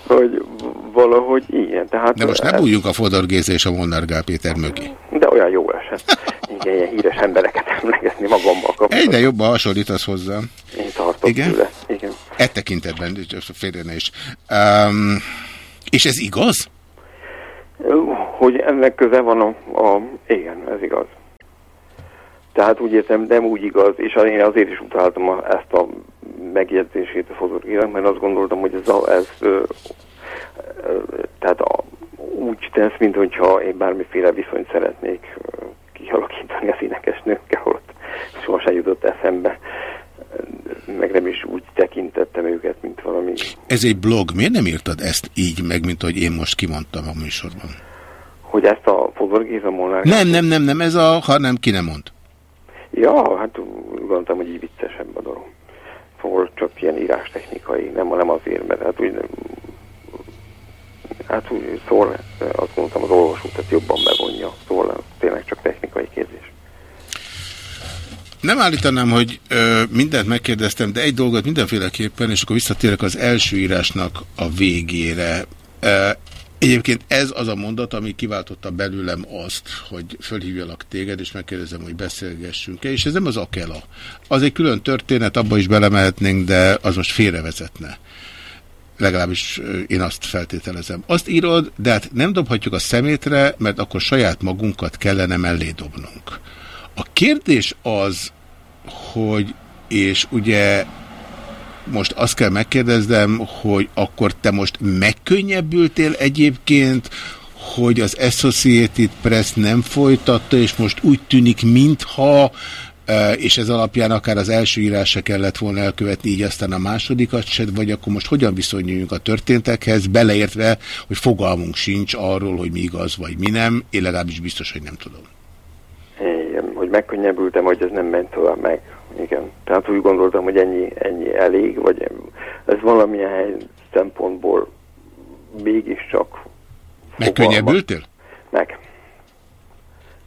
hogy valahogy igen. Tehát, De most nem bújjunk a Fodor Géza és a Molnár Gál Péter mögé. De olyan jó esett. Igen, ilyen híres embereket emlegetni magammal kapcsolatban. Egyre jobban hasonlítasz hozzám. Én tartok Igen? tőle. Igen. E tekintetben, félre ne is. Um, és ez igaz? Hogy ennek köze van a, a... Igen, ez igaz. Tehát úgy értem, nem úgy igaz, és én azért is utáltam a, ezt a megjegyzését a Fodor mert azt gondoltam, hogy ez, a, ez ö, ö, tehát a, úgy tesz, mint hogyha én bármiféle viszonyt szeretnék kialakítani az énekesnőkkel, holott sohasem jutott eszembe, meg nem is úgy tekintettem őket, mint valami Ez egy blog. Miért nem írtad ezt így meg, mint ahogy én most kimondtam a műsorban? hogy ezt a Fodor Géza Molnár... Nem, nem, nem, nem, ez a, ha nem, ki nem mond. Ja, hát gondoltam, hogy így viccesebb a dolog. Szóval csak ilyen írástechnikai, nem, nem azért, mert hát úgy nem, hát úgy szól, azt mondtam, az olvasót tehát jobban bevonja. Szóval tényleg csak technikai kérdés. Nem állítanám, hogy ö, mindent megkérdeztem, de egy dolgot mindenféleképpen, és akkor visszatérek az első írásnak a végére. Ö, Egyébként ez az a mondat, ami kiváltotta belőlem azt, hogy fölhívjalak téged, és megkérdezem, hogy beszélgessünk-e, és ez nem az Akela. Az egy külön történet, abba is belemehetnénk, de az most félrevezetne. Legalábbis én azt feltételezem. Azt írod, de hát nem dobhatjuk a szemétre, mert akkor saját magunkat kellene mellé dobnunk. A kérdés az, hogy, és ugye most azt kell megkérdeznem, hogy akkor te most megkönnyebbültél egyébként, hogy az Associated Press nem folytatta, és most úgy tűnik, mintha, e, és ez alapján akár az első írásra kellett volna elkövetni, így aztán a másodikat se, vagy akkor most hogyan viszonyuljunk a történtekhez, beleértve, hogy fogalmunk sincs arról, hogy mi igaz, vagy mi nem, én legalábbis biztos, hogy nem tudom. Megkönnyebbültem, hogy ez nem ment tovább meg. Igen. Tehát úgy gondoltam, hogy ennyi, ennyi elég, vagy ez valamilyen hely szempontból mégiscsak Megkönnyebbültél? meg.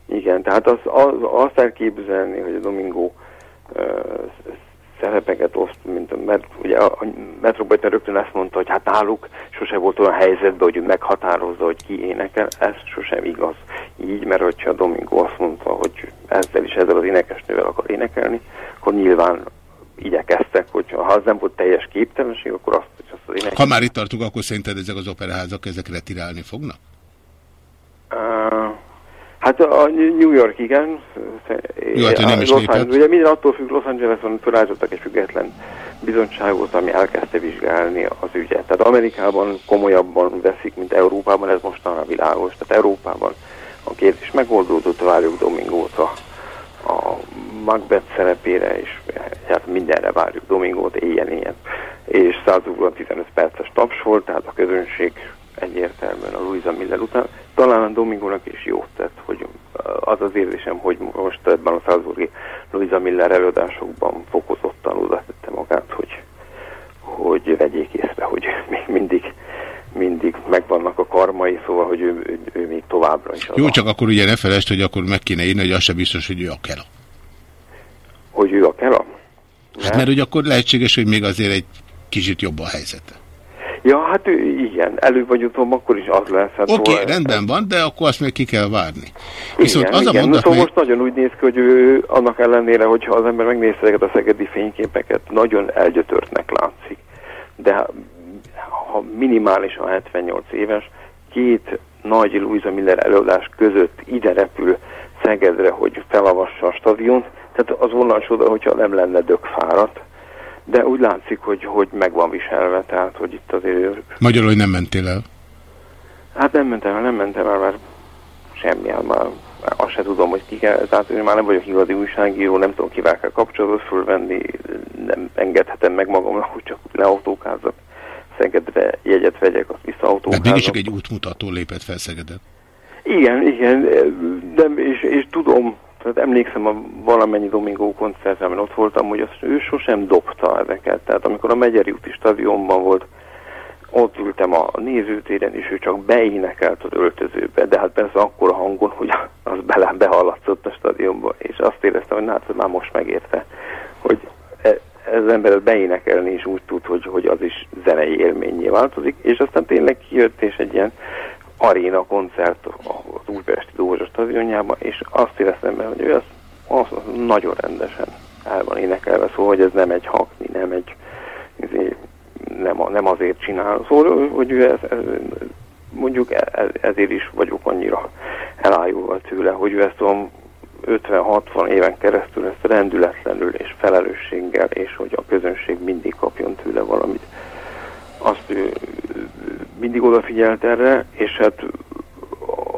Igen, tehát az, az, azt elképzelni, hogy a Domingo uh, szerepeket oszt, mint a, mert ugye a, a Metropolitan rögtön ezt mondta, hogy hát náluk sose volt olyan helyzetben, hogy ő meghatározza, hogy ki énekel, ez sosem igaz. Így, mert hogyha Domingo azt mondta, hogy ezzel is ezzel az énekesnővel akar énekelni, akkor nyilván igyekeztek, hogy ha az nem volt teljes képtelenség, akkor azt, hogy azt az ének... Ha már itt tartunk, akkor szerinted ezek az operaházak ezek retirálni fognak? Uh, hát a New York igen. Jó, hát ő nem is Los. Angeles, ugye minden attól függ, Los Angeleson felállítottak egy független bizottságot, ami elkezdte vizsgálni az ügyet. Tehát Amerikában komolyabban veszik, mint Európában, ez mostanra világos. Tehát Európában a kérdés megoldódott, várjuk Domingót a, a Macbeth szerepére, és hát mindenre várjuk Domingót, éjjel-éjjel. És 115 perces taps volt, tehát a közönség egyértelműen a Louisa Miller után. Talán a Domingónak is jót tett, hogy az az érzésem, hogy most ebben a Salzburgi Louisa Miller előadásokban fokozottan oda tette magát, hogy, hogy vegyék észre, hogy még mindig mindig megvannak a karmai, szóval, hogy ő, ő, ő még továbbra is Jó, a- csak akkor ugye ne felejtsd, hogy akkor meg kéne írni, hogy az se biztos, hogy ő a Kela. hogy ő a Kela. Hát mert hogy akkor lehetséges, hogy még azért egy kicsit jobb a helyzete. Ja, hát ő, igen, előbb vagy utóbb akkor is az lesz. Hát Oké, okay, szóval- rendben van, de akkor azt még ki kell várni. Viszont igen, az a igen. mondat, szóval még... most nagyon úgy néz ki, hogy ő annak ellenére, hogyha az ember megnézte ezeket a szegedi fényképeket, nagyon elgyötörtnek látszik. De ha- minimálisan 78 éves, két nagy Louisa Miller előadás között ide repül Szegedre, hogy felavassa a stadiont, tehát az volna csoda, hogyha nem lenne dögfáradt, de úgy látszik, hogy, hogy meg van viselve, tehát hogy itt azért Magyarul, hogy nem mentél el. Hát nem mentem el, nem mentem el, mert semmi, hát már azt se tudom, hogy ki kell, tehát én már nem vagyok igazi újságíró, nem tudom kivel kell kapcsolatot fölvenni, nem engedhetem meg magamnak, hogy csak leautókázzak, Szegedre jegyet vegyek, azt visszaautókázok. mégis csak egy útmutató lépett fel Szegeden. Igen, igen, de, és, és tudom, tehát emlékszem a valamennyi Domingo koncertre, ott voltam, hogy azt ő sosem dobta ezeket. Tehát amikor a Megyeri úti stadionban volt, ott ültem a nézőtéren, és ő csak beénekelt az öltözőbe, de hát persze akkor a hangon, hogy az bele behallatszott a stadionba, és azt éreztem, hogy na, hát már most megérte, hogy e- ez az ember beénekelni is úgy tud, hogy, hogy az is zenei élményé változik, és aztán tényleg kijött, és egy ilyen aréna koncert az Újpesti Dózsa stadionjában, és azt éreztem hogy ő az, az, az nagyon rendesen el van énekelve, szóval, hogy ez nem egy hakni, nem egy izé, nem, nem azért csinál. Szóval, hogy ő ez, ez, mondjuk e- e- ezért is vagyok annyira elájulva tőle, hogy ő ezt olyan 50-60 éven keresztül ezt rendületlenül és felelősséggel, és hogy a közönség mindig kapjon tőle valamit. Azt mindig odafigyelt erre, és hát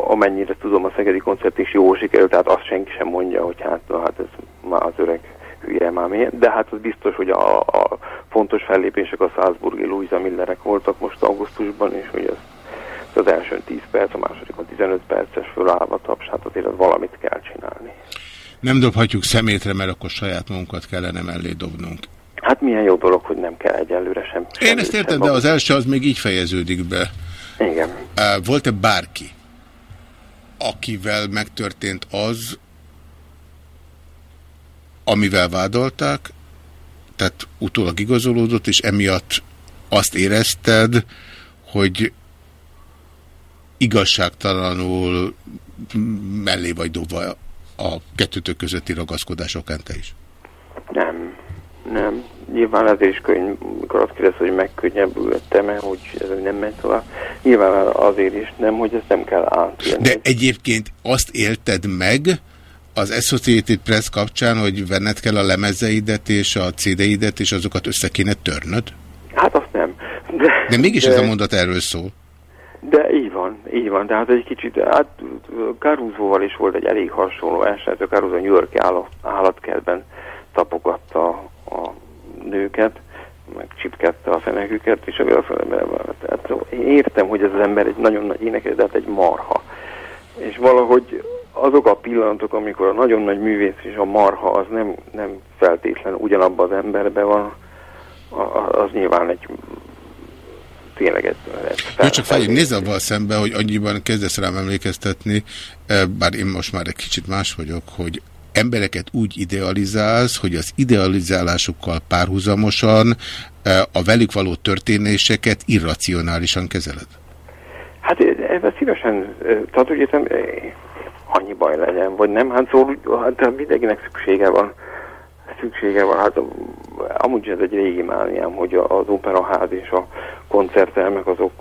amennyire tudom, a szegedi koncert is jól sikerült, tehát azt senki sem mondja, hogy hát, hát ez már az öreg hülye már milyen. De hát az biztos, hogy a, a fontos fellépések a Salzburgi Louisa Millerek voltak most augusztusban, és hogy ez az első 10 perc, a második a 15 perces fölállva taps, hát azért az valamit kell csinálni. Nem dobhatjuk szemétre, mert akkor saját magunkat kellene mellé dobnunk. Hát milyen jó dolog, hogy nem kell egyelőre sem. Én ezt értem, de az első az még így fejeződik be. Igen. Volt-e bárki, akivel megtörtént az, amivel vádolták, tehát utólag igazolódott, és emiatt azt érezted, hogy igazságtalanul mellé vagy dobva a kettőtök közötti ragaszkodás okán te is? Nem, nem. Nyilván ezért is könny, amikor azt kérdez, hogy megkönnyebbültem-e, hogy ez nem megy tovább. Nyilván azért is nem, hogy ezt nem kell átélni. De egyébként azt élted meg az Associated Press kapcsán, hogy venned kell a lemezeidet és a CD-idet, és azokat össze kéne törnöd? Hát azt nem. De, De mégis de, ez a mondat erről szól. De így van, így van. Tehát egy kicsit, hát Caruso-val is volt egy elég hasonló eset. A Caruso New York állat, állatkertben tapogatta a nőket, meg csipkedte a feneküket, és a tehát értem, hogy ez az ember egy nagyon nagy énekes, de hát egy marha. És valahogy azok a pillanatok, amikor a nagyon nagy művész és a marha, az nem, nem feltétlen ugyanabban az emberben van, az nyilván egy tényleg egy, Jó, csak Fáj, nézz avval szembe, hogy annyiban kezdesz rám emlékeztetni, eh, bár én most már egy kicsit más vagyok, hogy embereket úgy idealizálsz, hogy az idealizálásukkal párhuzamosan eh, a velük való történéseket irracionálisan kezeled. Hát ebben szívesen, ö, tehát úgy értem, ö, annyi baj legyen, vagy nem, hát szóval hát mindenkinek szüksége van, szüksége van, hát amúgy ez egy régi mániám, hogy az operaház és a koncerttermek azok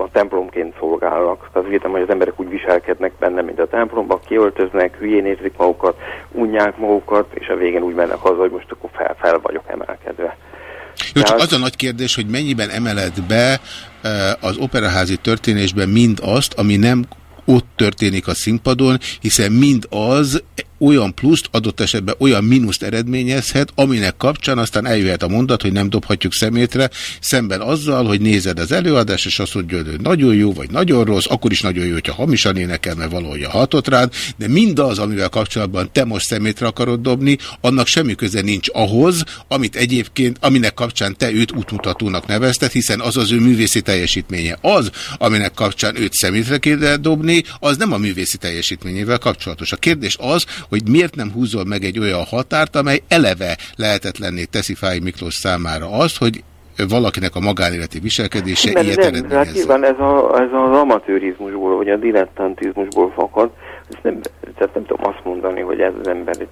a templomként szolgálnak. Tehát úgy értem, hogy az emberek úgy viselkednek benne, mint a templomban, kiöltöznek, hülyén érzik magukat, unják magukat, és a végén úgy mennek haza, hogy most akkor fel, fel vagyok emelkedve. Jó, csak az a nagy kérdés, hogy mennyiben emeled be eh, az operaházi történésben mind azt, ami nem ott történik a színpadon, hiszen mind az olyan pluszt, adott esetben olyan mínuszt eredményezhet, aminek kapcsán aztán eljöhet a mondat, hogy nem dobhatjuk szemétre, szemben azzal, hogy nézed az előadást, és azt mondod, hogy nagyon jó, vagy nagyon rossz, akkor is nagyon jó, hogyha hamisan énekel, mert valahogy hatott rád, de mindaz, amivel kapcsolatban te most szemétre akarod dobni, annak semmi köze nincs ahhoz, amit egyébként, aminek kapcsán te őt útmutatónak nevezted, hiszen az az ő művészi teljesítménye. Az, aminek kapcsán őt szemétre kéne dobni, az nem a művészi teljesítményével kapcsolatos. A kérdés az, hogy miért nem húzol meg egy olyan határt, amely eleve lehetetlenné teszi Fáj Miklós számára azt, hogy valakinek a magánéleti viselkedése Mert ilyet nem, hát nyilván ez, a, ez az amatőrizmusból, vagy a dilettantizmusból fakad. Ezt nem, tehát nem tudom azt mondani, hogy ez az ember egy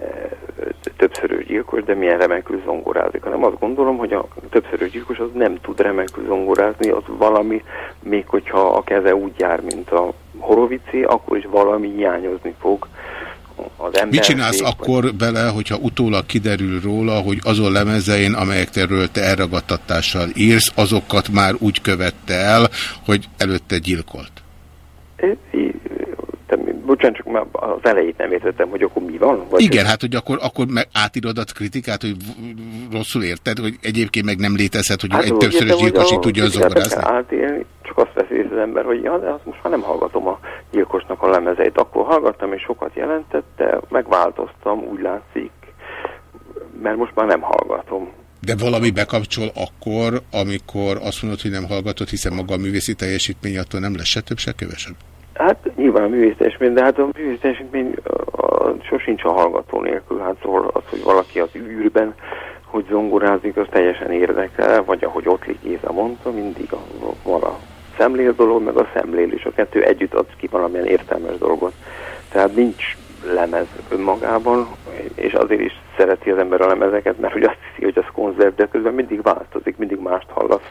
e, többszörös gyilkos, de milyen remekül zongorázik, hanem azt gondolom, hogy a többszörös gyilkos az nem tud remekül zongorázni, az valami, még hogyha a keze úgy jár, mint a horovici, akkor is valami hiányozni fog az ember. Mit csinálsz akkor bele, hogyha utólag kiderül róla, hogy azon lemezein, amelyekről te elragadtatással írsz, azokat már úgy követte el, hogy előtte gyilkolt? Bocsánat, csak már az elejét nem értettem, hogy akkor mi van? Vagy Igen, hát hogy akkor, akkor meg átírod a kritikát, hogy rosszul érted, hogy egyébként meg nem létezhet, hogy Hát egy többszörös gyilkos így tudja kell átélni, csak azt veszi az ember, hogy ja, de azt most már nem hallgatom a gyilkosnak a lemezeit. Akkor hallgattam, és sokat jelentett, de megváltoztam, úgy látszik, mert most már nem hallgatom. De valami bekapcsol akkor, amikor azt mondod, hogy nem hallgatod, hiszen maga a művészi teljesítmény attól nem lesz se több, se kevesebb. Hát nyilván a művészteljesmény, de hát a művészteljesmény sosincs a hallgató nélkül. Hát szóval az, hogy valaki az űrben, hogy zongorázik, az teljesen érdekel, vagy ahogy Ottlik Géza mondta, mindig a, van a szemlél dolog, meg a szemlélés. A kettő együtt ad ki valamilyen értelmes dolgot. Tehát nincs lemez önmagában, és azért is szereti az ember a lemezeket, mert hogy azt hiszi, hogy az konzert, de közben mindig változik, mindig mást hallasz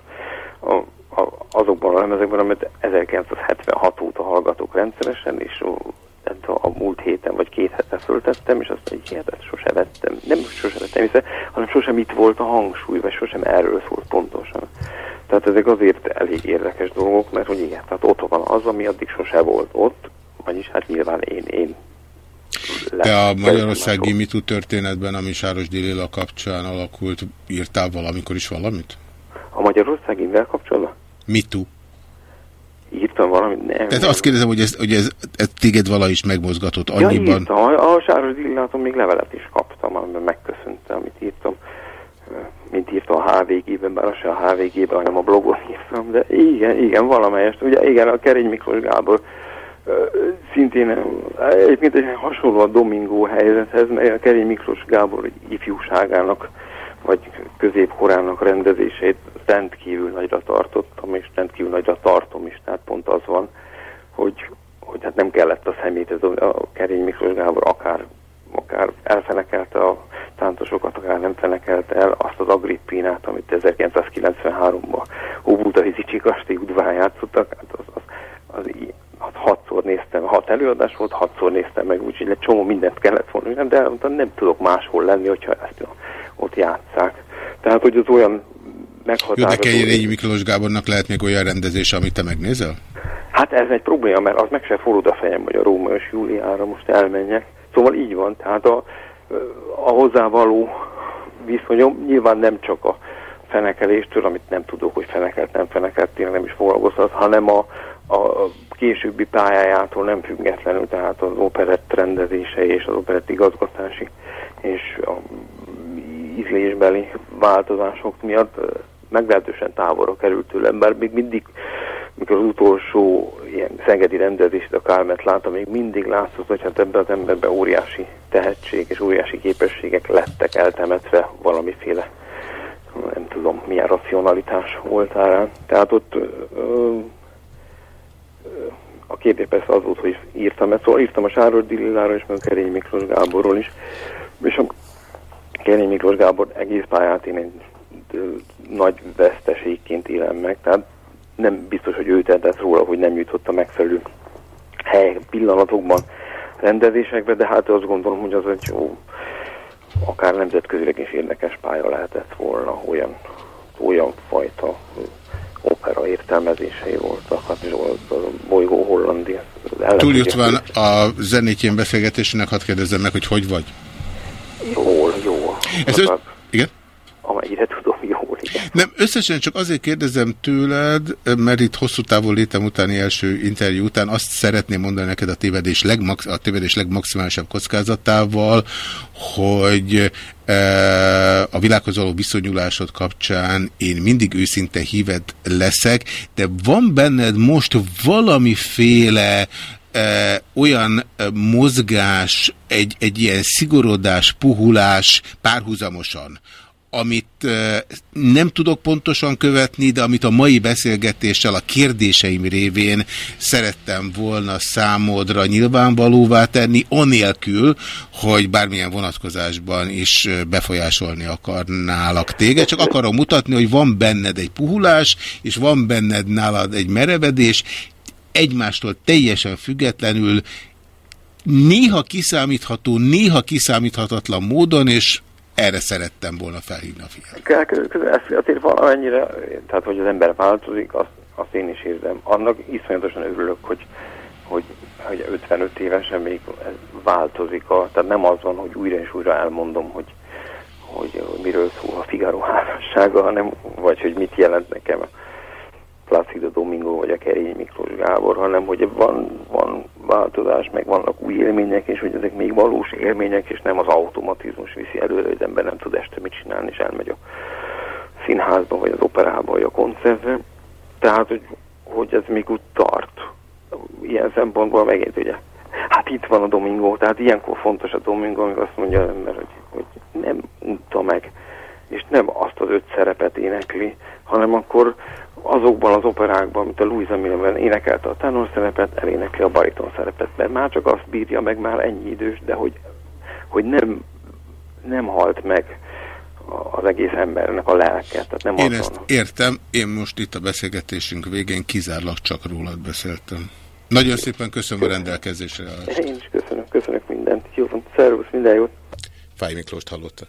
a, a, azokban a lemezekben, amit 1976 óta hallgatok rendszeresen, és ó, hát a, múlt héten vagy két hete föltettem, és azt hogy hihetet sose vettem, nem sose vettem észre, hanem sosem itt volt a hangsúly, vagy sosem erről szólt pontosan. Tehát ezek azért elég érdekes dolgok, mert hogy igen, tehát ott van az, ami addig sose volt ott, vagyis hát nyilván én, én Te a magyarországi mitú történetben, ami Sáros Délila kapcsán alakult, írtál valamikor is valamit? a Magyarország invel kapcsolatban Mitu. írtam valamit, nem. Tehát azt kérdezem, hogy ez, hogy ez, ez téged vala is megmozgatott Ja, annyiban. írtam. A, a Sáros Dilláton még levelet is kaptam, amiben megköszönte, amit írtam. Mint írtam a HVG-ben, bár se a HVG-ben, hanem a blogon írtam, de igen, igen, valamelyest. Ugye igen, a Kerény Miklós Gábor szintén egyébként egy hasonló a Domingo helyzethez, mert a Kerény Miklós Gábor ifjúságának vagy középkorának rendezését rendkívül nagyra tartottam, és rendkívül nagyra tartom is, tehát pont az van, hogy, hogy hát nem kellett a szemét, ez a, Kerény Miklós Gábor akár, akár elfenekelte a tántosokat, akár nem fenekelte el azt az Agrippinát, amit 1993-ban Óbudai Csikasti udván játszottak, hát az, az, az, í- hát hatszor néztem, hat előadás volt, hatszor néztem meg, úgyhogy egy csomó mindent kellett volna, de nem tudok máshol lenni, hogyha ezt ott játszák. Tehát, hogy az olyan Jó, de meghatározó... Kejérényi Miklós Gábornak lehet még olyan rendezése, amit te megnézel? Hát ez egy probléma, mert az meg se forrod a fejem, hogy a Róma és Júliára most elmenjek. Szóval így van, tehát a, a hozzávaló viszonyom nyilván nem csak a fenekeléstől, amit nem tudok, hogy fenekelt, nem fenekelt, tényleg nem is foglalkoztat, hanem a, a későbbi pályájától nem függetlenül, tehát az operett rendezése és az operett igazgatási és a ízlésbeli változások miatt meglehetősen távolra került tőlem, bár még mindig, mikor az utolsó ilyen szegedi rendezést, a Kálmet látta, még mindig látszott, hogy hát ebben az emberben óriási tehetség és óriási képességek lettek eltemetve valamiféle nem tudom, milyen racionalitás volt rá. Tehát ott ö, ö, a kérdés persze az volt, hogy írtam ezt, szóval írtam a Sáros Dillilára és meg a Kerény Miklós Gáborról is, és a Kerény Miklós Gábor egész pályát én egy nagy veszteségként élem meg, tehát nem biztos, hogy ő tehetett róla, hogy nem jutott a megfelelő hely pillanatokban rendezésekbe, de hát azt gondolom, hogy az egy jó, akár nemzetközileg is érdekes pálya lehetett volna, olyan, olyan fajta opera értelmezései voltak, hát a bolygó Hollandia. az ellenséges- Túljutván a zenétjén beszélgetésének, hadd kérdezzem meg, hogy hogy vagy? Jól, jól. Ez össz... Igen? Amennyire tudom, jól, igen. Nem, összesen csak azért kérdezem tőled, mert itt hosszú távol létem utáni első interjú után azt szeretném mondani neked a tévedés, legmax, a tévedés legmaximálisabb kockázatával, hogy e, a világhoz való viszonyulásod kapcsán én mindig őszinte hívet leszek, de van benned most valamiféle e, olyan mozgás, egy, egy ilyen szigorodás, puhulás párhuzamosan, amit nem tudok pontosan követni, de amit a mai beszélgetéssel a kérdéseim révén szerettem volna számodra nyilvánvalóvá tenni, anélkül, hogy bármilyen vonatkozásban is befolyásolni akarnálak téged, csak akarom mutatni, hogy van benned egy puhulás, és van benned nálad egy merevedés, egymástól teljesen függetlenül, néha kiszámítható, néha kiszámíthatatlan módon, és erre szerettem volna felhívni a figyelmet. Ez azért valamennyire, tehát hogy az ember változik, azt, azt én is érzem. Annak iszonyatosan örülök, hogy, hogy, hogy 55 évesen még változik. A, tehát nem az van, hogy újra és újra elmondom, hogy, hogy miről szól a Figaro házassága, hanem, vagy hogy mit jelent nekem a Placido Domingo vagy a Kerény Miklós Gábor, hanem hogy van, van változás, meg vannak új élmények, és hogy ezek még valós élmények, és nem az automatizmus viszi előre, hogy az ember nem tud este mit csinálni, és elmegy a színházba, vagy az operába, vagy a koncertre. Tehát, hogy, hogy ez még úgy tart. Ilyen szempontból megint ugye, hát itt van a Domingo, tehát ilyenkor fontos a Domingo, amikor azt mondja ember, hogy, hogy nem unta meg, és nem azt az öt szerepet énekli, hanem akkor azokban az operákban, mint a Louisa Millben énekelte a tenor szerepet, elénekli a bariton szerepet, mert már csak azt bírja meg már ennyi idős, de hogy, hogy nem, nem halt meg az egész embernek a lelke. Tehát nem Én ezt értem, én most itt a beszélgetésünk végén kizárólag csak rólad beszéltem. Nagyon szépen köszönöm a rendelkezésre állást. Én is köszönöm, köszönök mindent. Jó van, szervusz, minden jót. Fáj Miklóst hallottak.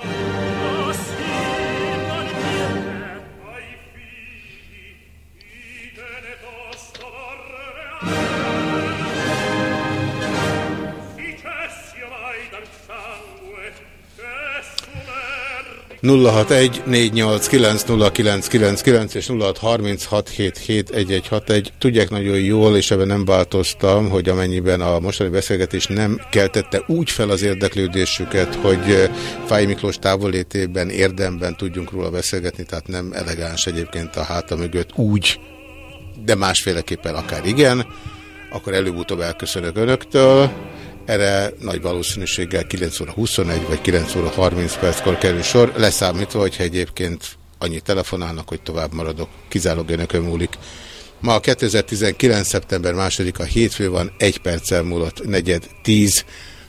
hat 061 és 0636771161. Tudják nagyon jól, és ebben nem változtam, hogy amennyiben a mostani beszélgetés nem keltette úgy fel az érdeklődésüket, hogy Fáj Miklós távolétében érdemben tudjunk róla beszélgetni, tehát nem elegáns egyébként a háta mögött úgy, de másféleképpen akár igen, akkor előbb-utóbb elköszönök önöktől. Erre nagy valószínűséggel 9 óra 21 vagy 9 óra 30 perckor kerül sor, leszámítva, hogyha egyébként annyi telefonálnak, hogy tovább maradok. Kizárólag önökön múlik. Ma a 2019. szeptember 2-a hétfő van, egy perccel múlott negyed 10.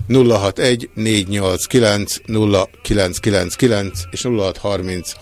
061 489 0999 és 0630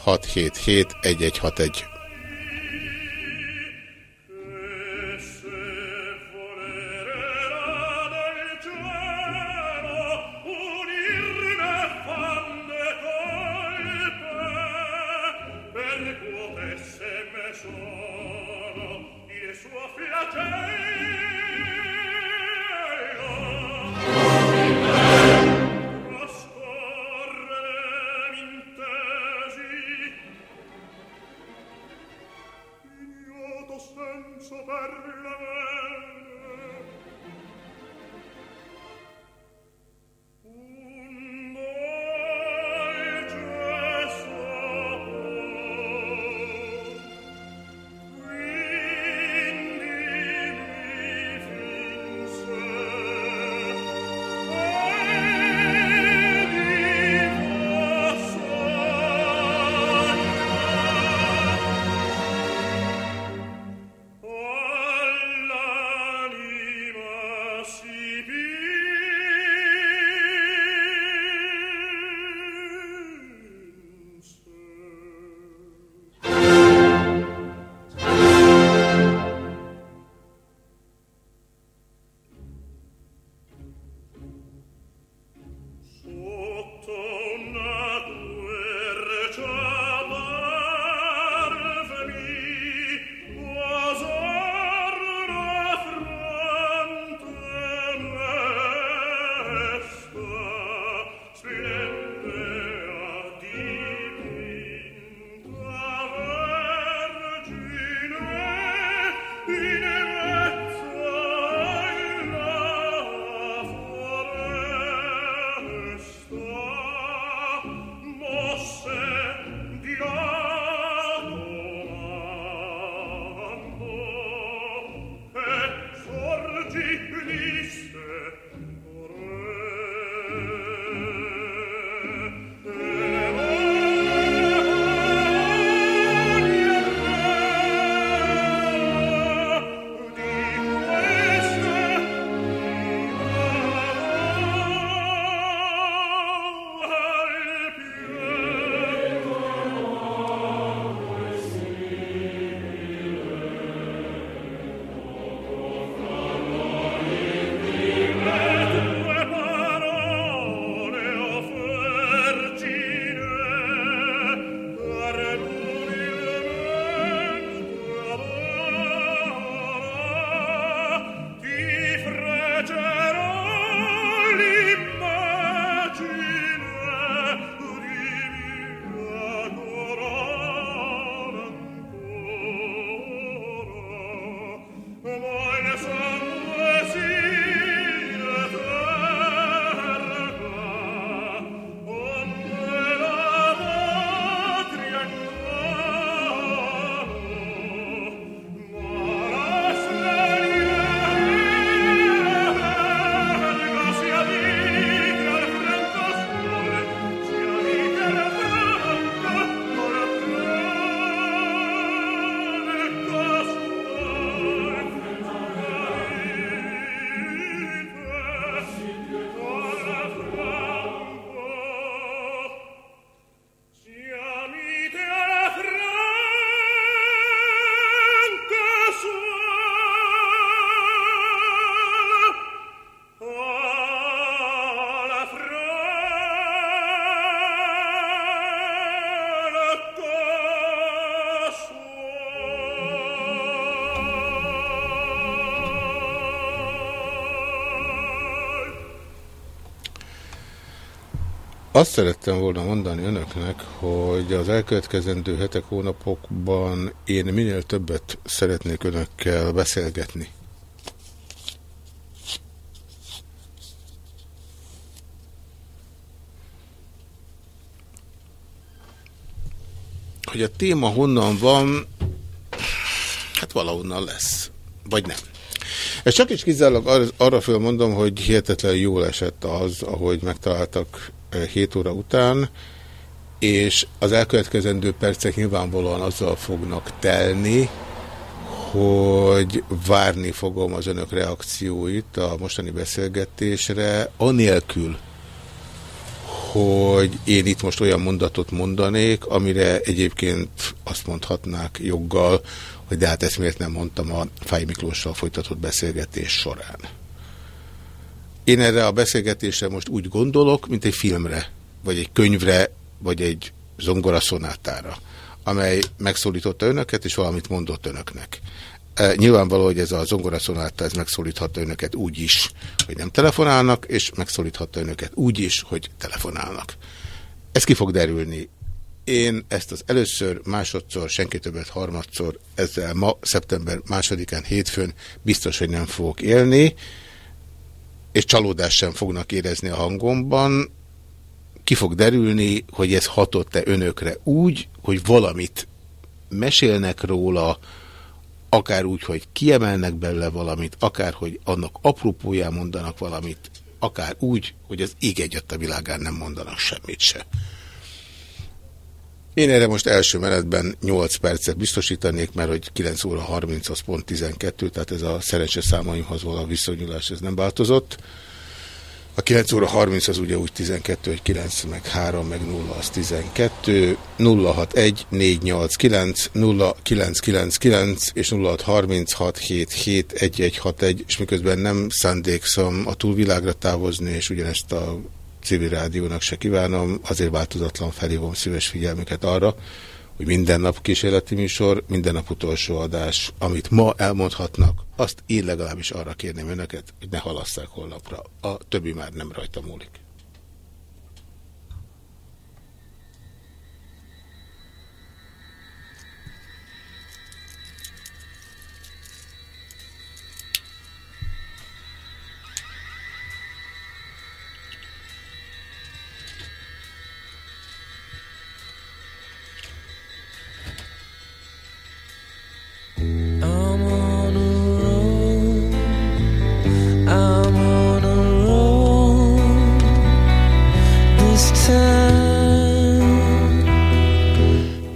Azt szerettem volna mondani önöknek, hogy az elkövetkezendő hetek, hónapokban én minél többet szeretnék önökkel beszélgetni. Hogy a téma honnan van, hát valahonnan lesz. Vagy nem. Ez csak is kizárólag ar- arra fölmondom, hogy hihetetlenül jól esett az, ahogy megtaláltak 7 óra után, és az elkövetkezendő percek nyilvánvalóan azzal fognak telni, hogy várni fogom az önök reakcióit a mostani beszélgetésre, anélkül, hogy én itt most olyan mondatot mondanék, amire egyébként azt mondhatnák joggal, hogy de hát ezt miért nem mondtam a Fáj Miklóssal folytatott beszélgetés során. Én erre a beszélgetésre most úgy gondolok, mint egy filmre, vagy egy könyvre, vagy egy zongoraszonátára, amely megszólította önöket, és valamit mondott önöknek. E, Nyilvánvaló, hogy ez a zongoraszonáta, ez megszólíthatta önöket úgy is, hogy nem telefonálnak, és megszólíthatta önöket úgy is, hogy telefonálnak. Ez ki fog derülni. Én ezt az először, másodszor, senki többet harmadszor, ezzel ma, szeptember másodikán, hétfőn biztos, hogy nem fogok élni, és csalódást sem fognak érezni a hangomban. Ki fog derülni, hogy ez hatott-e önökre úgy, hogy valamit mesélnek róla, akár úgy, hogy kiemelnek belőle valamit, akár, hogy annak apropóján mondanak valamit, akár úgy, hogy az ég egyet a világán nem mondanak semmit se. Én erre most első menetben 8 percet biztosítanék, mert hogy 9 óra 30 az pont 12, tehát ez a szerencsés számaimhoz való viszonyulás, ez nem változott. A 9 óra 30 az ugye úgy 12, hogy 9 meg 3 meg 0 az 12, 061 489 0999 és 0636 77 1161, és miközben nem szándékszom a túlvilágra távozni, és ugyanezt a civil rádiónak se kívánom, azért változatlan felhívom szíves figyelmüket arra, hogy minden nap kísérleti műsor, minden nap utolsó adás, amit ma elmondhatnak, azt én legalábbis arra kérném önöket, hogy ne halasszák holnapra. A többi már nem rajta múlik.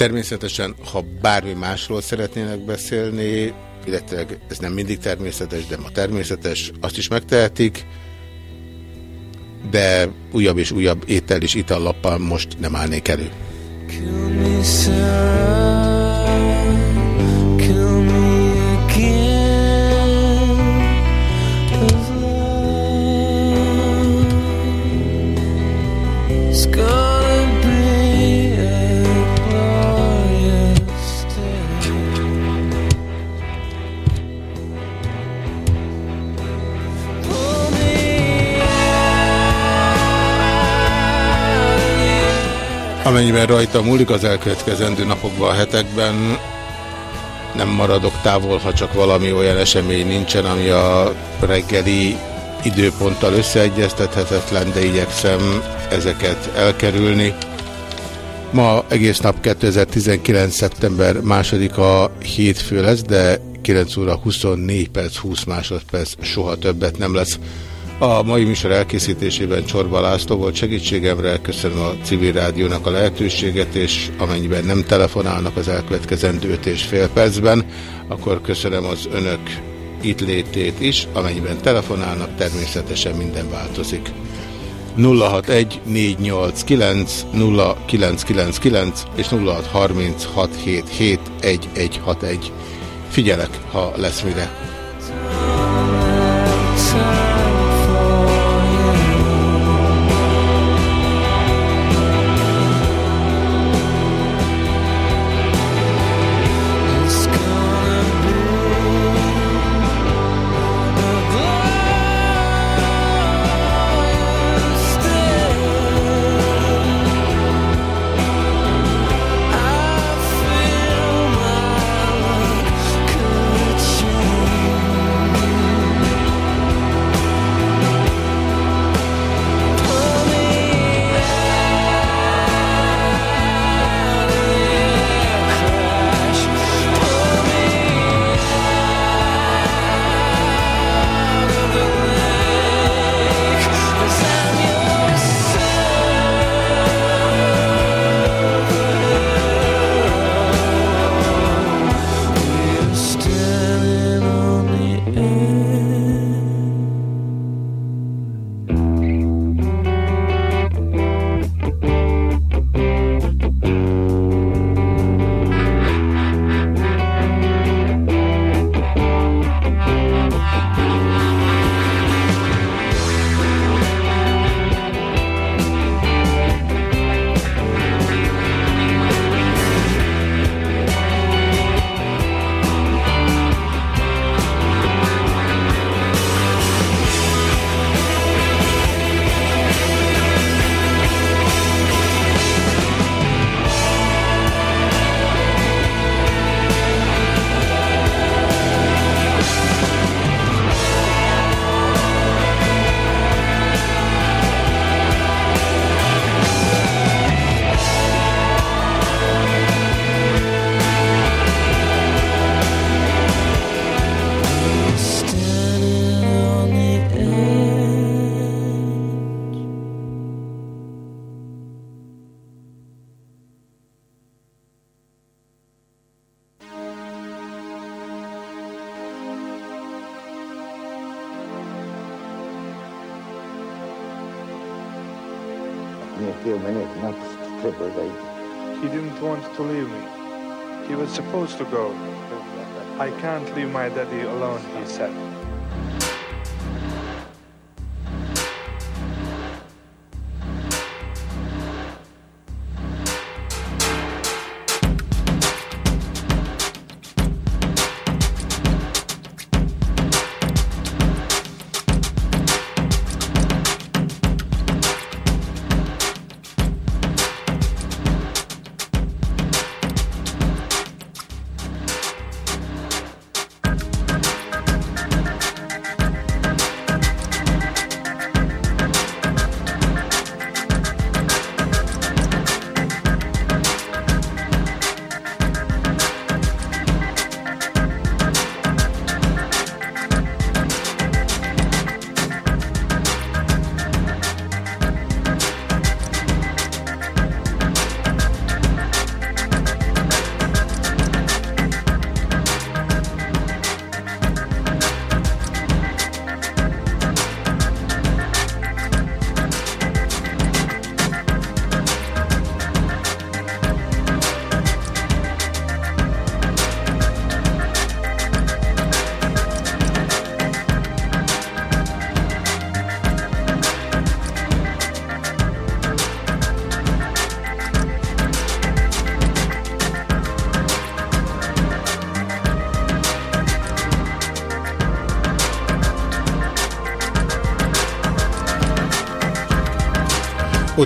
Természetesen, ha bármi másról szeretnének beszélni, illetve ez nem mindig természetes, de ma természetes, azt is megtehetik, de újabb és újabb étel és itallappal most nem állnék elő. Kill me, Sarah. Amennyiben rajta múlik az elkövetkezendő napokban, hetekben, nem maradok távol, ha csak valami olyan esemény nincsen, ami a reggeli időponttal összeegyeztethetetlen, de igyekszem ezeket elkerülni. Ma egész nap 2019. szeptember a hétfő lesz, de 9 óra 24 perc 20 másodperc soha többet nem lesz. A mai műsor elkészítésében Csorba László volt segítségemre, köszönöm a civil rádiónak a lehetőséget, és amennyiben nem telefonálnak az elkövetkezendő 5 és fél percben, akkor köszönöm az önök itt létét is, amennyiben telefonálnak, természetesen minden változik. 061 489 0999 és 0636771161. Figyelek, ha lesz mire.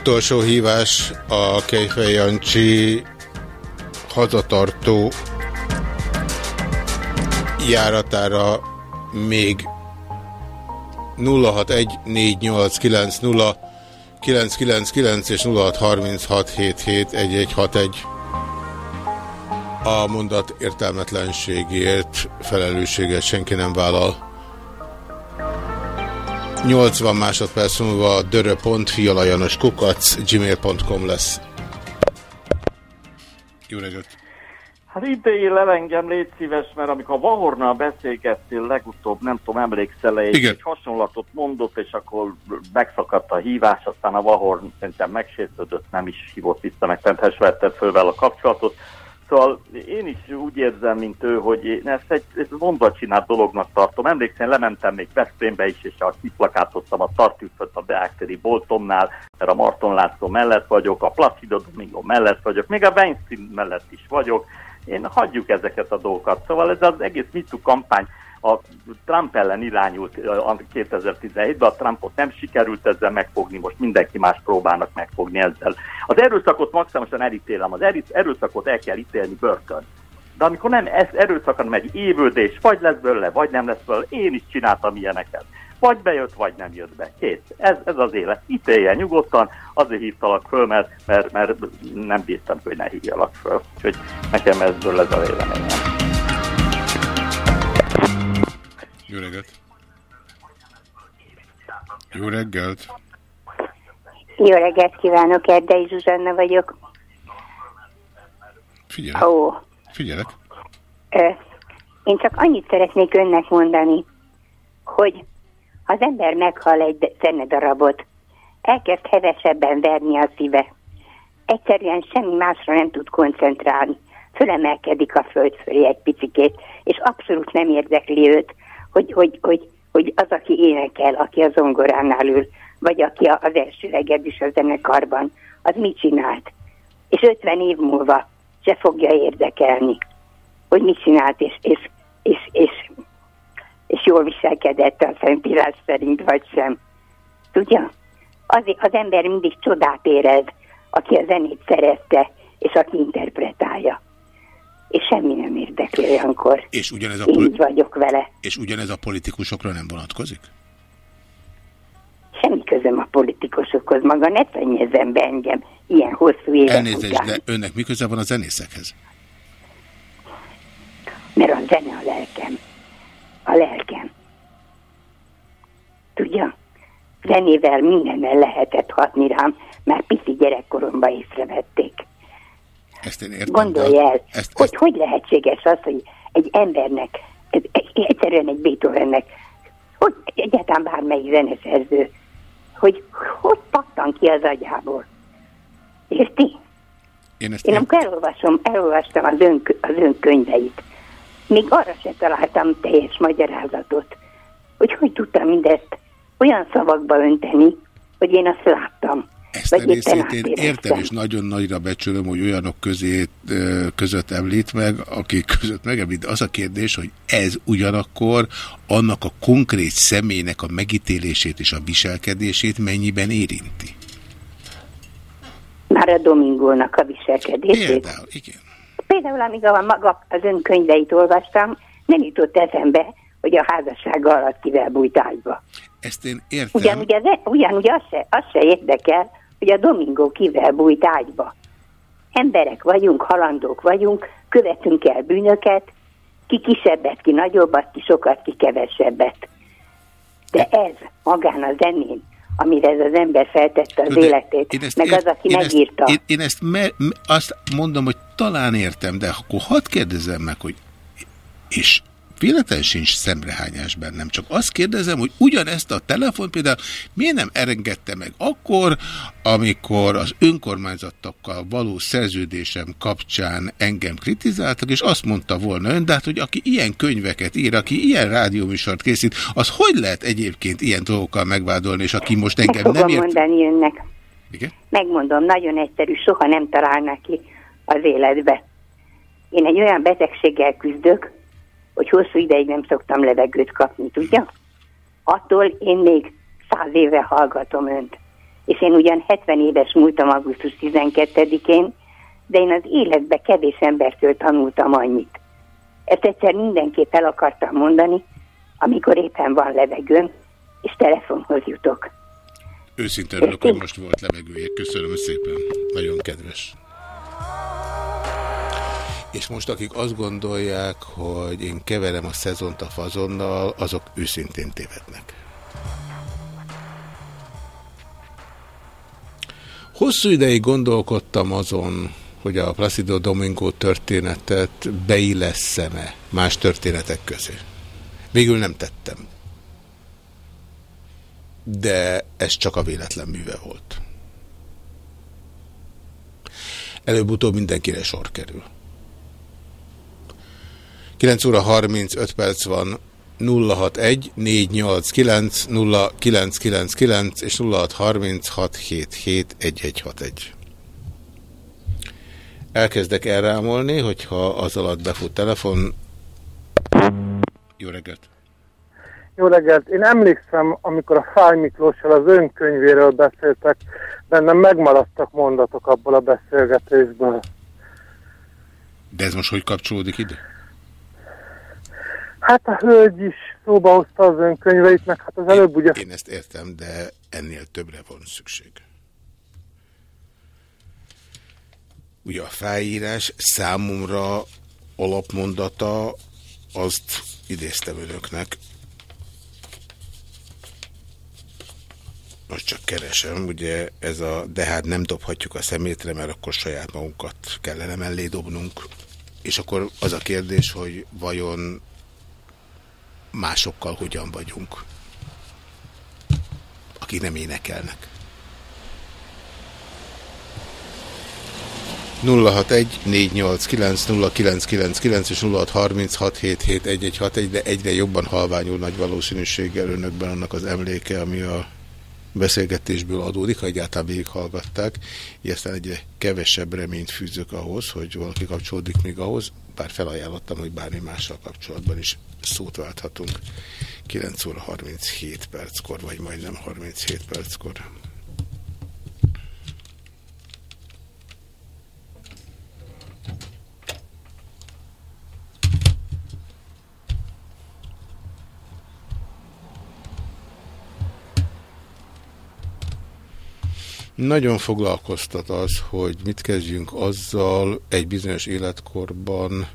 Utolsó hívás a Kejfej Jancsi hazatartó járatára még 0614890999 999 és 0636771161 a mondat értelmetlenségért felelősséget senki nem vállal. 80 másodperc múlva dörö.fialajanos kukac gmail.com lesz. Jó reggelt! Hát idején el engem, légy szíves, mert amikor Vahornal beszélgettél legutóbb, nem tudom, emlékszel egy, hasonlatot mondott, és akkor megszakadt a hívás, aztán a Vahorn szerintem megsértődött, nem is hívott vissza, meg fenthes vetted föl vele a kapcsolatot. Szóval én is úgy érzem, mint ő, hogy én ezt egy, egy mondva csinált dolognak tartom. Emlékszem, lementem még Veszprémbe is, és a kiplakátoztam a tartűföt a Beákteri boltomnál, mert a Marton László mellett vagyok, a Placido Domingo mellett vagyok, még a Weinstein mellett is vagyok. Én hagyjuk ezeket a dolgokat. Szóval ez az egész MeToo kampány a Trump ellen irányult ö, a 2017-ben, a Trumpot nem sikerült ezzel megfogni, most mindenki más próbálnak megfogni ezzel. Az erőszakot maximálisan elítélem, az erő- erőszakot el kell ítélni börtön. De amikor nem ez erőszakon megy évődés, vagy lesz belőle, vagy nem lesz belőle, én is csináltam ilyeneket. Vagy bejött, vagy nem jött be. Kész. Ez, ez az élet. Ítéljen nyugodtan, azért hívtalak föl, mert, mert, mert nem bíztam, hogy ne hívjalak föl. Úgyhogy nekem ezből ez a véleményem. Jó reggelt! Jó reggelt! Jó reggelt kívánok, Erdei Zsuzsanna vagyok. Figyelek. Ó, Figyelek. ö, én csak annyit szeretnék önnek mondani, hogy ha az ember meghal egy zenedarabot, elkezd hevesebben verni a szíve. Egyszerűen semmi másra nem tud koncentrálni. Fölemelkedik a föld fölé egy picikét, és abszolút nem érdekli őt, hogy, hogy, hogy, hogy az, aki énekel, aki a zongoránál ül, vagy aki az első regedis a zenekarban, az mit csinált. És 50 év múlva se fogja érdekelni, hogy mit csinált, és, és, és, és, és jól viselkedett a Szentírás szerint, vagy sem. Tudja? Azért az ember mindig csodát érez, aki a zenét szerezte, és aki interpretálja. És semmi nem érdekli olyankor. És ugyanez a, így vagyok vele. és ugyanez a politikusokra nem vonatkozik? Semmi közöm a politikusokhoz. Maga ne szennyezzen be engem ilyen hosszú évek Elnézést, után. de önnek mi köze van a zenészekhez? Mert a zene a lelkem. A lelkem. Tudja? Zenével mindennel lehetett hatni rám, már pici gyerekkoromban észrevették. Ezt én értem. Gondolj el, ezt- hogy hogy lehetséges az, hogy egy embernek, egy- egy- egyszerűen egy Beethovennek, hogy egyáltalán bármelyik zeneszerző, hogy hogy pattan ki az agyából. Érti? Én ezt Én amikor elolvasom, elolvastam az ön, az ön könyveit, még arra se találtam teljes magyarázatot, hogy hogy tudtam mindezt olyan szavakba önteni, hogy én azt láttam. Ezt a részét én értem, és nagyon nagyra becsülöm, hogy olyanok közé, között említ meg, akik között megemlít. Az a kérdés, hogy ez ugyanakkor annak a konkrét személynek a megítélését és a viselkedését mennyiben érinti. Már a Domingónak a viselkedését. Például, igen. Például, amíg a maga az ön könyveit olvastam, nem jutott eszembe, hogy a házassága alatt kivel bújt ágyba. Ezt én értem. Ugyanúgy, az, ugyanúgy az, se, az se érdekel, hogy a Domingó kivel bújt ágyba. Emberek vagyunk, halandók vagyunk, követünk el bűnöket, ki kisebbet, ki nagyobbat, ki sokat, ki kevesebbet. De ez magán a zenén, amire ez az ember feltette az De életét, én ezt meg ért- az, aki én megírta. Ezt, én, én ezt me, azt mondom, hogy talán értem, de akkor hadd kérdezem meg, hogy és véletlen sincs szemrehányás bennem, csak azt kérdezem, hogy ugyanezt a telefon például miért nem engedte meg akkor, amikor az önkormányzatokkal való szerződésem kapcsán engem kritizáltak, és azt mondta volna ön, de hát, hogy aki ilyen könyveket ír, aki ilyen rádióműsort készít, az hogy lehet egyébként ilyen dolgokkal megvádolni, és aki most engem nem ért... mondani önnek. Igen? Megmondom, nagyon egyszerű, soha nem találnak ki az életbe. Én egy olyan betegséggel küzdök, hogy hosszú ideig nem szoktam levegőt kapni, tudja? Attól én még száz éve hallgatom önt. És én ugyan 70 éves múltam augusztus 12-én, de én az életbe kevés embertől tanultam annyit. Ezt egyszer mindenképp el akartam mondani, amikor éppen van levegőm, és telefonhoz jutok. Őszinte örülök, hogy most volt levegője. Köszönöm szépen. Nagyon kedves. És most akik azt gondolják, hogy én keverem a szezont a fazonnal, azok őszintén tévednek. Hosszú ideig gondolkodtam azon, hogy a Placido Domingo történetet beilleszem-e más történetek közé. Végül nem tettem. De ez csak a véletlen műve volt. Előbb-utóbb mindenkire sor kerül. 9 óra 35 perc van 061 489 0999 és 0636 77 1161. Elkezdek elrámolni, hogyha az alatt befut telefon. Jó reggelt! Jó reggelt! Én emlékszem, amikor a Fáj Miklóssal az önkönyvéről beszéltek, bennem megmaradtak mondatok abból a beszélgetésből. De ez most hogy kapcsolódik ide? Hát a hölgy is szóba hozta az önkönyveit, meg hát az előbb ugye... Én ezt értem, de ennél többre van szükség. Ugye a felírás számomra alapmondata, azt idéztem önöknek. Most csak keresem, ugye ez a, de hát nem dobhatjuk a szemétre, mert akkor saját magunkat kellene mellé dobnunk. És akkor az a kérdés, hogy vajon másokkal hogyan vagyunk, akik nem énekelnek. 061 489 0999 és 0636771161, de egyre jobban halványul nagy valószínűséggel önökben annak az emléke, ami a beszélgetésből adódik, ha egyáltalán végighallgatták, így aztán egyre kevesebb reményt fűzök ahhoz, hogy valaki kapcsolódik még ahhoz, bár felajánlottam, hogy bármi mással kapcsolatban is szót válthatunk. 9 óra 37 perckor, vagy majdnem 37 perckor. Nagyon foglalkoztat az, hogy mit kezdjünk azzal egy bizonyos életkorban,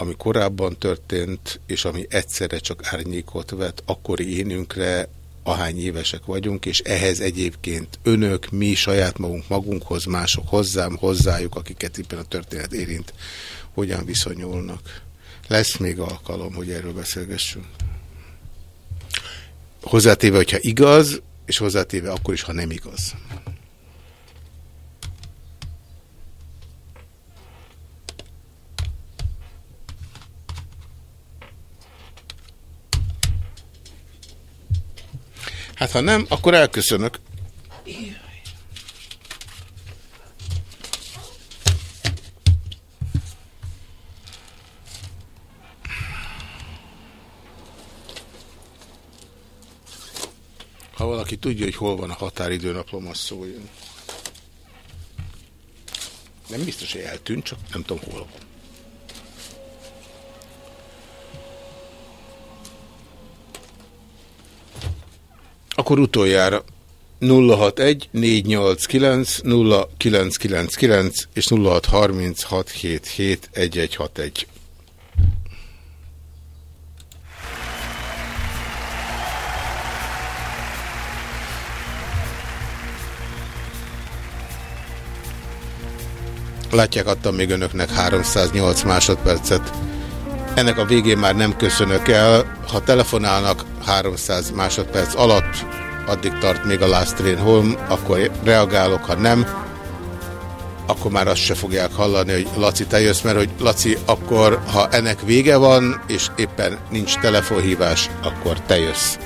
ami korábban történt, és ami egyszerre csak árnyékot vet akkori énünkre, ahány évesek vagyunk, és ehhez egyébként önök, mi saját magunk magunkhoz, mások hozzám, hozzájuk, akiket éppen a történet érint, hogyan viszonyulnak. Lesz még alkalom, hogy erről beszélgessünk. Hozzátéve, hogyha igaz, és hozzátéve akkor is, ha nem igaz. Hát ha nem, akkor elköszönök. Ha valaki tudja, hogy hol van a határidőnaplom, az szóljon. Nem biztos, hogy eltűnt, csak nem tudom hol van. Akkor utoljára 061 489 0999 és 0630 677 1161. Látják, adtam még önöknek 308 másodpercet. Ennek a végén már nem köszönök el. Ha telefonálnak 300 másodperc alatt, addig tart még a Last Train Home, akkor reagálok, ha nem, akkor már azt se fogják hallani, hogy Laci, te jössz, mert hogy Laci, akkor ha ennek vége van, és éppen nincs telefonhívás, akkor te jössz.